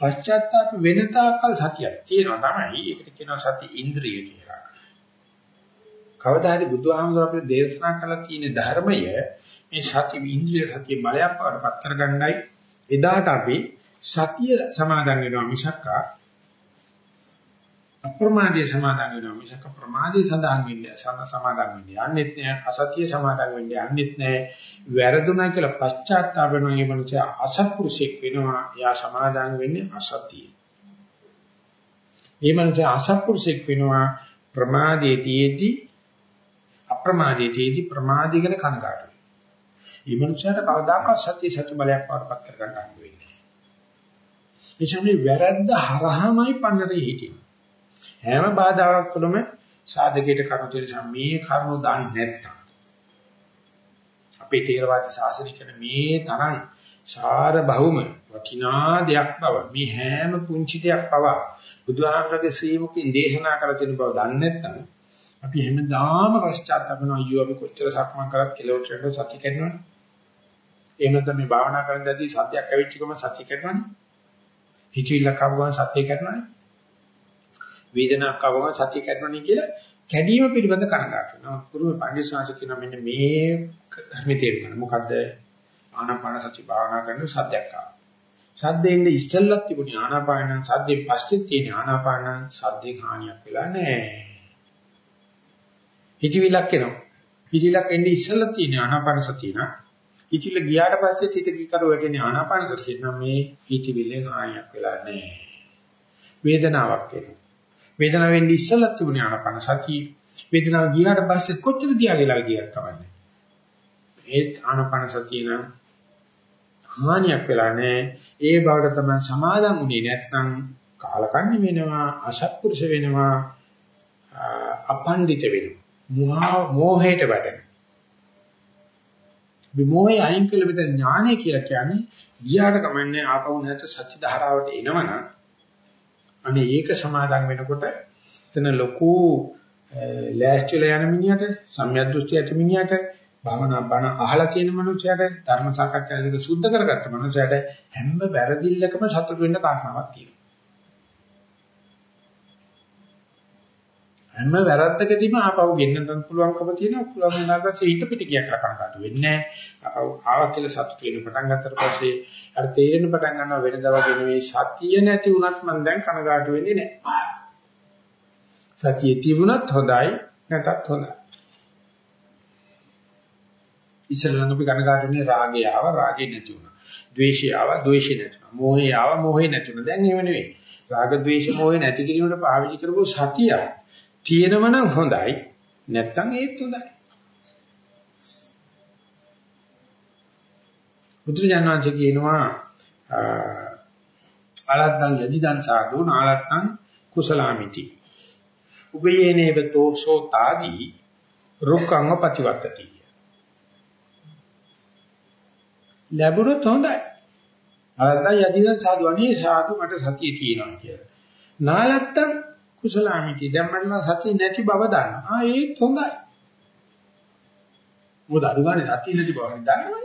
Speaker 1: පශ්චාත්තාප වෙන තාක්කල් සතියක් තියෙනවා තමයි. ඒකට කියනවා සති ඉන්ද්‍රිය කියලා. කවදා හරි බුදුහාමුදුර අපිට දේශනා කළා තියෙන ධර්මය මේ සති ඉන්ද්‍රිය සතිය බලයක් වඩපත් කරගන්නයි එදාට අපි සතිය සමාදන් වෙනවා මිසක්කා අප්‍රමාදයේ සමාදන් වෙනවා. මිසක ප්‍රමාදයේ සඳහන් වෙන්නේ සමාදන් වෙන්නේ යන්නෙත් නෑ අසතිය සමාදන් වෙන්නේ යන්නෙත් නෑ වැරදුනා කියලා පශ්චාත්තාප වෙනවා. මේ මනුස්සය අසත්පුරුෂෙක් වෙනවා. එයා සමාදන් වෙන්නේ අසතිය මේ මනුස්සය අසත්පුරුෂෙක් වෙනවා. ප්‍රමාදයේදී අප්‍රමාදයේදී ප්‍රමාදී ගැන කනගාටු වෙනවා මේ මනුස්සයාට කවදාකවත් සත්‍ය සත්‍ය බලයක් වඩපත් කර ගන්න හම්බ වෙන්නේ නැහැ. එනිසා මේ වැරද්ද හරහාමයි පන්නරේ හිටින්නේ. හැම බාධාවක් තුළම සාධකයට කරුණු තියෙන මේ කරුණු දාන්නේ නැත්තම් අපේ තේරවාද ශාසනය කියන මේ තරම් සාර බහුම වටිනා දෙයක් බව මේ හැම පුංචි දෙයක් බව බුදුහාමරගේ ශ්‍රී මුකින් දේශනා කර තියෙන බව දන්නේ නැත්නම් අපි හැමදාම පශ්චාත්තාප වෙනවා අයියෝ අපි කොච්චර සක්මන් කරත් කිලෝමීටරකට සති කරනවනේ එහෙම නැත්නම් මේ භාවනා කරනදී සත්‍යයක් ඇවිච්ච ගමන් සති කරනවනේ හිතවිල්ලක් ආව ගමන් සත්‍ය කරනවනේ වේදනාවක් ආව ගමන් සත්‍ය කරනවනේ කියලා කැඩීම පිළිබඳ කනගාටු වෙනවා පුරුම පඬිස්සාංශ කියන මෙන්න මේ ධර්මයේ තේරුම මොකද්ද ආනාපාන සති භාවනා කරන සද්දයක් ආවා සද්දෙන්ද ඉස්සෙල්ලත් තිබුණේ ආනාපාන සද්දෙන් පස්සේ තියෙන ආනාපාන සද්දේ හානියක් වෙලා නැහැ හිතවිලක් එනවා. හිතවිලක් එන්නේ ඉස්සෙල්ලා තියෙන ආනාපාන සතිය නා. හිතවිල ගියාට පස්සේ හිත කීකර වැටෙන ආනාපාන සතිය නම් මේ හිතවිල්ලෙන් ආයක් වෙලා නැහැ. වේදනාවක් එනවා. වේදනාව වෙන්නේ ඉස්සෙල්ලා තිබුණේ ආනාපාන සතිය. වේදනාව ගියාට පස්සේ කොච්චර ගියා කියලා ගියක් තමයි. ඒත් ආනාපාන සතිය නම් හානියක් වෙලා නැහැ. ඒ බවට තමයි සමාදන් වුණේ නැත්නම් කාලකන්ණි වෙනවා, අසත්පුරුෂ වෙනවා, අපණ්ඩිත වෙනවා. මෝහයට වැටෙන. විමෝහය අයින් කළ මෙතන ඥානය කියලා කියන්නේ ගියාට කමන්නේ ආපහු නැත සත්‍ය ධාරාවට එනවනම් අනේ ඒක සමාදන් වෙනකොට එතන ලොකු ලෑස්තිලා යන මිනිහට සම්‍යක් දෘෂ්ටි ඇති මිනිහට භාවනා බණ අහලා තියෙන මනුස්සයට ධර්ම සාකච්ඡාවේදී සුද්ධ කරගත්ත මනුස්සයට හැම වැරදිල්ලකම සතුට වෙන්න කාරණාවක් තියෙනවා. හැම වැරද්දකදීම ආපහු ගෙන්නන්න පුළුවන්කම තියෙනවා. පුළුවන් වුණාට හිත පිට ගියක් කනකට වෙන්නේ නැහැ. ආවා කියලා සතුට වෙන පටන් ගත්තට පස්සේ අර තේරෙන පටන් ගන්නවා වෙනදා වගේ නෙවෙයි සතිය නැති වුණත් මම දැන් කනගාටු වෙන්නේ නැහැ. සතිය තිබුණත් හොඳයි නැතත් හොඳයි. ඉස්සෙල්ලා අපි කනගාටුනේ රාගය ආවා රාගේ නැති වුණා. ද්වේෂය ආවා ද්වේෂය නැති වුණා. මෝහය ආවා මෝහය නැති වුණා. දැන් එහෙම නෙවෙයි. රාග ද්වේෂ මෝහය නැති කිරීමට පාවිච්චි කරපුව සතියයි තියෙනව නම් හොඳයි නැත්තම් ඒත් හොඳයි. බුදුරජාණන් කියනවා අලත්තං යදිදං සාදු නාලත්තං කුසලාමිති. උපයේනේව තෝසෝ තාදී රුක්ඛංග ප්‍රතිවත්තති. ලැබුණොත් හොඳයි. අලත්තං යදිදං සාදු අනේ සාදු මට සතිය තියෙනවා කියලා. නාලත්තං කුසලාමිති දැන් මම සතිය නැති බව දන්නවා. ආ ඒත් හොඳයි. මොකද අනුගානේ සතිය නැති බව දන්නවනේ.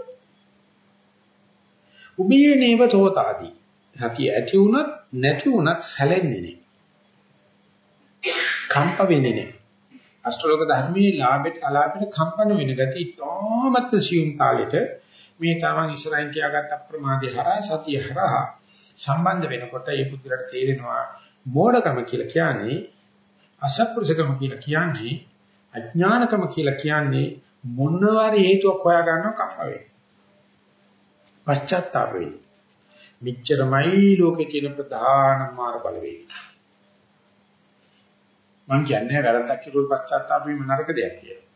Speaker 1: උබියේ නේව තෝතාදී. සතිය ඇති වුණත් නැති වුණත් සැලෙන්නේ නෑ. කම්ප වෙන්නේ නෑ. අෂ්ටලෝක ධර්මයේ ලාභයට අලාභයට කම්පන වෙන ගතිය තාමත් සියුම් කාලෙට මේ තමන් ඉස්සරහින් කියාගත්ත අප්‍රමාදී හරහා සතිය හරහා සම්බන්ධ වෙනකොට ඒ පුදුරට තේරෙනවා මෝඩකම කියලා කියන්නේ අසත්පුරුෂකම කියලා කියන්නේ අඥානකම කියලා කියන්නේ මොනවාරි හේතුවක් හොයා ගන්නව කප්පවේ. පශ්චාත්තාප වෙයි. මිච්ඡරමයි ලෝකේ තියෙන ප්‍රධාන මාර බලවේගය. මම කියන්නේ වැරද්දක් කිරුවොත් පශ්චාත්තාප වීම නරක දෙයක් කියලා.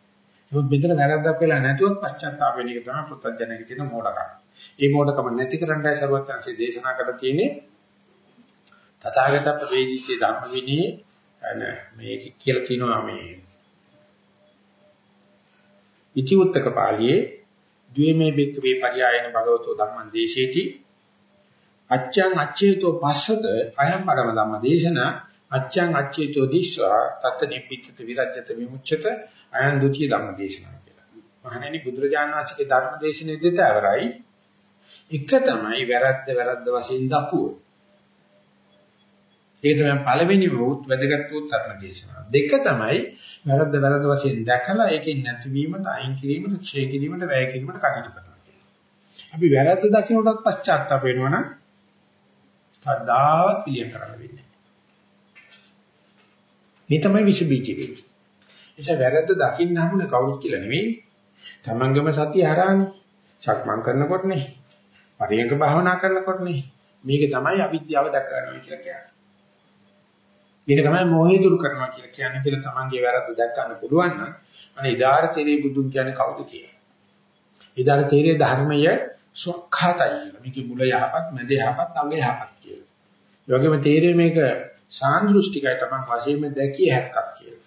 Speaker 1: ඒත් මෙතන වැරද්දක් වෙලා නැතුව පශ්චාත්තාප වෙන එක තමයි පුත්තජනක තියෙන මෝඩකම. මේ මෝඩකම නැති කරන්නයි සර්වඥාන්සේ දේශනා කරලා තියෙන්නේ. තථාගත ප්‍රවේදිතේ ධම්ම විනී මේක කියලා කියනවා මේ ඉති උත්තක පාළියේ ද්වේමේ බෙක්ක වේ පරියායන භගවතෝ ධම්මං දේශේති අච්ඡං අච්ඡේතෝ පස්සත අයම් පරම ධම්ම දේශනා අච්ඡං අච්ඡේතෝ දිස්වා තත් නිප්පිත විරජ්‍යත විමුච්ඡත අයං ဒ ුතිය ධම්ම දේශනා කියලා. මහණෙනි බුදුරජාණන් වහන්සේගේ ධර්ම දේශනේ දෙතවරයි එක තමයි වැරද්ද වැරද්ද වශයෙන් දක්වුව. ඒක තමයි පළවෙනි වූත් වැදගත් වූ ධර්ම දේශනාව. දෙක තමයි වැරද්ද වැරද්ද වශයෙන් දැකලා ඒකෙන් නැතිවීමට අයින් කිරීමට ක්ෂය කිරීමට වැය කිරීමට කටයුතු කරනවා කියන්නේ. අපි වැරද්ද දකින්නටත් පශ්චාත්තාප වෙනවනම් කවදාවත් පිළියම් කරන්න වෙන්නේ මේ තමයි විස බීජ වෙන්නේ. එيشා වැරද්ද දකින්න හමුනේ කවුරුත් කියලා නෙවෙයි. තමන්ගේම සතිය හරහානේ. සක්මන් කරනකොටනේ. පරියංග භාවනා කරනකොටනේ. මේක තමයි අවිද්‍යාව දැක ගන්නවා කියලා කියන්නේ. මේක තමයි මොහේ දුරු කරනවා කියලා කියන්නේ කියලා තමන්ගේ වැරද්ද දැක් ගන්න පුළුවන් නම් අනේ ඉදාර තේරේ බුදුන් කියන්නේ කවුද කියලා. ඉදාර තේරේ ධර්මය සොක්ඛාතයි කියලා. මේකේ මුල යහපත්, මැද යහපත්, අග යහපත් කියලා. ඒ වගේම තේරේ මේක සාන්දෘෂ්ටිකයි තමන් වශයෙන්ම දැකිය හැක්කක් කියලා.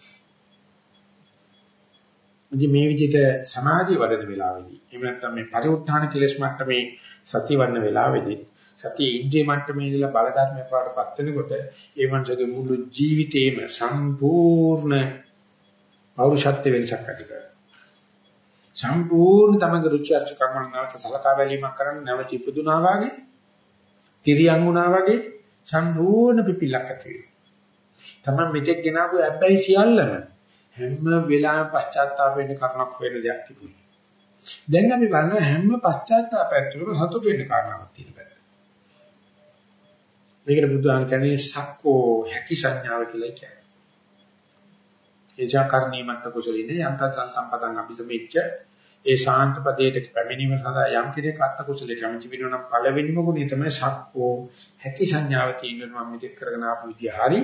Speaker 1: ඉතින් මේ විදිහට සමාධිය වඩන වෙලාවේදී එහෙම නැත්නම් මේ පරිඋත්ථාන කෙලෙස් මට්ටමේ සතිය වඩන වෙලාවේදී සතිය ඉන්ද්‍රිය මට්ටමේ ඉඳලා බල ධර්මයක් වඩපත් වෙනකොට ඒ මනසගේ මුළු ජීවිතේම සම්පූර්ණ පෞරුෂත්ව වෙනසක් ඇති කරනවා. සම්පූර්ණ තමගේ රුචි අරුචිකම් වල නැවත සලකා බැලීමක් කරන්න නැවත ඉපදුනා වගේ, තිරියන් වුණා වගේ සම්පූර්ණ පිපිලක් ඇති වෙනවා. තමන් මෙතෙක් ගෙනාවු හැබැයි සියල්ලම හැම වෙලාවෙම පශ්චාත්තාප වෙන්න කරුණක් වෙන දෙයක් තිබුණා. දැන් අපි බලනවා හැම පශ්චාත්තාපයක් තුළම සතුට වෙන්න කාරණාවක් තියෙනවා. මේකට බුදුහාම කියන්නේ සක්කෝ හැකි සංඥාව කියලා කියන්නේ. එජාකරණීමත් කුසලිනේ යන්ත සම්පතං අபிසමෙච්ච ඒ ශාන්ත පදයට පැමිණීම සඳහා යම් කෙනෙක් අත්ත කුසලයේ කැමති වෙනවා නම් පළවෙනිම ගුණය තමයි සක්කෝ හැකි සංඥාව තියෙනවා මම මෙතෙක් කරගෙන ආපු විදිය හරි.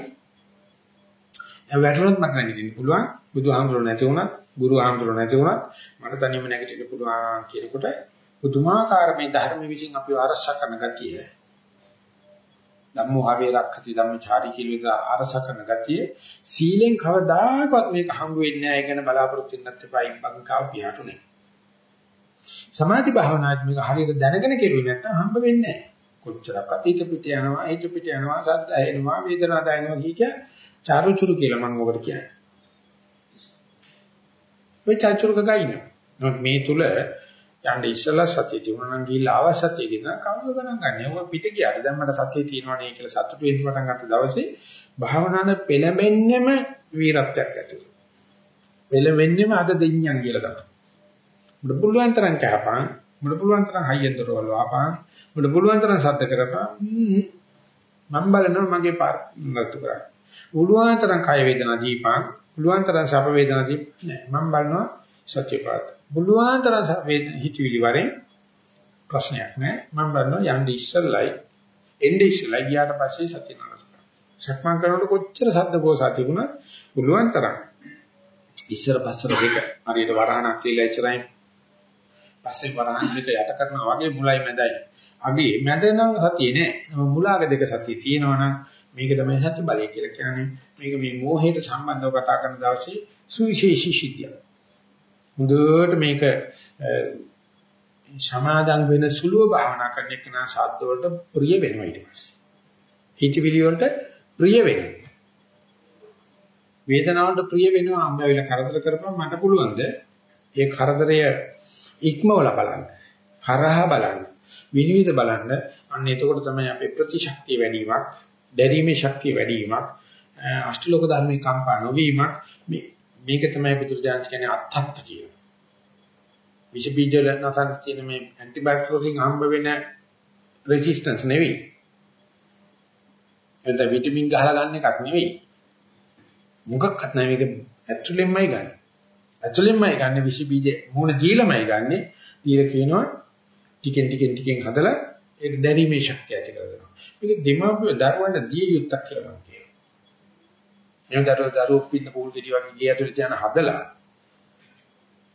Speaker 1: ඒ වැටුණොත් මට නැගිටින්න පුළුවන්. බුදුහාමුදුරුවෝ නැති වුණත්, ගුරු හාමුදුරුවෝ නැති වුණත් මට තනියම නැගිටින්න පුළුවන් කියනකොට පුදුමාකාර මේ ධර්ම විශ්ින් අපිව ආරක්ෂා කරන ගතිය ධම්මෝ ආවේ රක්ඛති ධම්මචාරී කියලා ආරස කරන ගතිය සීලෙන් කවදාකවත් මේක හම්බ වෙන්නේ නැහැ. ඒ ගැන බලාපොරොත්තු වෙන්නත් එපා. ඉබ්බංකාව පියාටුනේ. සමාධි භාවනාදී මේක හරියට දැනගෙන කෙරුවේ නැත්නම් හම්බ වෙන්නේ නැහැ. කොච්චරක් අතීත පිට යනවා, හිත පිට යනවා, සද්ද ඇහෙනවා, වේදනා දැනෙනවා කිය කිය චාරුචුරු කියලා මම ඔකට කියන්නේ. ඔය චාරුචුරුක ගයින. මේ තුල යන්න ඉස්සලා සතිය තිබුණා නම් ගිහිල්ලා ආව සතිය කියන කවුද ගණන් ගන්න. ඒක පිට ගියාට දැන් මට සතිය තියෙනවා නේ කියලා සතුටු වෙන්න පටන් ගත්ත දවසේ භාවනාවේ පෙළඹෙන්නෙම වීරත්වයක් ඇති වෙනවා. පෙළඹෙන්නෙම අද දෙඤ්ඤම් කියලා තමයි. මුඩ පුළුවන් තරම් කහපන්, මුඩ පුළුවන් තරම් හයියෙන් දරවල වාපන්, මුඩ පුළුවන් තරම් සද්ද කරපන්. මම බලනවා මගේ පාර නතු කරා. පුළුවන් තරම් කය වේදනා දීපන්, පුළුවන් තරම් සැප වේදනා දීපන්. නෑ මම බලනවා සත්‍ය පාත. බුලුවන් තරම් හිතවිලි වරෙන් ප්‍රශ්නයක් නෑ මම බලනවා යන්නේ ඉස්සල්ලයි. එන්නේ ඉස්සල්ලයි ගියාට පස්සේ සත්‍ය නරක සක්මන් කරනකොට කොච්චර සද්ද ගෝසා තිබුණා බුලුවන් තරම් ඉස්සර පස්සට දෙක හරියට වරහණක් කියලා ඉස්සරහින් පස්සේ වරහන් දෙක යට කරනවා වගේ මුලයි මැදයි. අගේ මැද නම් සතිය නෑ. මුලාග දෙක සතිය තියෙනවනම් මේක තමයි සත්‍ය බලය කියලා කියන්නේ. මේක මේ මෝහයට සම්බන්ධව කතා කරන දවසේ සුවිශේෂී සිද්ධියක්. හොඳට මේක සමාදන් වෙන සුළුව භාවනා කරන එක නා ශබ්ද වලට ප්‍රිය වෙනවා ඊට පස්සේ. හිතවිලි වලට ප්‍රිය වෙනවා. වේදනාවට ප්‍රිය වෙනවා අම්ම වෙලා කරදර කරපුවම මට පුළුවන්ද ඒ කරදරය ඉක්මවල බලන්න. හරහා බලන්න. විනිවිද බලන්න. අන්න එතකොට තමයි අපේ ප්‍රතිශක්තිය වැඩිවීමක්, දැරීමේ ශක්තිය වැඩිවීමක්, අෂ්ටලෝක ධර්මේ කම්පා නොවීමක් මේ මේක තමයි බුදුරජාණන් කියන්නේ අත්හත් කියන. විෂ බීජ නැතන් කියන මේ ඇන්ටිබයොටික්ස් වලින් හම්බ වෙන රෙසිස්ටන්ස් නෙවෙයි. එතන විටමින් ගහලා ගන්න එකක් නෙවෙයි. මොකක්වත් නැහැ මේක ඇක්චුලින්මයි ගන්න. ඇක්චුලින්මයි ගන්න විෂ බීජ මොන දීලමයි ගන්නෙ. දීලා කියනවා ටිකෙන් ටිකෙන් ටිකෙන් හදලා ඒක දැරීමේ ශක්තිය ඇති කරගන්නවා. මේක දෙමාපිය දරුවන්ට දිය යුත්තක් කියලා මම එහෙම දරුවෝ දරුවෝ පින්න පොල් ගෙඩි වගේ ගේ ඇතුලේ තියන හදලා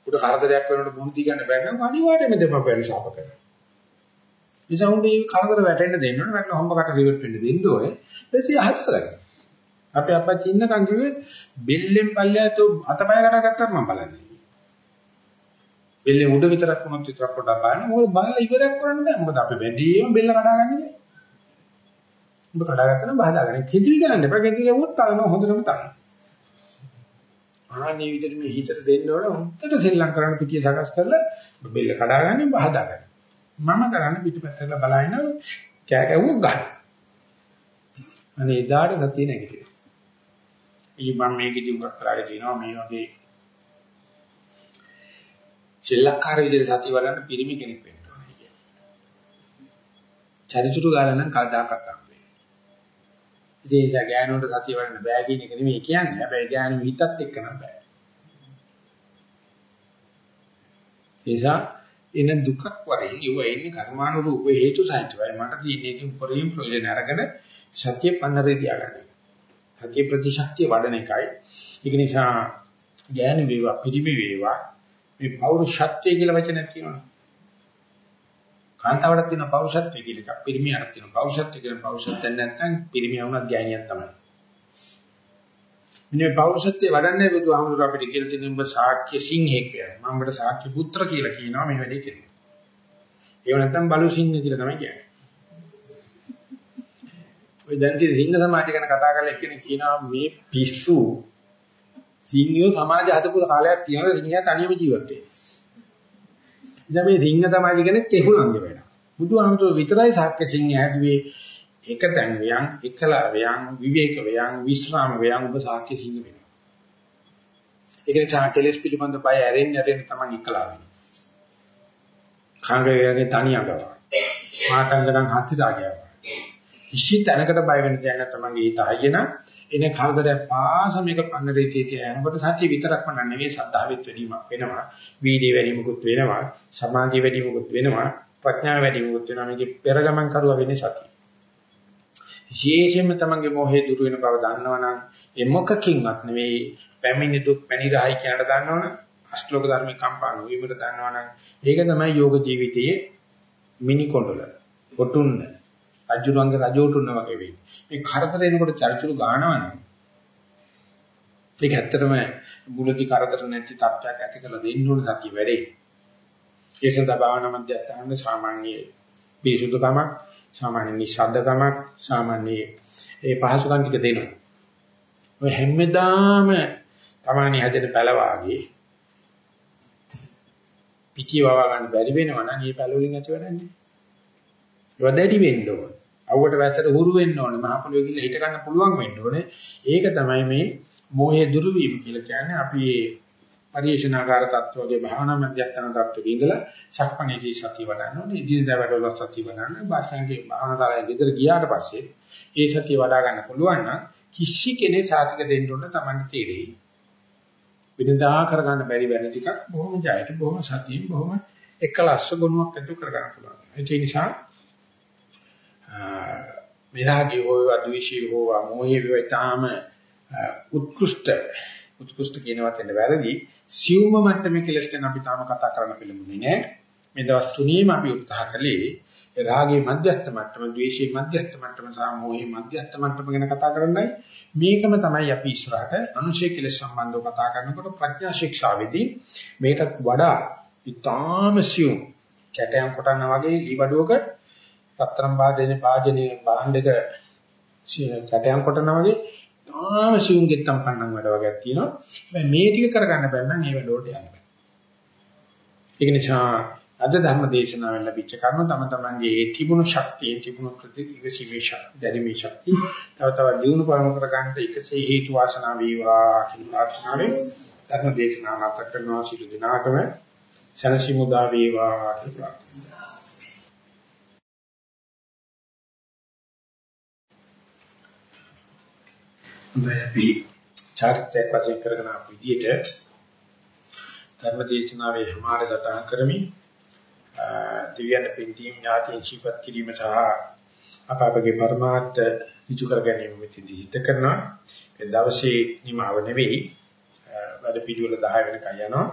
Speaker 1: උඩ කරදරයක් වෙනකොට මුහුණ ගන්න බැරි නම් අනිවාර්යයෙන්ම දෙපපෙන් ශාප කරනවා. නිසා උන්ට මේ කරදර වැටෙන්න දෙන්න ඕනේ. වැටෙන හොම්බකට රිවර්ට් වෙන්න දෙන්න ඕනේ. ඊට පස්සේ හදලා අපේ අපච්චි ඉන්නකන් කිව්වේ බෙල්ලෙන් පල්ලයට අතපය කඩ ගත්තාම මම බලන්නේ. බෙල්ලෙන් උඩ විතරක් වුණොත් විතරක් පොඩ්ඩක් බලන්න. මොකද බලලා ඉවරයක් කරන්න බෑ. මොකද අපි වැඩිම බෙල්ල කඩාගන්නේ. උඹ කඩාගත්තා නම් බහදාගන්න. කෙදිරි ගන්න එපා. කෙදිරි ගවුවොත් තලන හොඳටම තලන. ආන්නේ විදිහට මේ හිතට දෙන්න ඕන හොඳට සෙල්ලම් කරන්න පිටිය සකස් කරලා බෙල්ල කඩාගන්නේ බහදාගන්න. මම කරන්නේ පිටිපැත්තට බලන කෑ කැවුව ගන්න. අනේ එදාට සතිය නැගිටිනවා. ඊ මම මේකදී උගක් කරලා කියනවා මේ වගේ සෙල්ලක්කාර විදිහට සතිය වඩන්න පිරිමි කෙනෙක් වෙන්න ඕනේ කියන්නේ. චරිචුරු ගාලා නම් කවදාකවත් හම්බෙන්නේ. ඉතින් ඒ ගෑනුන්ට සතිය වඩන්න බෑ කියන එක නෙමෙයි කියන්නේ. හැබැයි ගෑනු හිතත් එක්ක නම් බෑ. ඒසා එන දුකක් වරින් ඉව එන්නේ කර්මානුරූප හේතු සහිතවයි. මට තියෙන්නේ උපරිම ප්‍රයෝජන අරගෙන සතිය පන්නරේ තියාගන්න. සතිය ප්‍රතිශක්තිය වඩන එකයි. ඒක නිසා ගෑනු වේවා පිරිමි වේවා මේ පෞරුෂත්වය කියලා වචනයක් තියෙනවා. කාන්තාවටත් තියෙන පෞරුෂත්වය කියලා එකක්. පිරිමියටත් තියෙන පෞරුෂත්වය කියලා පෞරුෂත්වයක් නැත්නම් පිරිමියා වුණත් ගෑණියක් තමයි. මෙන්න පෞරුෂත්වය වඩන්නේ බුදුහාමුදුර අපිට කියලා තියෙන උඹ ශාක්‍ය සිංහෙක් වෙනවා. මම උඹට ශාක්‍ය පුත්‍ර කියලා කියනවා මේ වැඩේ කරන්නේ. ඒව නැත්නම් බලු සිංහ කියලා තමයි කියන්නේ. ඔය දැන් තියෙන සිංහ සමාජය ගැන කතා කරලා එක්කෙනෙක් කියනවා මේ පිස්සු සිංහයෝ සමාජ හදපු කාලයක් තියෙනවා සිංහයා තනියම ජීවත් වෙන්නේ. ඉතින් මේ සිංහ සමාජය කියන්නේ කෙහුලංගේ වැඩ. බුදුහාමුදුරුවෝ විතරයි සාක්‍ය සිංහයා හැදුවේ එකතැන් වයන් එකලා වයන් විවේක වයන් විස්රාම වයන් ඔබ සාක්‍ය සිංහ වෙනවා. ඒක නිසා කෙලස් පිළිබඳ බය ඇරෙන්න ඇරෙන්න තමයි එකලා වෙන්නේ. කාංගයේ තනියම මාතංගනම් හති රාගය. කිසි තැනකට බය වෙන්න දෙයක් නැත්නම් මගේ හිත හයියන එන කරදරයක් පාස මේක පන්නරේ තීතිය යනකොට සතිය විතරක්ම නෙවෙයි සද්ධාවෙත් වැඩිමක් වෙනවා. වීර්ය වැඩිමකුත් වෙනවා. සමාධිය වැඩිමකුත් වෙනවා. ප්‍රඥාව වැඩිමකුත් වෙනවා. මේකේ පෙරගමන් කරුවා වෙන්නේ සතිය. විශේෂයෙන්ම තමන්ගේ මොහේ දුර වෙන බව දන්නවනම් ඒ මොකකින්වත් නෙවෙයි. පැමිණි දුක් පැනිරහයි කියනට දන්නවනම් අෂ්ටලෝක ධර්ම කම්පා නොවීමට දන්නවනම් ඒක තමයි යෝග ජීවිතයේ මිනි කොණ්ඩල කොටුන්න රජුරුවන්ගේ රජෝටුන්න වගේ වෙයි. මේ කරදර එනකොට චර්චුරු ගානවනම් ඒක ඇත්තටම මුලදී කරදර නැති තත්ත්වයක් ඇති කරලා දෙන්න ඕන සතිය වැඩේ. ඒ සඳහා භාවනා මධ්‍යස්ථාන සාමාන්‍ය පිරිසුදුකමක්, සාමාන්‍ය නිශ්ශබ්දකමක්, සාමාන්‍ය ඒ පහසුකම් ටික දෙනවා. ඔය හැමදාම තමන්ගේ හැදෙන පළවාගේ පිටිවව ගන්න බැරි වෙනවා නම් මේ පළවලින් ඇති වැඩන්නේ. ඒවා දැඩි වෙන්න ඕන. අවුවට වැස්සට හුරු වෙන්න ඕනේ. මහ පොළොවේ ගිහලා හිට ගන්න පුළුවන් වෙන්න ඕනේ. ඒක තමයි මේ මෝහය දුරු වීම කියලා කියන්නේ අපි මේ පරිේශනාකාර තත්ත්වයේ භාවනා මධ්‍යස්ථාන තත්ත්වයේ ඉඳලා ශක්මණේදී සතිය වඩන්න ඕනේ. ඉදිරියට වැඩවල සතිය වඩන්න. භාෂාංගේ භාවනා කාලය ගෙදර ගියාට පස්සේ ඒ සතිය වඩා ගන්න පුළුවන් නම් කිසි කෙනෙක් සාතික දෙන්න ඕන තමයි තේරෙයි. විනදා කරගන්න බැරි වැඩ ටිකක් බොහොම ජයට බොහොම සතියෙන් බොහොම එකලස්ස ගුණයක් ඇතුව කරගන්න පුළුවන්. ඒ නිසා විරාගී හෝ අද්වේෂී හෝ මොහේ වේතාම උත්කෘෂ්ඨ උත්කෘෂ්ඨ කියන වචනේ වැරදි. සියුම මට්ටමේ කෙලස් ගැන අපි තාම කතා කරන්න පිළිමුනේ නෑ. මේ දවස් තුනේම අපි උත්සාහ කළේ රාගයේ මධ්‍යස්ථ මට්ටම ද්වේෂයේ මධ්‍යස්ථ මට්ටම සහ මොහේ මධ්‍යස්ථ මට්ටම ගැන කතා කරන්නයි. මේකම තමයි අපි ඉස්සරහට අනුශය කෙලස් සම්බන්ධව කතා කරනකොට ප්‍රඥා ශික්ෂාවේදී මේකත් වඩා ඊටාම සියුම්. කැටයන් කොටන වගේ ඊවඩුවක පතරම් වාදනේ වාජනේ භාණ්ඩක කැටයන් කොටනවා වගේ තාම සියුම් ගෙත්තම් පන්නම් වැඩ වගේක් තියෙනවා. හැබැයි මේ ටික කරගන්න බැන්න නම් ඒ වැඩවලට යන්න බෑ. ඒක නිසා අද ධර්ම දේශනාවෙන් ලැබිච්ච කරුණු තම තමන්ගේ ඒ තිබුණු ශක්තිය තිබුණු ප්‍රතිවිශේෂ දැරීමේ ශක්තිය තව තවත් දියුණු පරම කරගන්න එකසේ හේතු වාසනා වේවා කියන ප්‍රාර්ථනාවෙන් ධර්ම දේශනාව නැවත කරනවා සිදු දිනාකම සනසිමුදා වේවා කියලා හොඳයි අපි චාරිත්‍රාක් වශයෙන් කරගෙන ආපු විදිහට ධර්මදේශනාවේ හිමාර ගතහන් කරමින් දිව්‍යන පින්ටීම් ඥාතින් ජීවත් කිරීම සහ අපගේ පරමාර්ථ ඍජු කර ගැනීම මෙතෙන්දී හිත කරනවා. ඒ දවසේ නිමාව නෙවෙයි වැඩ පිළිවෙල 10 වෙනකන් යනවා.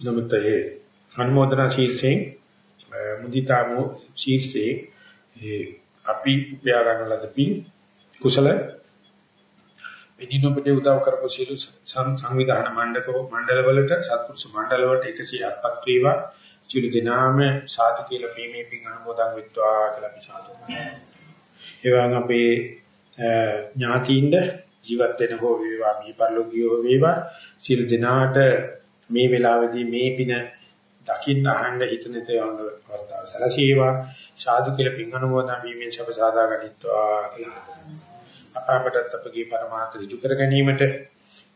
Speaker 1: නමුත් ඒ අනුමೋದනා ශීර්ෂයෙන් මුදිතාමු ශීර්ෂයේ ඒ අපි උපයා ගන්න ලද පින් කුසල පිටිනොබට උදව් කරපු සියලු සංවිධාන මණ්ඩකෝ මණ්ඩලවලට සත්පුරුෂ මණ්ඩලවලට 107ක් වේවා. සියලු දෙනාම සාදු කියලා පීමේ පින් අනුමෝදන් වෙත්වා කියලා අපි සාදු කරනවා. ඒ වගේම අපේ ඥාතීන්ද ජීවත් වෙන හෝ වේවා මේ පරිලෝකීය හෝ වේවා. සියලු දෙනාට මේ වෙලාවේදී මේ පින දකින්න අහන්න හිතන තේවන අවස්ථාව සැලසීවා. සාදු කියලා පින් අනුමෝදන් වීමෙන් සබ සාදා ගනිත්වා කියලා. අපඅපටත් අපගේ පරමාර්ථ ඍජු කර ගැනීමට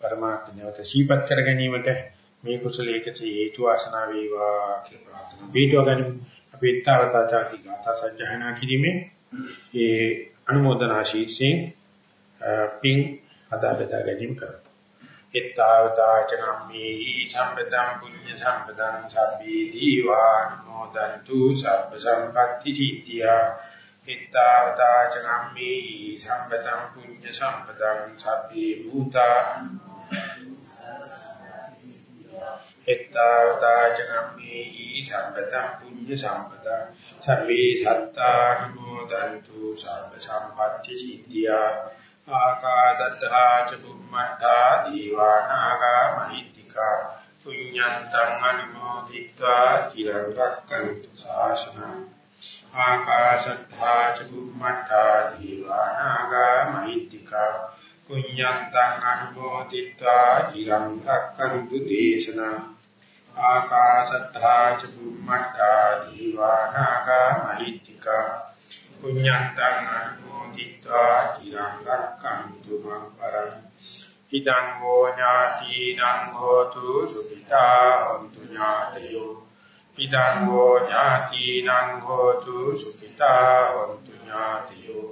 Speaker 1: පරමාර්ථ නැවත සීපත් කර ගැනීමට මේ කුසලයකදී හේතු වාසනා වේවා කියලා ප්‍රාර්ථනා පිටව ගනිමු. අපි ඊතාවතාචාති ගාථා සජ්ජහනා කිරීමේ ඒ අනුමෝදනා ශීර්ෂයෙන් පින් අදා බෙදා ගැනීම කරමු. එත්තාවතාචනම්මේ සම්පතං පුඤ්ඤ සම්පතං සබ්බේ දීවානුමෝදන්තු සබ්බ සම්පatti සිද්ධියා එත්තාවතාචනම්මේ සම්පතං පුඤ්ඤ සම්පතං සබ්බේ භූතා එත්තාවතාචනම්මේ සම්පතං පුඤ්ඤ සම්පතං සබ්බේ සත්තානුමෝදන්තු සබ්බ සම්පatti සිද්ධියා ආකාදත්තා ච බුම්මත්තා දීවානාගා මහිත්‍තිකා පුඤ්ඤන්තං අනුමෝදිत्वा චිරං රක්ඛන්තු ශාසනං ආකාශත්තා චුම්මත්තා දීවානාගා මහිත්‍තිකා පුඤ්ඤන්තං අනුමෝදිත්වා චිරං රක්ඛන්තු දේශනා ආකාශත්තා චුම්මත්තා දීවානාගා මහිත්‍තිකා පුඤ්ඤන්තං අනුමෝදිත්වා චිරං රක්ඛන්තු මං පරං ඉදං හෝ ඥාතිනං හෝතු සුඛිතා හොන්තු ඥාතයෝ ඉදං හෝ ඥාතිනං හෝතු සුඛිතා හොන්තු ඥාතයෝ.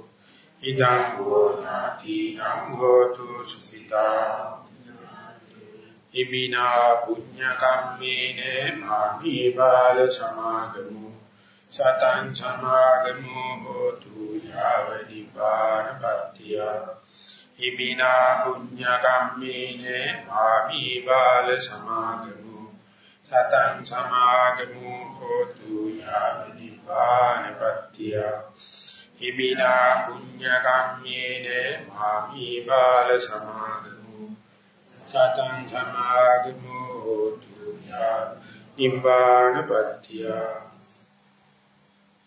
Speaker 1: ඉදං හෝ ඥාතිනං හෝතු සුඛිතා ඉමිනා පුඤ්ඤ කම්මේන මාමි බාල සමාගමු. සතං සමාගමෝ හෝතු යාව නිපානපත්තිය හිමිනා පුඤ්ඤ කම්මේන ආමි බාල සමාගමෝ. සතං සමාගමෝ හෝතු යාව නිපානපත්තිය හිමිනා පුඤ්ඤ කම්මේන ආමි බාල සමාගමෝ. සතං සමාගමෝ හෝතු යාව නිපානපත්තිය